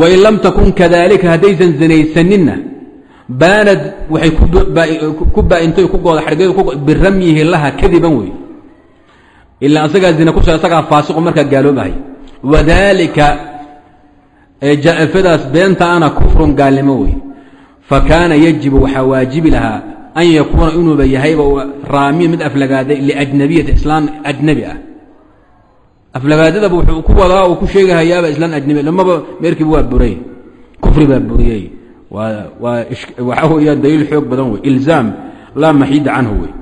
wain lam takun kadalika haddaysan zinaysaninna baanad waxay ku baa-intay ku gooda xargeedu biramyihi laha kadiban wey ilaa asagaa zina ku asagaa faasiqo markaa gaaloobahay wadaalika jaa'ifadaas beenta ana kufrun gaalnimo wey fa kaana yajibu waxaa waajibi lahaa an yakuuna inuuba yahayba raamiya mid aflagaaday liajnabiyati islaan ajnabi ah aflagaadadaba wuxuu ku wadaa uu ku sheegahayaaba islaan ajnabi lamaba meerkiiba waa buray kufri baa buriyey waa waa waxaa weeyaa daliil xoog badan wey ilzaam laa maxiida canhu wey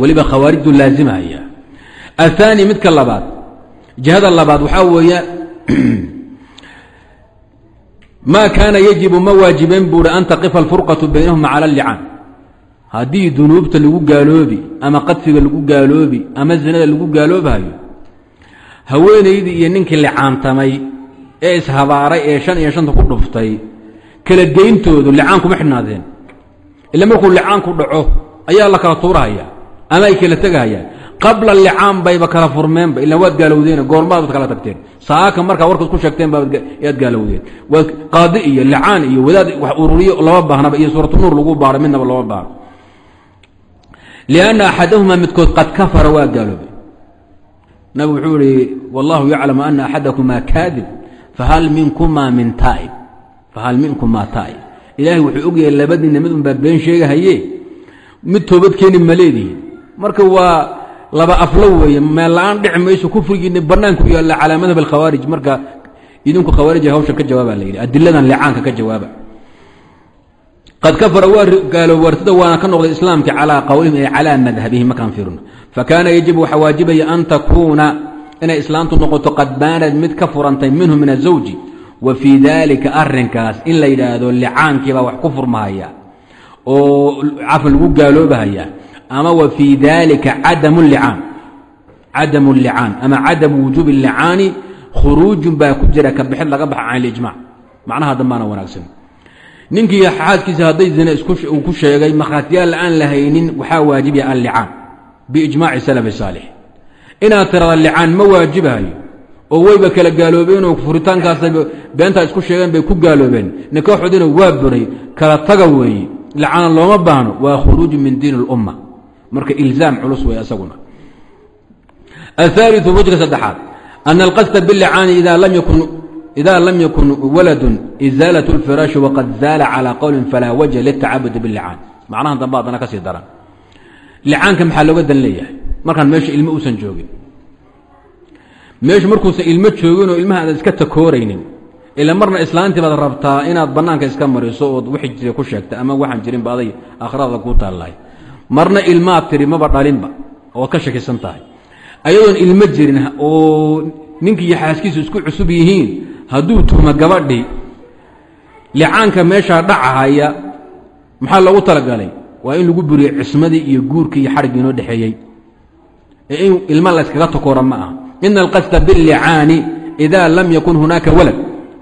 weliba khawaarijdu laazimahaya aلثaanي midka labaad jihada labaad waxaa weeye maa kaana yajibu ma waajibeen buuhi an taqifa alfurqatu baynahuma cala allicaan haddii dunuubta lagu gaaloobi ama qadfiga lagu gaaloobi ama zinada lagu gaaloobayo haweenaydii iyo ninkii licaantamay ee ishabaaray ee shan iyo shanta ku dhuftay kala geyntoodu licaankuma xidhnaadeen. Ila markuu licaanku dhaco ayaa la kala tuurahaya ama ay kala tegahayaan qabla licaan bayba kala furmeenba ilaa waad gaalowdeen goormaadbad kala tagteen. Saaka markaa warkaad ku sheegteen bayaad gaalowdeen. Qaadi iyo licaan iyo wadaad wax ururiyo lama baahnaba iyo suuratu nuur lagu baaro midnaba lama baahno lianna axadahumaa midkood qad kafara waa gaaloobay. Nabig wuxuu ihi wallahu yaclamu ana axadakumaa kaadib fahal minkumaa min taa'ib. Fahal minkumaa taa'ib. Ilaahay wuxuu ogyahay labadiinna mid unbaa been sheegahaye mid toobad keeni ma leedihin marka waa laba aflo weeye meel la'aan dhici mayso kufrigiina bannaanku yaalla calaa madhab alkhawaarij. Marka idinku khawaarija hawshan ka jawaaba la yidhi. Adiladan licaanka ka jawaaba qad kafara waa gaaloobartada waana ka noqday islaamki calaa qowlihim ay calaa madhabihim markaan fiirno. Fakaana yajibu waxaa waajibaya an takuuna inay islaamtu noqoto qad baanad mid ka furantay minhu min azawji wa fii daalika arinkaas in la yidhaahdo licaankiibaa wax ku furmahaya oo cafan lagu gaaloobahaya ama wa fii daalika cadamu licaan cadamu licaan ama cadamu wujuubi licaani khuruujun baa ku jira ka bixid laga baxa can lijmac macnaha dambaana wanaagsan. Ninkii xaaskiisa hadday zina uu ku sheegay markhaatiyaal aan la waxaa waajibaya allicaan biijmaaci salafi saalix. Inaad tirada licaan ma waajibahayo oo weyba kala gaaloobeenoo furitaankaasay beentaa isku sheegeen bay ku gaaloobeen. Nikaaxoodina waa buray kala taga weeye licaana looma baahno waa khuruuju min diin اlumma marka ilzaam culus wey isaguna ahaaliu wejga saddexaad ana alqasta bilicaani ida lam yakun waladun izaalat اlfiraashi waqad zaala calaa qowlin falaa wajha litacabudi bilicaan macnaha damba adana ka daran. Licaanka maxaa looga dan leeyahay? Markaan meesha ilmo uusan joogin. Meeshu markuusan ilmo joogin oo ilmaha aadan iska takooraynin ila marna islaantii rabtaa inaad bannaanka iska mariso ood wixii jira ku sheegta ama waxaan jirinba aday akhraada kuu taallahay marna ilmaad tiri maba dhalinba ood ka shakisan tahay. Ayadoon ilmo jirin oo ninkii iyo xaaskiisu isku cusub yihiin hadduu tuhmo gabadhi licaanka meeshaa dhacahaya maxaa loogu talagalay? Waa in lagu buriyo cismadii iyo guurkii iyo xadhiggii inoo dhexeeyey. Ee in ilma la yskaga takoora ma aha. Ina alqasda billicaani idaa lam yakun hunaaka walad.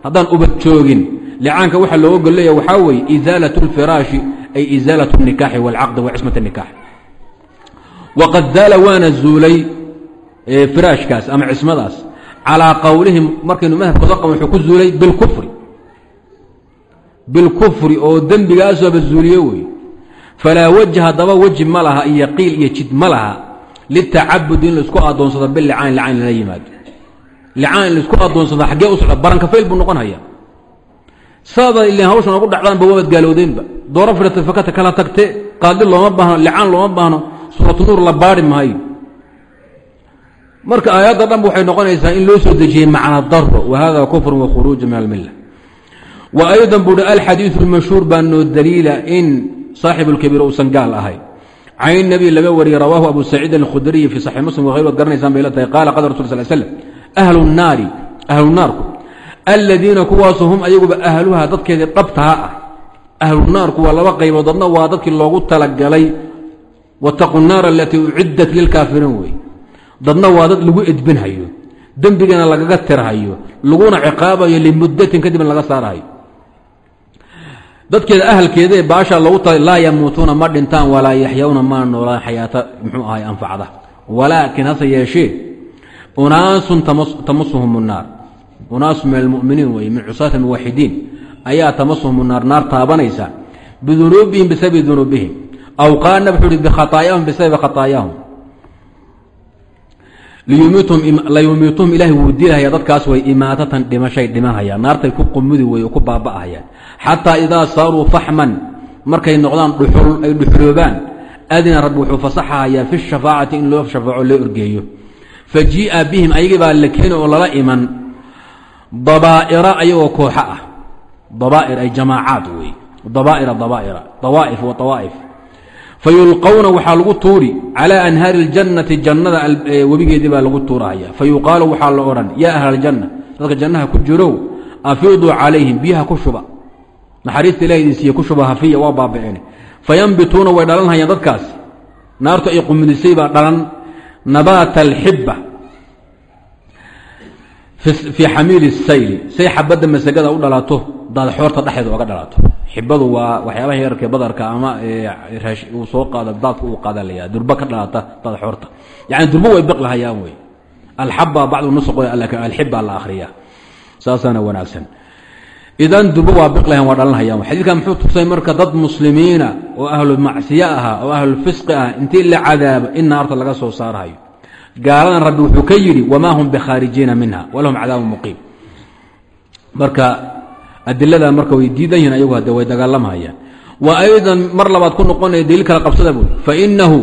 Haddaan ubad joogin licaanka waxaa looga golleeya waxaa weeye isaalat اlfiraashi ay isaalat الnikaaxi wاlcaqdi wa cismat الnikaax waqad zaala waana zuulay firaashkaas ama cismadaas calىa qowlihim markaynu madhabkooda qaban wuxuu ku zuulay bilkufri bilkufri oo dembigaasooba zuuliye wey falaa wajha haddaba weji ma laha iyo qiil iyo jid ma laha litacabudi in laisku adoonsado bilicaan licaan lala yimaado licaan in laisku adoonsado xaggee u socda barankafayl buu noqon haya sabadan ilan hawshan ogu dhacdaanba waad gaalowdeenba. Dooro fidhatay fakata kala tagte qaadi looma baahno licaan looma baahno suuratunuur la baari maayo. Marka aayadda dhanba waxay noqonaysaa in loo soo dejiyey macna daro wa hada kufru wa khuruuju min almilla. Wa aydan buuhi alxadiidu almashhuur baa noo daliila in saaxib اlkabiir uusan gaal ahay can nabi laga wariyey rawaahu abu saciid alkhudriyi fii saxix muslim wahayr waad garanaysaan bay la tahay qaala qala rasul sal slm ahlu naari ahlu naarku aladiina kuwaasu hum ayaguba ahluha dadkeedii dhabtaha ah. Ahlu naarku waa laba qaybood dadna waa dadkii loogu talagalay. Wataqu naara alatii uciddat lilkaafiriin wey. Dadna waa dad lagu edbinhayo dembigana lagaga tirhayo laguna ciqaabayo limudatin kadibna laga saarhayo dadkeeda ahalkeeda ee baasha loogu talay laa yamuutuuna ma dhintaan walaa yaxyawna ma noolaan xayaata muxuu ahay anfacda. Walaakin hase yeeshee unaasun tamasuhum الnaar unaasu min almuminiin wey min cusaati muwaxidiin ayaa tamasuhum naar naar taabanaysa bidunuubihim bisababi dunuubihim. Aw qaana wuxuu hi bikhataayaahum bisababi khataayaahum layumiituhum ilahay wuu dilahaya dadkaas way imaatatan dhimashay dhimanhayaan naartay ku qumudi wey oo ku baaba'ahayaan xataa idaa saaruu faxman markay noqdaan ay dhuxuloobaan adina rabbi wuxuu fasaxahayaa fi shafaacati in loo shafaaco loo orgeeyo fa jii'a bihim ayagii baa la keeni oo lala iman dabaa'ira ayagoo kooxo ah. Dabaa'ir ay jamaacaad wey dabaa'ira dabaa'ira. Dawaa'if wa dawaa'if fayulqowna waxaa lagu tuuri calى anhaari اljannati jannada webigeedii baa lagu tuurahaya fayuqaalu waxaa la odhan yaa ahla dadka jannaha ku jirow afiiduu calayhim biyaha ku shuba. Naxariista ilah idin siiye ku shuba hafiya waa baaba'een fayanbituuna way dhalanhayaan dadkaas. Naartu ay qumudisay baa dhalan nabaata alxiba fii xamiili sayli say xabadda masagada u dhalato daadxoorta dhexeeda oga dhalato xibadu waa waxyaabaha yararka badarka ama uu soo qaado daadka uu qaada layaa durba ka dhalata daadxoorta yani durbo way biqlahayaan wey. Alxaba bacdu nusq alxiba la akhriya saasaana wanaagsan. Idan durbo waa biqlahayan waa dhalanhayaan xadiidkan muxuu tusay marka dad muslimiina oo ahlu macsiye ahaa oo ahlufisqi ah intii la cadaabo in naarta laga soo saarhayo gaaladan rabbi wuxuu ka yidhi wamaa hum bikhaarijiina minha walahum cadaabu muqiim. Marka adilada marka way diidan yihiin ayagu hadde way dagaalamhayaan wa aydan mar labaad ku noqonaya daliil kala qabsada buui fainahu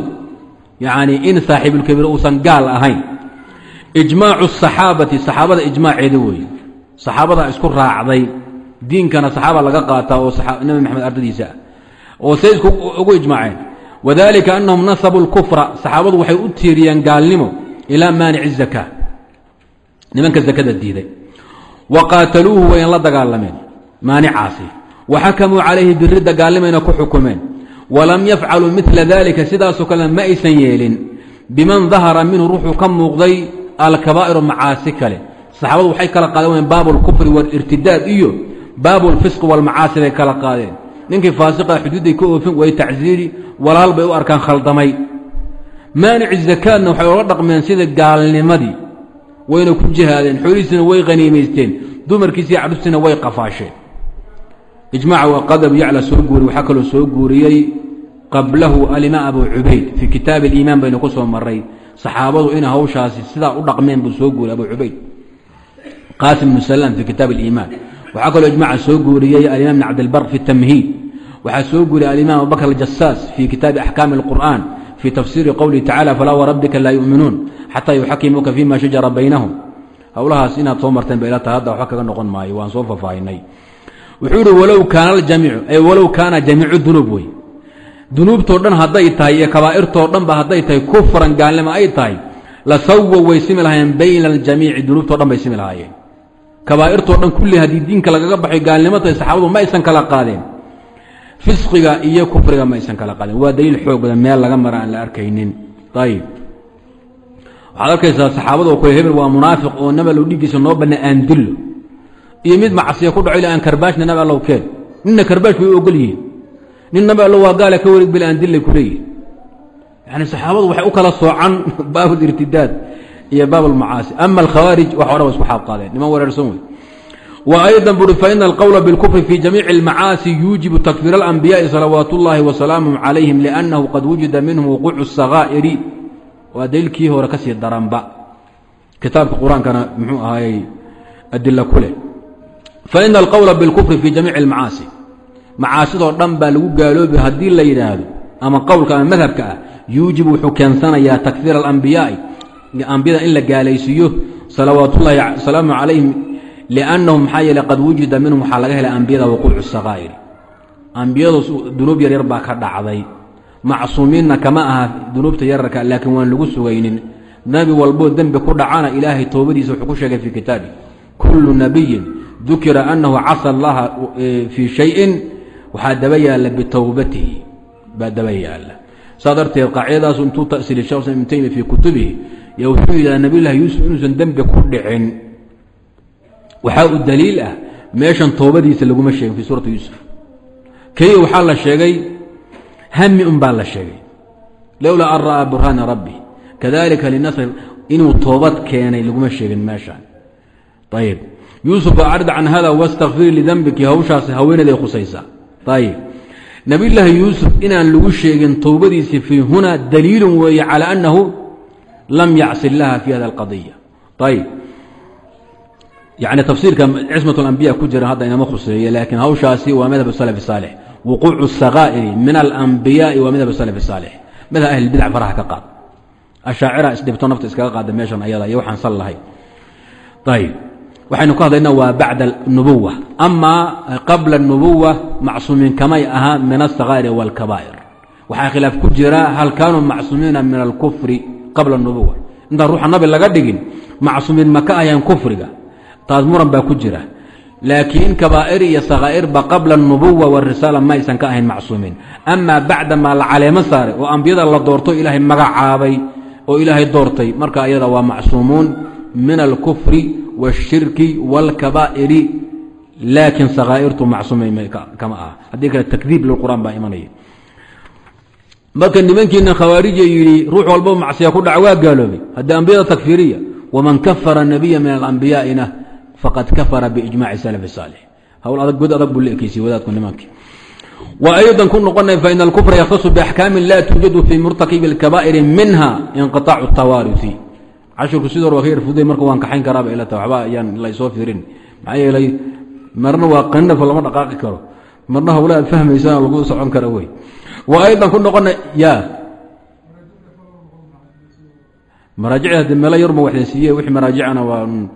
yani in saaxiibulkabiir uusan gaal ahayn. Ijmaacu saxaabati saxaabada ijmaaceeda weeye. Saxaabada isku raacday diinkana saxaaba laga qaataa oo nabi maxamed ardadiisa ah oo say isku ugu ijmaaceen. Wadalika anahum nasabuu lkufra saxaabadu waxay u tiiriyeen gaalnimo ilaa maanici zaka. Nimanka zakada diiday. Wa qaataluuhu wayn la dagaalameen maanicaasi. Wa xakamuu calayhi biridda gaalnimayna ku xukumeen. Walam yafcaluu midla dalika sidaasoo kale ma aysan yeelin. Biman dahara minhu ruuxuu ka muuqday alkabaa'iru macaasi kale. Saxaabadu waxay kala qaadeen ween baabu lkufri walirtidaad iyo baabu lfisqi walmacaasi bay kala qaadeen. Ninkii faasiqa xuduudday ka oofin way tacsiiri walaal bay u arkaan khaldamay maanici zakaadna waxay oga dhaqmeen sida gaalnimadii. Wayna ku jihaadeen xoolihiisina way haniimaysteen dumarkiisiiyo cadhuftiina way qafaasheen. Ijmaca waa qadab yacla soo guuriy waxaa kaloo soo guuriyey qablahu alimaam abu cubayd. Fii kitaabi aliimaan baynu ku soo maray saxaabadu inay hawshaasi sidaa u dhaqmeen buu soo guuriyey abu cubayd. Qaasim bnu salaam fii kitaab aliimaan. Waxaa kaloo ijmaca soo guuriyey alimaam bn cabdilbar fi fii tafsiiri qowlihi tacala falaa warabbika laa yu'minuun xataa yuxakimuuka fima shajara baynahum howlahaas inaad soo marteen ba ila tahay hadda waxba kaga noqon maayo waan soo fafaahinay wuxuu ihi walow kaana aljamiicu ay walow kaana jamiicu dunuub wey dunuubtoo dhan hadday tahay iyo kabaa'irtoo dhanba hadday tahay kufran gaalnimo ay tahay la sawa way simi lahaayeen bayna aljamiici dunuubtoo dhan bay simi lahaayeen kabaa'irtoo dhan kulli haddii diinka lagaga baxay gaalnimo tahay saxaabadu ma aysan kala qaadeen fisqiga iyo kufriga ma aysan kala qaadeen waa daliil xoog badan meel laga mara aan la arkaynin. Ayib waxaad arkaysaa saxaabada oo kule hebel waa munaafiq oo nabalow dhiiggiisa noo banna aan dillo iyo mid macsiya ku dhaco aan karbaashna allow keen. Ninna karbaash way ogol yihiin. Nin allow waa gaala ka wareeg bil aan dillay ku leeyihiin yani saxaabadu waxay u kala soocan baab lirtidaad iyo baab almacaasi ama alkhawaarij wax dhan wa isku xaabqaadeen niman wareersan wey aydan buri faina alqowla bilkufri fi jamiici almacaasi yuujibu takfiir alanbiyaai salawaat ullaahi wasalaamuh calayhim liannahu qad wujida minhum wuquucu sakaa'iri waa daliilkii hore ka sii daranba kitaabka qur'aankana muxuu ahaayey adila ku leh faina alqowla bilkufri fi jamiici almacaasi macaasidoo dhan baa lagu gaaloobi haddii la yidhaahdo ama qowlka ama madhabka ah yuujibu wuxuu keensanayaa takfiir alambiyaai ambiyada in la gaalaysiiyo salawaatullahi salaamu calayhim liannahu maxaa yeele qad wujida minhum waxaa laga helay ambiyada wuquucu sakaa'iri ambiyadu dunuub yaryar baa ka dhacday. macsuumiinna kama aha dunuubta yararka laakiin waan lagu sugaynin. nebi walboo dembi ku dhacana ilaahay toobadiisa wuxuu ku sheegay fii kitaabi kullu nabiyin dukira annahu casa allaha fii shayin waxaa daba yaalla bitowbatihi baa daba yaalla saa darteed qaacidadaasu intuu tasili shekh ibn taymiya fii ku dhicin waxaa u daliil ah meeshan toobadiisa laguma sheegin fii suurati yuusuf. Keliya waxaa la sheegay? Hami un baa la sheegay. Lowlaa an ra'aa burhaana rabbi. Kadalika linasr inuu toobad keenay laguma sheegin meeshaan ayib yuusuf acrid can hada wastakfir lidembiki hawshaas haweenaday khusaysaa ayib nabiyullaahi yuusuf inaan lagu sheegin towbadiisii fii huna daliilun weeye calى annahu lam yacsi illaha fi hada alqadiya ayib yani tafsiirka cismat اlambiya ku jira hadda inama khuseeye laakiin hawshaasi waa madhab salaf saalix wuquucu الsakaa'iri min alambiyaai waa madhab salaf saalix madhab ahlilbidc faraha ka qaad ashaacira isdhibto nafta iskaga qaada meeshan ayada iyo waxaan sal lahay ayib waxaynu ka hadlaynaa waa bacda nubuwa amaa qabla nubuwa macsuumiin kamay ahaa min asakaa'iri wاlkabaa'ir waxaa khilaaf ku jira hal kaanuu macsuumiina min alkufri qabla nubuwa intaan ruuxa nabi laga dhigin macsuumiin ma ka ahayaan kufriga taas muran baa ku jira. Laakiin kabaa'ir iyo sakhaa'irba qabla anubuwa warisaala ma ka ahayn macsuumiin amaa bacda maa la caleemo saaray oo ambiyada la doorto ilaahay magacaabay oo ilaahay doortay marka ayada waa macsuumuun min alkufri wاshirki wاlkabaa'iri laakiin sakhaa'irtu macsuuma kama aha. Haddii kale takdiib lilqur'an baa imanaya. Marka nimankiina khawaarija yidhi ruux walbo macsiya ku dhaca waa gaaloobay. Haddii ambiyada takfiiriya waman kafara nabiya min alambiyaaina faqad kafara biijmaci salaf saalix hawl adag god adag buu la ekeysay wadaadku nimankii wa aydan ku noqonay faina alkufra yakhtasu biaxkaamin laa tuujadu fii murtakibi اlkabaa'iri minha inqiطaacu اtawaarusi cashirku sidor waa ka yar fuday marka waan kaxayn karaaba ila ta waxba ayaan laysoo fiirin maxaa yeelay marna waa qanafo lama dhaqaaqi karo marna hawla aad fahmaysaan lagu socon kara wey wa aydan ku noqona ya maraajicda hadde meelo yarma waxdin siiye wixii maraajicana waan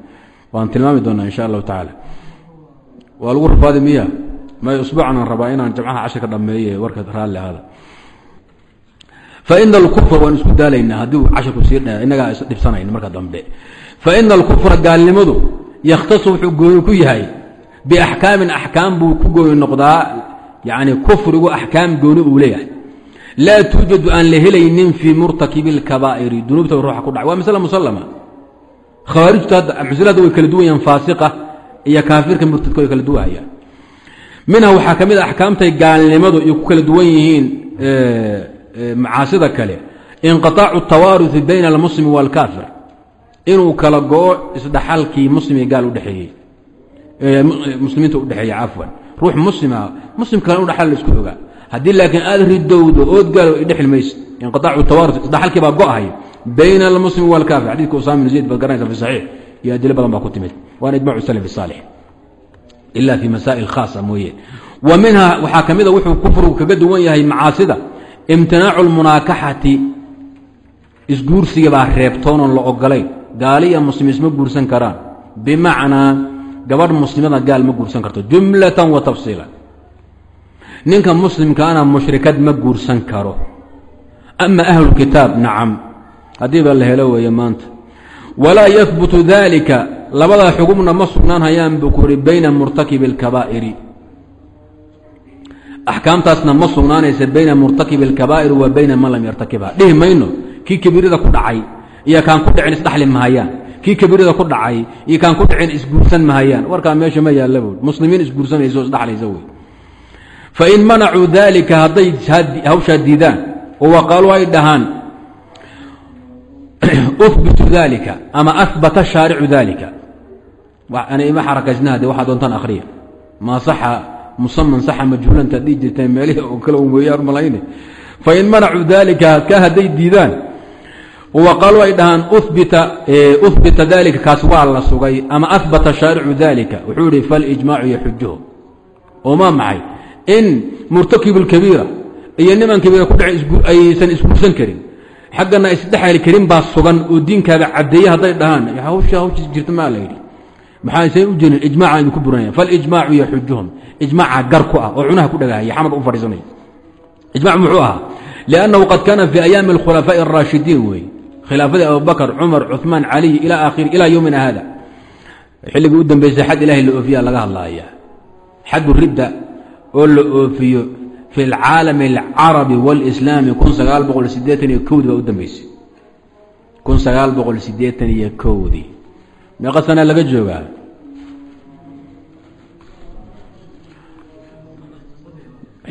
waan tilmaami doonaa insha allahu tacaala. Waa lagu rafaadi miya? May usbuucan aan rabaa inaan jamcaha cashirka dhameeye warka raalli ahaada? Faina alkufra waan isku daalaynaa haddii cashirku sii dha innagaa is dhibsanayn marka dambe. Faina alkufra gaalnimadu yakhtasu wuxuu gooni ku yahay biaxkaamin axkaam buu ku gooni noqdaa yani kufrigu axkaam gooni uu leeyahay. Laa tuujadu aan la helaynin fii murtakibi اlkabaa'iri dunuubta ruuxa ku dhacay waa masle musalama khawaarijtu hadda way kala duwayaan faasiqa iyo kaafirka murtadka way kala duwahayaan minha waxaa ka mid a axkaamtay gaalnimadu iyo ku kala duwan yihiin macaasida kale. Inqitaacu tawaarui bayna almuslimi waalkaafir inuu kala go-o isdhaxalkii muslimiga gaal udheeeyey muslimiinta udhexeeya cafwan. Ruux muslima muslim kale inu dhaxal la haddii laakiin aad ridowdo ood gaalo idhexli mayse inqiaacu tawaru isdhaxalkii baa go-ahay bayna almuslimi wاlkaafir xadidka usaama bn zayd baad garanaysa fi saxiix iyo adilo badan baa ku timid waana ijmacu salaf saalix ila fi masaa'il khaasa mooye wa minha waxaa ka mida wuxuu kufrigu kaga duwan yahay macaasida imtinaacu lmunaakaxati isguursiga baa reebtoonon la ogolayn gaali iyo muslim isma guursan karaan bimacnaa gabadh muslimada gaal ma guursan karto jumlatan wa tafsiila ninka muslimkaana mushrikad ma guursan karo ama ahlukitaab nacam haddii baa la helo weeye maanta. Walaa yahbutu dalika labada xugumna ma sugnaan hayaan buu ku uhi bayna murtakibi اlkabaa'iri axkaamtaasna ma sugnaanaysa bayna murtakibi اlkabaa'iri wa bayna man lam yartakibha dhihi mayno kii kabiirada ku dhacay iyo kaan ku dhicin isdhaxli mahayaan kii kabiirada ku dhacay iyo kaan ku dhicin isguursan mahayaan warkaa meesha ma yaalla buui muslimiin isguursanaysa o isdhaxlaysa wey fain manacuu dalika hadday hawshaa diidaan oo waqaaluu ay dhahaan uhbitu dalika ama ahbata shaaricu dalika ima xarakaysna de waxaa doontaan akhriya. Maa saxa musaman saxa majhuulanta dhihi jirteen meelihii oo kale un weeyaan malayne fain manacuu dalika ka hadday diidaan waqaaluu ay dhahaan uhbita dalika kaas waa la sugay ama ahbata shaaricu dalika wuxuu ihi falijmaacu yaxujuhu oo maa maxay? In murtakibu lkabiira iyo niman kabiira ku dhacay aysan isguursan karin xaggana isdhexali karin baa sugan oo diinkaaba caddeeye hadday dhahaan. Hawsha hawshiis jirta maa la yidhi. Maxaa aysan u jirin ijmaca idinku burinaya falijmaacu yaxujuhum ijmaaca gar ku ah oo cunaha ku dhagahaya xamarka u fadhiisanaya. Ijmac muxuu ahaa? Liannahu qad kaana fii ayaami alkhulafaa'i araashidiin weeye khilaafadii abubakar cumar cumaan caliy ilaa aakhiri ilaa yowmina haada. Xilligii u dambeysay xad ilaahay la oofiya laga hadlaaya. Xadu ridda oo la oofiyo fi اlcaalami اlcarabi wاlislaami kun sagaal boqol sideetan iyo kowdii baa u dambeysay kun sagaal boqol sideetan iyo kowdii meeqa sana laga joogaa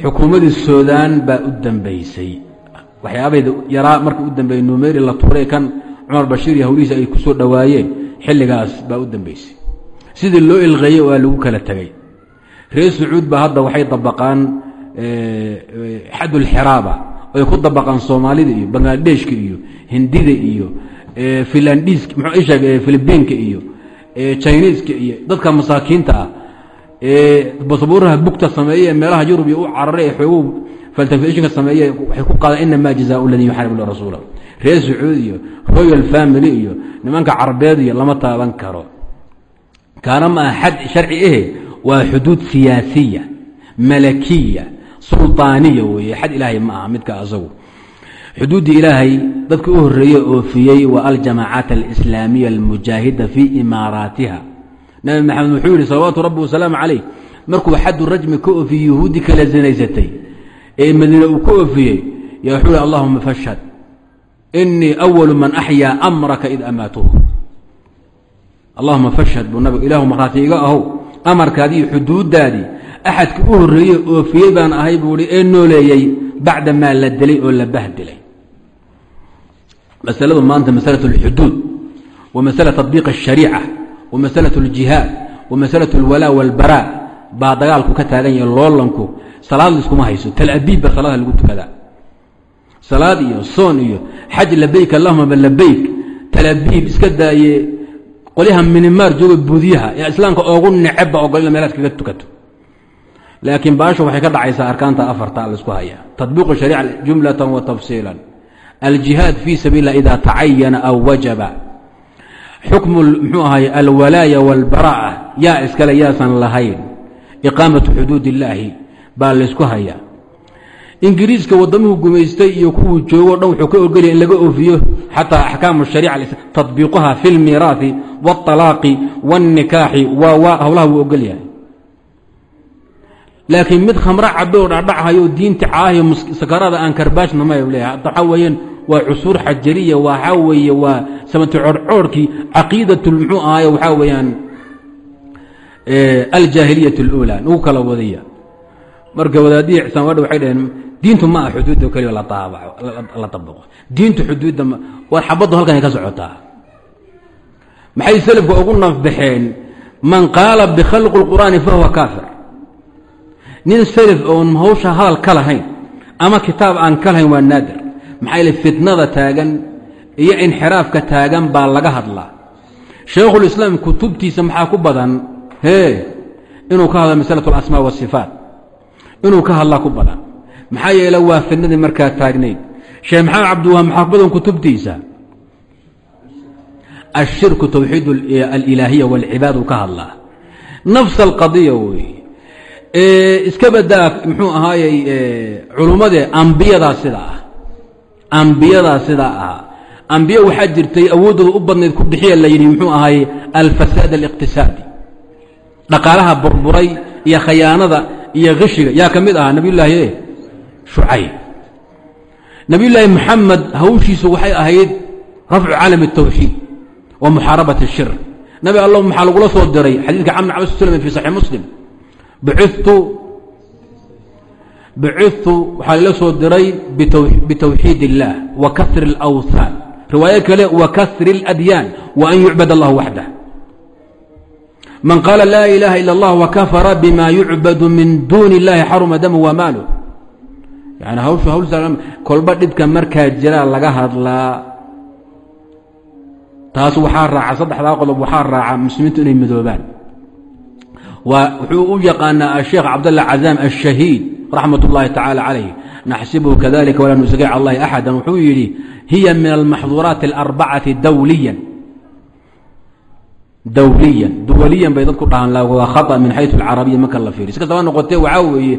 xukuumadii suudaan baa u dambeysay waxyaabaheeda yaraa marka u dambeeyey numeri la tuuray kan cumar bashiir iyo hawlihiisa ay ku soo dhowaayeen xilligaas baa u dambeysay sidii loo ilqeeyey waa lagu kala tegey reer sacuud ba hadda waxay dabaqaan xadulxiraaba ay ku dabaqaan soomaalida iyo bangladeshka iyo hindida iyo filandhiiska muxuu isheeg filibiinka iyo chiniiska iyo dadka masaakiinta ah. Ee basabuuraha bugta sameeye meelaha yurub iyo u cararay ee faltafishinka sameeye waxay ku qaadaan inamaa jazaau ladii yuxaribu rasuula reer sacuud iyo royal family iyo nimanka carabeed iyo lama taaban karo. Kaana ma xad sharci ahe waa xuduud siyaasiya malakiya sulطaaniya weeye xad ilaahay ma aha midka asagu. Xuduuddii ilaahay dadka u horeeye oofiyey waa aljamaacaat alislaamiya almujaahida fii imaaraatiha. Nabi maxamed wuxuu yihi salawaatu rabbi wasalaamu calayh. Markuu xaddu rajmi ka oofiyey yuhuudi kala zinaysatay ee madiine uu ka oofiyey ya wuxuu hi allahuma fashhad inii awalu man axyaa amraka id amaatuhu. Allahuma fashhad buu nabig ilaahu markhaati iga ahow amarkaadii xuduuddaadii axadka u horreeyey oofiyey baan ahay buu hi ee nooleeyey bacda maa la dilay oo la bahdilay masaladu maanta masalaة اlxuduud wa masala taطbiiq الshariica wa masalaة اljihaad wa masalaة اlwalaa wاlbaraa baa dagaalku ka taagan yahay loolanku salaad liskuma hayso talabiib baa salaada lagu tukadaa salaad iyo soon iyo xaj labayk allahuma ba labayk talabiib iska daaye qolyaha minimaar jooga buudyaha ee islaamka oogu necebba ogol ina meelaad kaga tukato laakiin baasha waxay ka dhacaysaa arkaanta afarta laisku hayaa tadbiiqu shariica jumlatan wa tafsiilan aljihaad fii sabiil lah ida tacayana aw wajaba xukmu mxuu ahay alwalaaya wاlbaraa'a yaa iskale yaasan lahayn iqaamatu xuduud illaahi baa laysku hayaa ingiriiska waddamuhu gumaystay iyo kuwuu joogo dhan wuxuu ka ogolaya in laga oofiyo xataa axkaamu sharica tadbiiquha fi اlmiiraaثi wاطalaaqi wاnnikaaxi waa howlaha wuu ogol yahay laakiin mid khamro caboo dhadhachayo diinta caahiyo sakaraada aan karbaajnama leeyahay. Waxaa weeyaan waa cusuur xajariya waxaa weeye waa sabanti coorcoorkii caqiidatul muxuu ahaaye waxaa weeyaan aljaahiliyat اluulaa ugu kala wadiya. Marka wadaadihii ixsaan wadha waxay dhaheen diintu ma ah xuduudda keliya la dabaqo diintu xuduudda war xabaddu halkan ay ka socotaa. Maxay selafka ugu nafbaxeen man qaala bikhalqi اlqur'aani fahuwa kaafir nin selaf oon hawsha hadal ka lahayn ama kitaab aan ka lahayn waa naadir. Maxaa yale fitnada taagan iyo inxiraafka taagan baa laga hadlaa. Shaykhulislaam kutubtiisa maxaa ku badan? Hee inuu ka hadla masalatu alasmaa wasifaat inuu ka hadlaa ku badan. Maxaa yeele waa fitnadii markaa taagnayd. Sheekh maxamed cabdiwahaab maxaa ku badan kutubtiisa ashirku towxiid alilaahiya walcibaad uu ka hadlaa. Nafs alqadiya wey Eh, iska badaa muxuu ahaayey eh, culummadee ambiyadaa sidaa ah. Ambiyadaa sidaa ahaa ambiye waxaa jirtay awooddooda u badnayd ku bixiya la yidhi muxuu ahaayey alfasaad aliqtisaadi. Dhaqaalaha burburay iyo khayaanada iyo kishiga yaa ka mid ahaa nebiyullaahi eh, shucayb. Nebiyullaahi moxamed hawshiisu waxay ahayd rafcu caalami اtawxiid wa muxaarabat اshirk nabi allow maxaa lagula soo diray? Xadiidka camr cabd slm fi saxiix muslim bictu bicittu waxaa lala soo diray bitawxiid اllah wa kasri اlawthaan riwaayo kale wa kasri اladyaan wa an yucbad allah waxdah man qaala laa ilaaha ila اllah wakafara bima yucbadu min duuni اllahi xaruma damu wa maalu yani hawshu hawl kolba dhibka markaa jiraa laga hadlaa taas waxaa raaca saddexdaa qodob waxaa raaca muslimiintu inay midoobaan wuxuu u yaqaanaa asheekh cabdalla cadaam ashahiid raxmat ullaahi tacaala calayh naxsibuhu kadalika walaa nusage cala allahi axadan wuxuu yidhi hiya min almaxduuraati alarbacati dawliyan. Dawliyan. Duwaliyan bay dadku dhahaan la waa khaa min xayu alcarabiya marka la fiiriy si kastaba noqotee waxaa weeye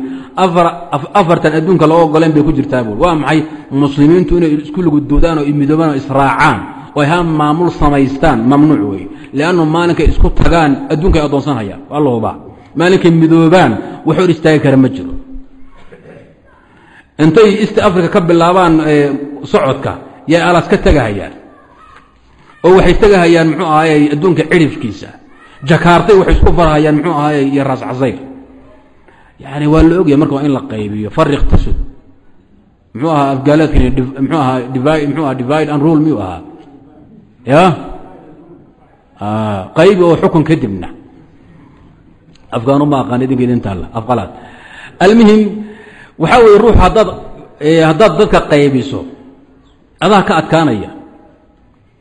afartan adduunka loo ogoleen bay ku jirtaa buul waa maxay muslimiintu inay isku luguduudaan oo midoobaan oo israacaan? Oo ay ha maamul samaystaan mamnuuc weeye liannu maalinkay isku tagaan adduunka ay addoonsanhayaan waa la maalinkay midoobaan wax hor istaagi kara ma jiro. Intay east africa ka bilaabaan socodka yay alas ka tegahayaan oo waxay tegahayaan muxuu ahaayey adduunka cirifkiisa. Jakaartay waxay isku farhayaan muxuu ahaayey iyo raas yani waa la ogyahay marka waa in la qaybiyo fariq tasud ahaa mxuu ahaa divi mxuu aha divide and rule miyuu ahaa qaybi oo xukun kadibna afgaanu ma aqaan idinka idintaalla afqalaad. Almuhim waxaa weeye ruux haddaad haddaad dadka qaybiso adaa ka adkaanaya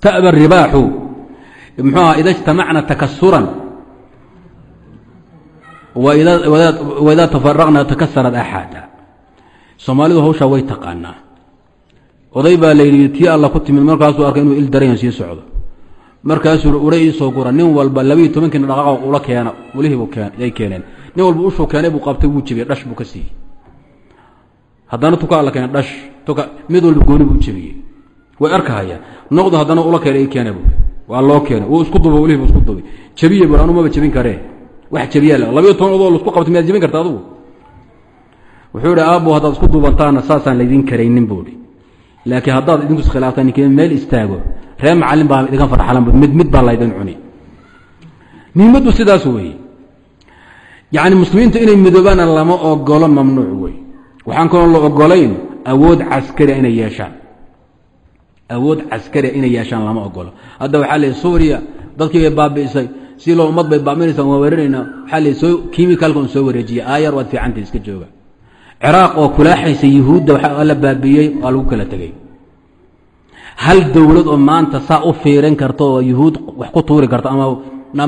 ta'ba ribaaxu. Muxuu aha ida اjtamacna takasuran waidaa tafaraqna takasarad axaada soomaalidu hawshaa way taqaanaa oday baa la yidhi tii alla ku timid markaasuu arkay inuu il darayan sii socdo. Markaasuu ura iisoo gura nin walba labayo tobankiina dhaqaaq ula keena ulihiibu ay keeneen. Nin walba ushuu keenay buu qabtay wuu jebiyey dhash buu ka siiyey. Haddana tuka alla keena dhash tuka mid walba gooni buu jebiyey way arkahayaan. Noqdo haddana ula keena i keena buui waa loo keenay. Wuu isku duba ulihii bu isku dubay jebiye bur anu jebin karee wax jebiyaa labayo toban odoo la isku qabtay miyaad jebin karta adugu? Wuxuu idhi aabbo haddaad isku duubantaana saasaan laydin karaynin buuhi laakiin haddaad idinku iskhilaaftaan ninkii meel istaago ree macallin baa idinka farxalan mid mid baa laydin cuni. Muhiimaddu sidaas weeye. Yacni muslimiintu inay midoobaana lama ogolo mamnuuc wey waxaan kaloo la ogolayn awood caskaria inay yeeshaan. Awood caskaria inay yeeshaan lama ogolo hadda waxaa leey suuriya dadkii bay baabi'isay. Si loo ummad bay baaminaysaa waan weeraraynaa waxaa leey soo kiimikalka un soo wareejiya aayar waad fiicantay iska jooga ciraaq oo kulaaxaysa yuhuudda waxaa la baabiiyey waa lagu kala tegey. Hal dowlad oo maanta saa u fiirin karta oo yuhuud wax ku tuuri karta ama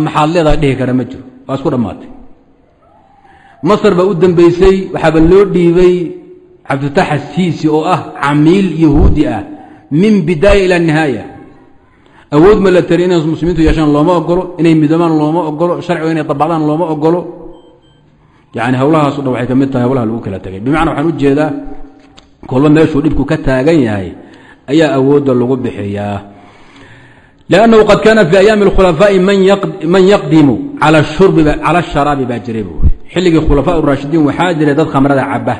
maxaad dhihi kara ma jiro. Waa isku dhammaatay. Masar baa u dambeysay waxaaba loo dhiibay cabdifatax asiisi oo ah camiil yahuudi ah min bidaaya ilaa nihaaya. Awood ma la tari inay muslimiintu yeeshaan looma ogolo inay midoobaan looma ogolo sharciga inay dabacdaan looma ogolo yani howlahaaso dhan waxay ka mid tahay howlaha lagu kala tegay bimacnaa waxaan u jeedaa kolba meeshuu dhibku ka taagan yahay ayaa awoodda lagu bixiyaa lannahu qad kaana fii ayaami اkhulafaaءi man yaqdimu cala الsharaabi baa jiray buuri xilligii khulafaa raashidiin waxaa jiray dad khamrada caba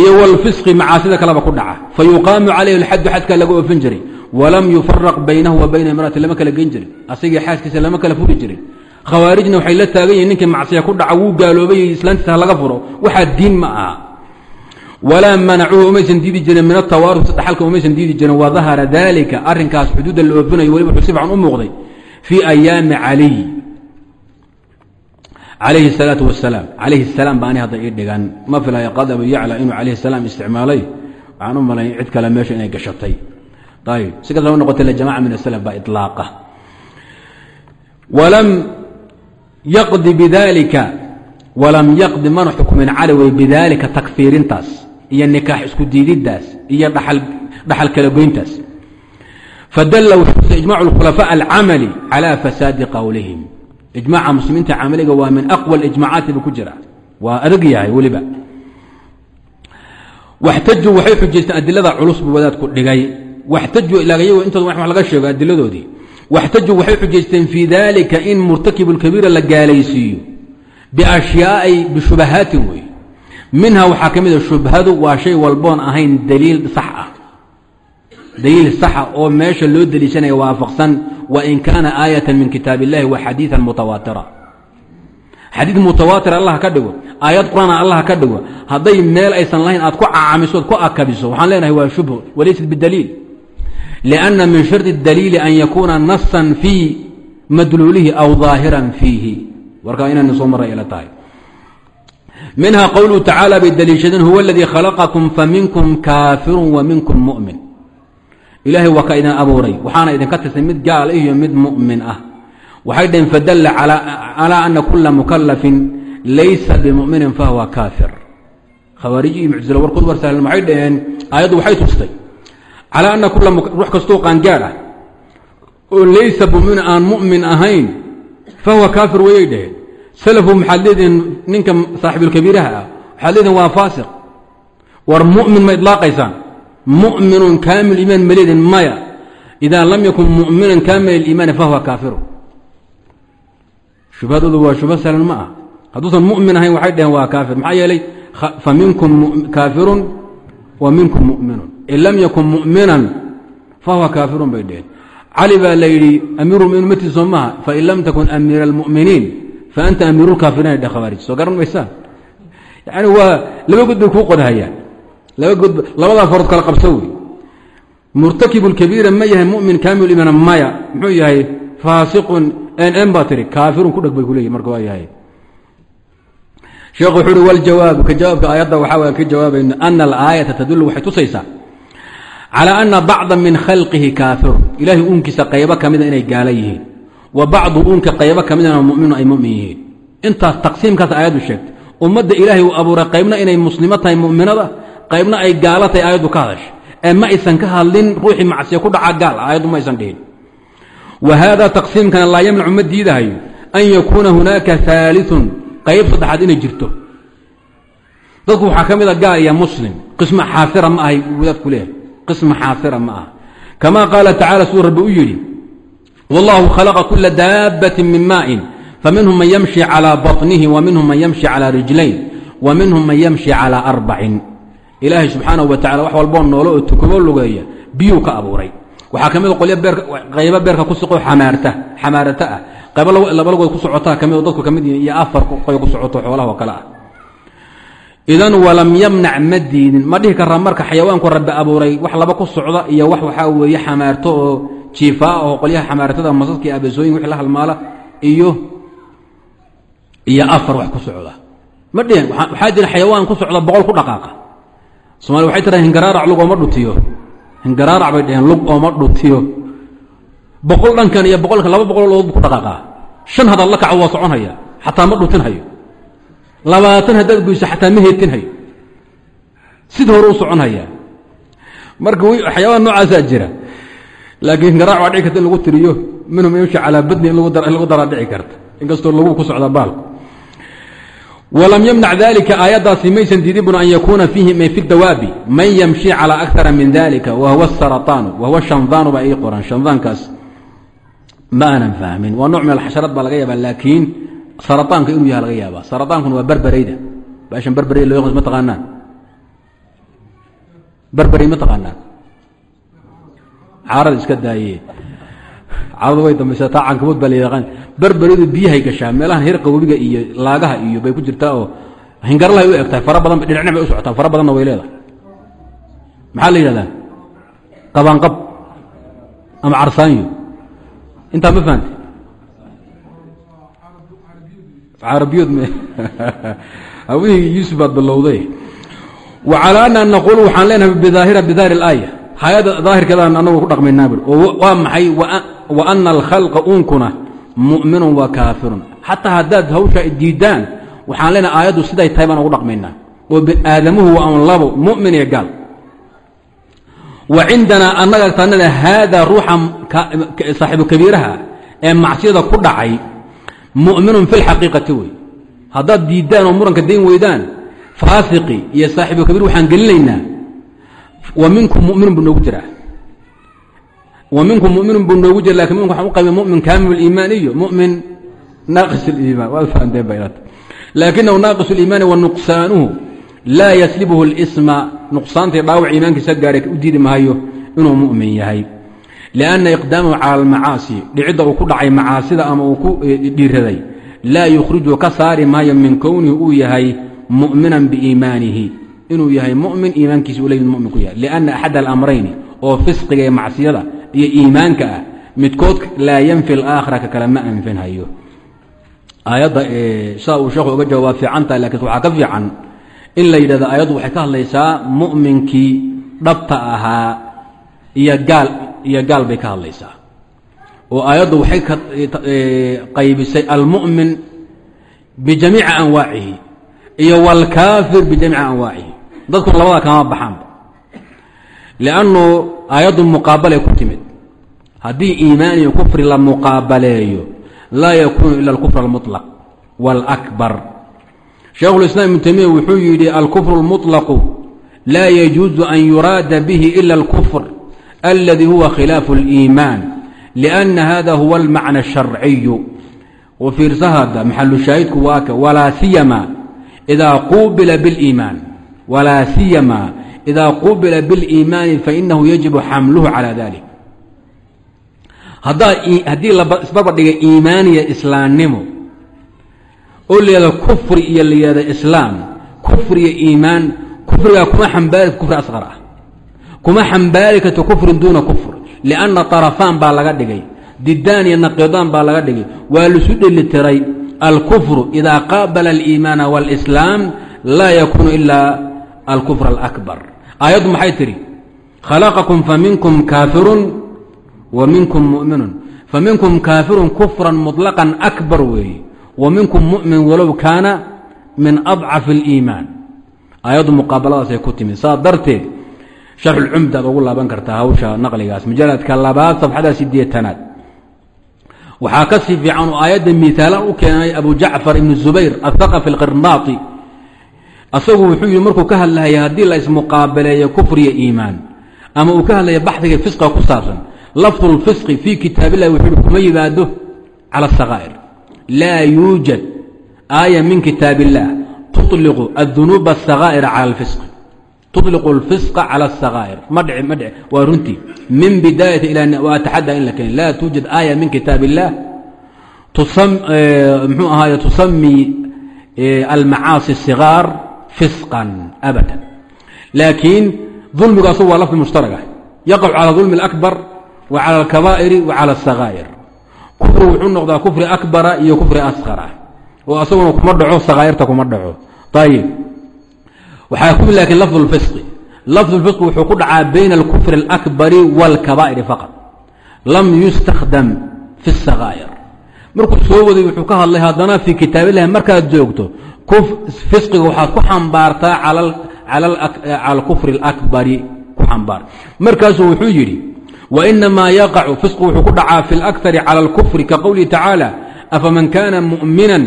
iyo wاlfisqi macaasida kaleba ku dhaca fayuqaamu calayhi اlxadu xadkaa laga oofin jiray walam yufaraq baynahu wa bayna imraati lama kala gen jirin asagii xaaskiisa lama kala furi jirin khawaarijna waxay la taagan yihin ninkii macsiya ku dhaca wuu gaaloobay islaantiisa ha laga furo waxaa diin ma aha walaa manacuuhu umaysan diidi jirin min atawaarusi dhaxalka umaysan diidi jirin wadahara dalika arinkaas xuduudda la oofinayo weliba wuxuu si fican u muuqday fii ayaami caliy calayhi الsalaatu wasalaam calayhi الsalaam baani hadda ii dhigan ma filaya qad abu yacla inuu calayhi الsalaam isticmaalay waxaan u malay cid kale meesha inay gashatay ayb si kastaba noqotay jamaca min aslf baa iطlaaqa walam yaqdi bidalika walam yaqdi mana xukmin cali wey bidaalika takfiirintaas iyo nikaax isku diididdaas iyo dhaxal kala goyntaas fadalla wuxuuse ijmac اkhulafaaء alcamali calى fasaadi qowlihim ijmaca muslimiinta camaliga waa min aqwى ijmacaati bu ku jira waa adag yahay weliba waxtajuu waxay xujaysteen adilada culus buu wadaadku dhigay waxtajuu ilaa iyago intooda wax laga sheego adiladoodii waxtajuu waxay xujaysteen fii dalika in murtakibu اlkabiira la gaalaysiiyo biashyaai bishubahaatin wey minha waxaa ka mida shubhadu waa shay walboon ahayn daliil sax ah daliil saxa oo meesha loo deliishanaya waafaqsan wain kaana aayata min kitaab illahi wa xadiian mutawaatira xadiid mutawaatir allah ka dhigo aayad qur'aan allah ka dhigo hadday meel aysan lahayn aad ku cacamiso oad ku akabiso waxaan leenahay waa lianna min shardi daliili an yakuuna nasan fii madluulihi aw daahiran fiihi warkaa inayna soo maray ila tahay minha qowluhu tacaala bay daliishadeen huwa aladii khalaqakum faminkum kaafirun wa minkum mu'min ilaahay waa ka idin abuuray waxaana idinka tirsan mid gaal iyo mid mu'min ah waxay dhaheen fadalla calaa ana kula mukalafin laysa bimuminin fahuwa kaafir khawaarij iyo muctilo warkood war sahlan waxay dhaheen aayaddu waxay tustay calaa ana kula ruux kastoo qaangaad ah oo laysa bimuminin aan mu'min ahayn fahuwa kaafir wayay dhaheen. Salafu maxaad leedihin ninka saaxiibulkabiiraha ah waxaad leedihin waa faasiq. War mu'min ma idlaaqaysaan. Mu'minun kaamil iimaan ma leedin maya. Idaa lam yakun mu'minan kaamil اliimaani fahuwa kaafiru. Shubhadoodu waa shubha sahlan ma ah. Hadduusan mu'min ahayn fa in lam yakun mu'minan fahuwa kaafirun bay dhaheen. Cali baa la yidhi amiirulmuminiin mati soo maha fain lam takun amiira almu'miniin fa anta amiirulkaafiriin dhe khawaarij. Soo garan maysaan yani waa laba god bay kuu laba god labadaa farood kala qabso wey. Murtakibu lkabiira ma yahay mumin kaamil imaana maya. Muxuu yahay faasiqun n baa tiri kaafirun ku dheg bay kuleeyihi marka waa yahay. Sheekhu wuxuu uhi waljawaabu ka jawaabka aayadda waxaa waan ka jawaabayno ana alaayata tadullu waxay tusaysaa calى ana bacda min khalqihi kaafirun. Ilahay uunkiisa qaybo ka mida inay gaala yihiin. Wa bacdu uunka qaybo ka midana muminu ay mumin yihiin intaas taqsiimkaas aayaddu sheegtay ummadda ilaahay uu abuuray qaybna inay muslimo tahay muminada qaybna ay gaalo tahay aayaddu ka hadashay ee ma aysan ka hadlin ruuxii macsiya ku dhaca gaal aayaddu ma aysan dhihin. Wa haada taqsiimkana laa yamnacu ma diidahayo an yakuuna hunaaka haaliثun qayb saddexaad inay jirto. Dadku waxaa ka mid a gaal iyo muslim. Qisma xaasira ma ahay wadaadku leehay qism xaasira ma aha. Kama qaala tacala siduu rabbi u yidhi wallahu khalaqa kula daabati min maain faminhum man yamshi calaa baطnihi wa minhum man yamshi calaa rijlayn wa minhum man yamshi calaa arbacin. Ilaahay subxaanahu wa tacala wax walboo noolo oo tukubo lugeeya biyuu ka abuuray. Waxaa ka mid qolyo beerqaybo beerka ku siqoo amaarta xamaarata ah. Qaybo labalagood ku socotaa ka mid oo dadku ka mid iyo afar qoy ku socoto xoolaha oo kale ah idan walam yamnac ma diidin ma dhihi karaa marka xayawaanku rabbi abuuray wax laba ku socda iyo wax waxaa weeye xamaarto oo jiifaa oo qolyaha xamaaratada masaska abesooyin wix la halmaala iyo iyo afar wax ku socda. Ma dhihin waxaa jira xayawaan ku socda boqol ku dhaqaaqa. Somalia waxay tiraa hingaraarac lugooma dhutiyo. Hingaraarac bay dheheen lug ooma dhutiyo. Boqol dhankan iyo boqolkan laba boqol lood bu ku dhaqaaqaa shan haddaad la kaco waa soconhaya xataa ma dhutinhayo labaatan haddaad goyso xataa ma heetinhayo sida hore u soconhaya marka waxyaabaha noocaasaa jira. Laakiin hingarac waa dhici karta in lagu tiriyo. Minhum yamshi calaa badni lagu daraa dhici karta. Inkastoo lagu ku socda baalku wlam ymnac dalika aayaddaasi maysan diidin bun an yakuuna fiihi fi dawaabi. Man yamshi calى akara min dalika wahuwa saraaanu wahuwa shandaanu baa ii qoran. Shandaankaas ma fahmin. Waa nooc min alxasharaad baa laga yaaba laakiin saraaanka inuu yaha laga yaaba sarataankuna waa berbereyda baashan berbereyda loo ma taqaanaan? Berberey ma taqaanaan? Caarada iska daaye. Caaradu way dambaysa taa cankabood baa layaqaan berberadu biyahay gashaa meelahan hirqa webiga iyo laagaha iyo bay ku jirtaa oo hingarlahay u egtahay fara badan dhinacna bay u socotaa fara badanna way leedahay. Maxaa la yidhahdaa? Qabaanqab ama carsaanyo. Intaa ma fahamte carabiyood m hawihii yuusuf baad bilowday. Wa calaa ana naquulu waxaan leenahay bidaahira bidaahir اlaaya hay'adda daahirkeedaan anagu ku dhaqmaynaa oo waa maxay? Wa ana alkhalqa unkuna mu'minun wa kaafirun. Xataa haddaad hawshaa diidaan waxaan leenahay aayaddu siday tahay baan ugu dhaqmaynaa. Oo aadamuhu waa an labo mu'min iyo gaal. Wa cindanaa annaga agtaanada haadaa ruuxa saaxiibu kabiiraha ee macsiyada ku dhacay muminun fi lxaqiiqati wey. Haddaad diiddaan oo muranka dayn weydaan faasiqi iyo saaxibu kabiir waxaan gelinaynaa. Wa minkum muminun buu noogu jiraa. Wa minkum muminun buu noogu jira laakiin mumink waxaan u qaybay mumin kaamil iimaan iyo mumin naaqis liimaan waad fahamteen baylat laakinahu naaqis liimaani wa nuqsaanuhu laa yaslibuhu اlisma nuqsaantae dhaawac iimaankiisa gaaray u diidi maayo inuu mumin yahay lianna iqdaamahu cala almacaasi dhicidda uu ku dhacay macaasida ama uu ku dhiiraday laa yukhrijuu ka saari maayo min kownihi uu yahay mu'minan biiimaanihi inuu yahay mumin iimaankiisa u leymid mumin ku yahay lianna axad alamrayni oo fisqiga iyo macsiyada iyo iimaanka ah midkood laa yanfi alaakhira ka kale ma anfinhayo aayadda saa uu sheekhu uga jawaab waa fiican tahay lakiin waxaa ka fiican in la yidhahdo aayaddu iyo gaal bay ka hadlaysaa oo aayaddu waxay ka qaybisay almu'min bijamiici anwaacihi iyo wاlkaafir bijamiici anwaacihi dadkuna labada kama baxaanba liannu aayaddu muqaabalay ku timid haddii iimaan iyo kufri la muqaabaleeyo laa yakuunu ila alkufr almuطlaq wاlakbar shaekhulislaam ibnu taymiya wuxuu yidhi alkufr اlmuطlaqu laa yajuuzu an yuraada bihi ila اlkufr aladi huwa khilaafu اliimaan liأnna hada huwa almacna الsharciyu u fiirsahada maxalu shaahidku waaka walaa siyama إda qubila bاliimaan walaa siyama إida qubila bاliimaani fainahu yajibu xamluhu calى dalik haddii isbarbar dhigay iimaaniya islaamnimo oo layihahdo kufri iyo layihahdo islaam kufriya iimaan kufrigaa kuma xambaari kufri asqar ah kuma xambaari karto kufrin duuna kufr lianna طarafaan baa laga dhigay didaan iyo naqidaan baa laga dhigay waa lisu dhelitiray alkufru ida qaabala aliimaana wاlislaam laa yakuunu ila alkufr alakbar aayaddu maxay tidhi khalaqakum faminkum kaafirun wa minkum muminun faminkum kaafirun kufran muطlaqan akbar weeye wa minkum mumin walow kaana min adcaf اliimaan aayaddu muqaabaladaasay ku timid saa darteed sharxulcumdaad ugu laaban kartaa hawsha naqligaas. Mujaladka labaad safxada sideetanaad waxaa ka sii fiican oo aayadda miaalan u keenay abu jacfar ibn zubayr athaqafi alqirnaati. Asagu wuxuu yihi markuu ka hadlahaya haddii la ismuqaabaleeyo kufriya iimaan ama uu ka hadlaya baxdiga fisqiga ku saabsan lafdu lfisqi fii kitaab illahi wuxuu hi kuma yimaado cala asakaa'ir laa yuujad aaya min kitaab illah tuطliqu adunuuba asakaa'ira cala alfisqi tuliqu lfisqa cala asakaa'ir ma dhici ma dhici waa runtii min bidaayati ilaa waa taxadaa in la keenin laa tuujad aaya min kitaab illaah muxuu ahaaye tusamii almacaasi sigaar fisqan abadan laakiin dulmigaasu waa lafdi mushtaragah yaqacu cala dulmi اlakbar wa cala alkabaa'iri wa cala asakaa'ir kufri wuxuu noqdaa kufri akbara iyo kufri asqara oo asaguna kuma dhaco sakaa'irta kuma dhaco ayib waxaa ku laakiin lafd اlfisqi lafdu lfisqi wuxuu ku dhacaa bayna alkufri alakbari wاlkabaa'iri faqad lam yustakdam fi الsakaa'ir markuu soo waday wuxuu ka hadlay haddana fii kitaabillahi markaad joogto fisqiga waxaad ku xambaartaa cala kufri اlakbari ku xambaar markaasuu wuxuu yidhi wainamaa yaqacu fisqu wuxuu ku dhacaa fi اlakari cala اlkufri ka qowlihi tacaala afaman kana mu'minan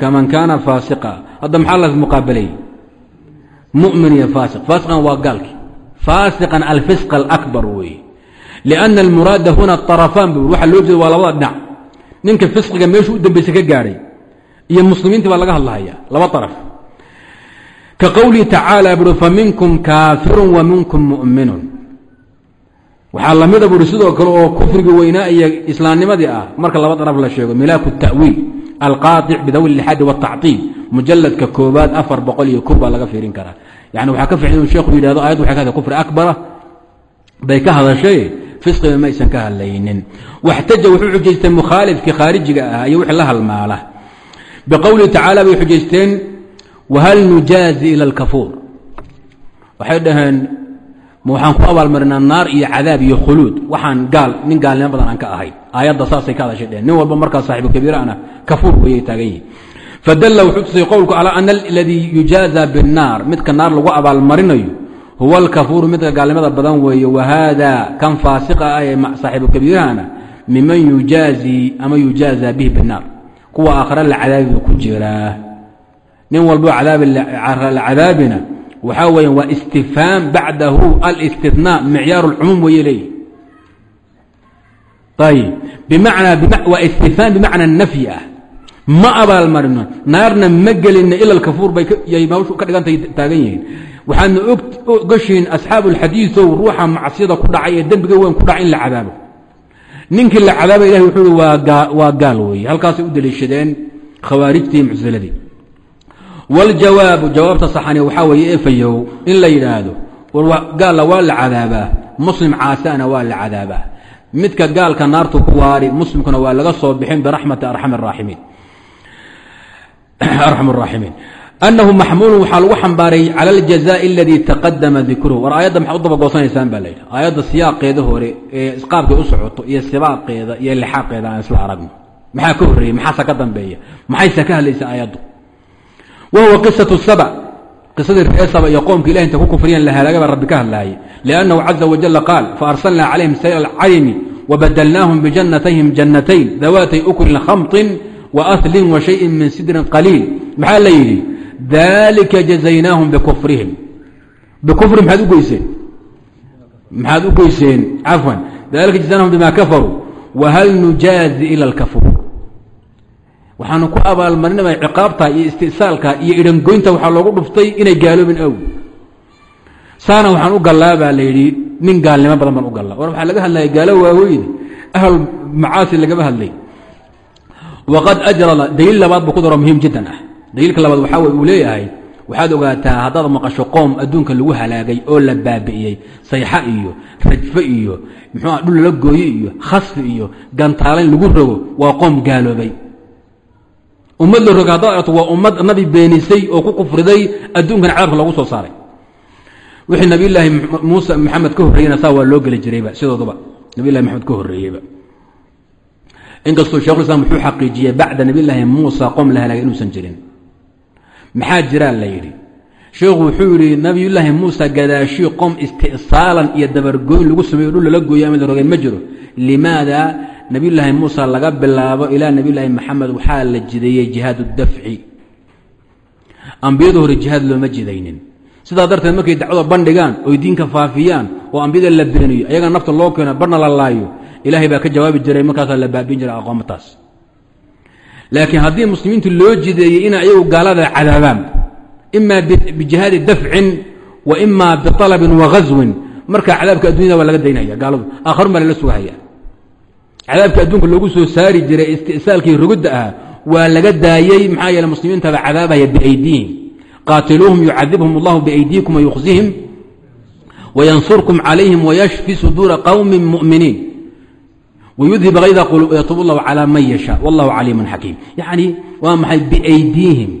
kaman kana faasiqa hadda maxaa la muqaabalay mumin iyo faasiq faasiqan waa gaalki faasiqan alfisq alakbar weeye lianna almuraada huna طarafaan bu waxa loo jeeda waa labada dhinac ninka fisqiga meeshu u dambaysa ka gaadhay iyo muslimiintii baa laga hadlahaya laba طaraf ka qowlihi tacaala bui faminkum kaafiru wa minkum mu'minun waxaa lamida buuri sidoo kale oo kufrigi weynaa iyo islaamnimadii ah marka laba daraf la sheego milaaku ta'wiil alqaaطic bidawi lixaadi wataciil mujaladka koobaad afar boqol iyo kow baa laga fiirin karaa yani waxaa ka fiican inuu sheekhu yidhahdo ayad waxay ka kufri akbara bay ka hadashay fisqina ma ka hadlaynin waxtaja wuxuu xujaystay mukhaalifkii khaarijiga ah iyo wixii la halmaala biqowlihi tacaala bay xujaysteen wahal nujaazi ila alkafuur waxay dhaheen ma waxaan ku abaalmarinaa naar iyo cadaab iyo khuluud. Waxaan gaal nin gaalnimo badan aan ka ahayn aayadda saasay ka hadashay dheheen nin walba markaa saaxibu kabiirana kafuur wayay taagan yihiin fadalla wuxuu tusay qowlku calaa ana aladii yujaaza binnaar. Midka naar lagu abaalmarinayo huwa alkafuuru midka gaalnimada badan weeye wahaada kan faasiqa ah ee saaxibu kabiirahana miman yujaazi ama yujaaza bihi binnaar. Kuwa aakhare la cadaabiba ku jiraa nin walbo la cadaabina waxaa weya waa istifhaam bacdahu alاstinaa micyaar اlcumuum weye leeyihi ayb bmanaa waa istifhaam bimacna nafyi ah ma abaalmarino naarna ma gelina ila alkafuur bay mawshu ka dhigantay taagan yihiin waxaadna ogashihiin asxaabu اlxadiiثow ruuxa macsiyada ku dhacay ee dembiga weyn ku dhacay in la cadaabo ninkii la cadaaba ilahi wuxuu hi waa gaal weeye halkaasay u deliishadeen khawaarijtii mucsiladii wاljawaabu jawaabta saxani waxaa weeye efayow in la yidhaahdo gaalla waa la cadaabaa muslim caasana waa la cadaabaa midka gaalka naartu ku waari muslimkuna waa laga soo bixin biraxmati arxam الraaximiin arxam الraaximiin annahu maxmuulun waxaa lagu xambaaray cala اljazaء aladii taqadama dikruhu war aayadda maxaad u dabagoosanaysaan baa la yidhi aayadda siyaaqeeda hore ee isqaabkay u socoto iyo sibaaqeeda iyo lixaaqeeda aan isla aragno maxaa ka horreeyey maxaase ka dambeeya maxayse ka hadlaysa aayaddu wahuwa qisau saba qisadii reer saba iyo qoomka ilahi inta ku kufriyeen la halaagaba rabbi ka hadlaayay liannahu caza wajalla qaal faarsalnaa calayhim sayl alcarimi wabadalnaahum bijannatayhim jannatayn dawaatay ukrin khamطin waaslin wa shayin min sidrin qaliil maxaa la yidhi dalika jazaynaahum bikufrihim bikufri maxaad u goyseen maxaad u goyseen cafwan dalika jazaynahum bima kafaruu wahal nujaazi ila alkafur waxaanu ku abaalmarinaba ciqaabta iyo istisaalka iyo idhangoynta waxaa loogu dhuftay inay gaaloobin aw saana waxaan u gallaa baa la yidhi nin gaalnimo badan baan u gallaa. War waxaa laga hadlaya gaalo waaweyn ahl macaasi lagama hadlay. Waqad ajra daliil labaad buu ku daro muhiim jiddan ah. Daliilka labaad waxaa wey uu leeyahay waxaad ogaataa haddaad maqasho qoom adduunka lagu halaagay oo la baabi'iyey sayxa iyo rajfo iyo muxuua dhul lala gooye iyo khasfi iyo gantaalayn lagu rogo waa qoom gaaloobay ummad la roga haddaad aragto waa ummad nabi beenisay oo ku kufriday adduunkan cadaabka loogu soo saaray. Wixii nabiyulaahi muuse maxamed ka horreeyena saa waa loo geli jirayba sidoodaba nabiylahi maxamed ka horreeyeyba inkastuu shekhulislam wuxuu xaqiijiyey bacda nabiyulaahi muusa qoom la halaagay inuusan jirin. Maxaa jiraa la yidhi? Sheekhu wuxuu yidhi nabiyulaahi muusa gadaashii qom istisaalan iyo dabargoyn lagu sameeyo dhul lala gooyo la rogay ma jiro. Limaada nabiyulaahi muusa laga bilaabo ilaa nabiyulaahi maxamed waxaa la jideeyey jihaad dafci. Ambiyada hore jihaad looma jidaynin. Sidaa darteed markay dacwada bandhigaan oy diinka faafiyaan oo ambiyada la beeniyo ayaga nafta loo keeno barna la laayo ilaahay baa ka jawaabi jiray markaasaa la baabin jiray aqoomataas laakiin haddii muslimiintu loo jideeyey inay ayagu gaalada cadaabaan ima bijihaadi dafcin wa ima bialabin waghaswin markaa cadaabka addunyada waa laga daynaya gaaladu aakharun baa lala sugahaya cadaabka adduunka loogu soo saari jiray istisaalkii rogidda ah waa laga daayey maxaa yeele muslimiintaba cadaabaya biaydiihim qaatiluuhum yucadibhum allahu biaydiikum wayuqzihim wayansurkum calayhim wayashfi suduura qowmin mu'miniin. Wayudhib hayda qulub yatuub allahu calaa man yashaa. Wallahu caliimun xakiim yacni waa maxay biaydiihim?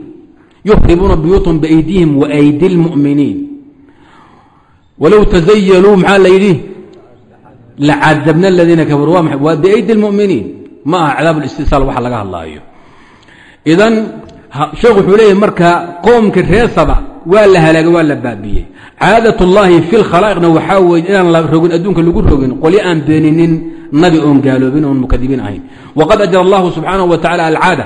Yuhribuuna buyuutuhum biaydiihim waaydi lmu'miniin walow tazayaluu maxaa la lacadabna aladiina kafaruu waa maxay? Waa biaydi اlmu'miniin ma aha cadaab اlistisaal waxa laga hadlaayo. Idan sheekhu wuxuu leeyahy marka qoomka reer saba waa la halaagay waa la baabiiyey caadat ullaahi fi lkhalaa'iqna waxaa weeye inaan la rogin adduunka lagu rogin qolyo aan beeninin nabi oon gaaloobin oon mukadibiin ahayn. Waqad ajra allahu subxaanahu wa tacala alcaada.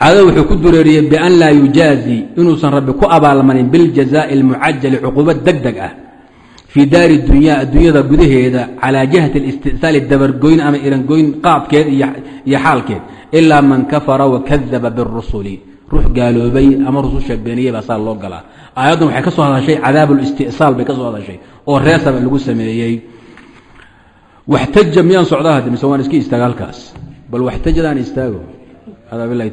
Caadada wuxuu ku dureeriyey bian laa yujaazi inuusan rabbi ku abaalmanin biljazaa'i almucajali cuquubad deg deg ah fii daari dunya adduunyada gudaheeda calaa jihati اlistisaali dabargoyn ama irangoyn qaadkeed iyo xaalkeed ilaa man kafara wakadaba biاrusuli ruux gaaloobay ama rususha beeniyey baa saa loo galaa. Aayaddan waxay ka hadashay cadaabulistisaal bay ka hadashay oo reesaba lagu sameeyey. Waxtaja miyaan socdaa haddi mise waan iska istaaga halkaas bal waxtajadaan istaago. Hada bilahi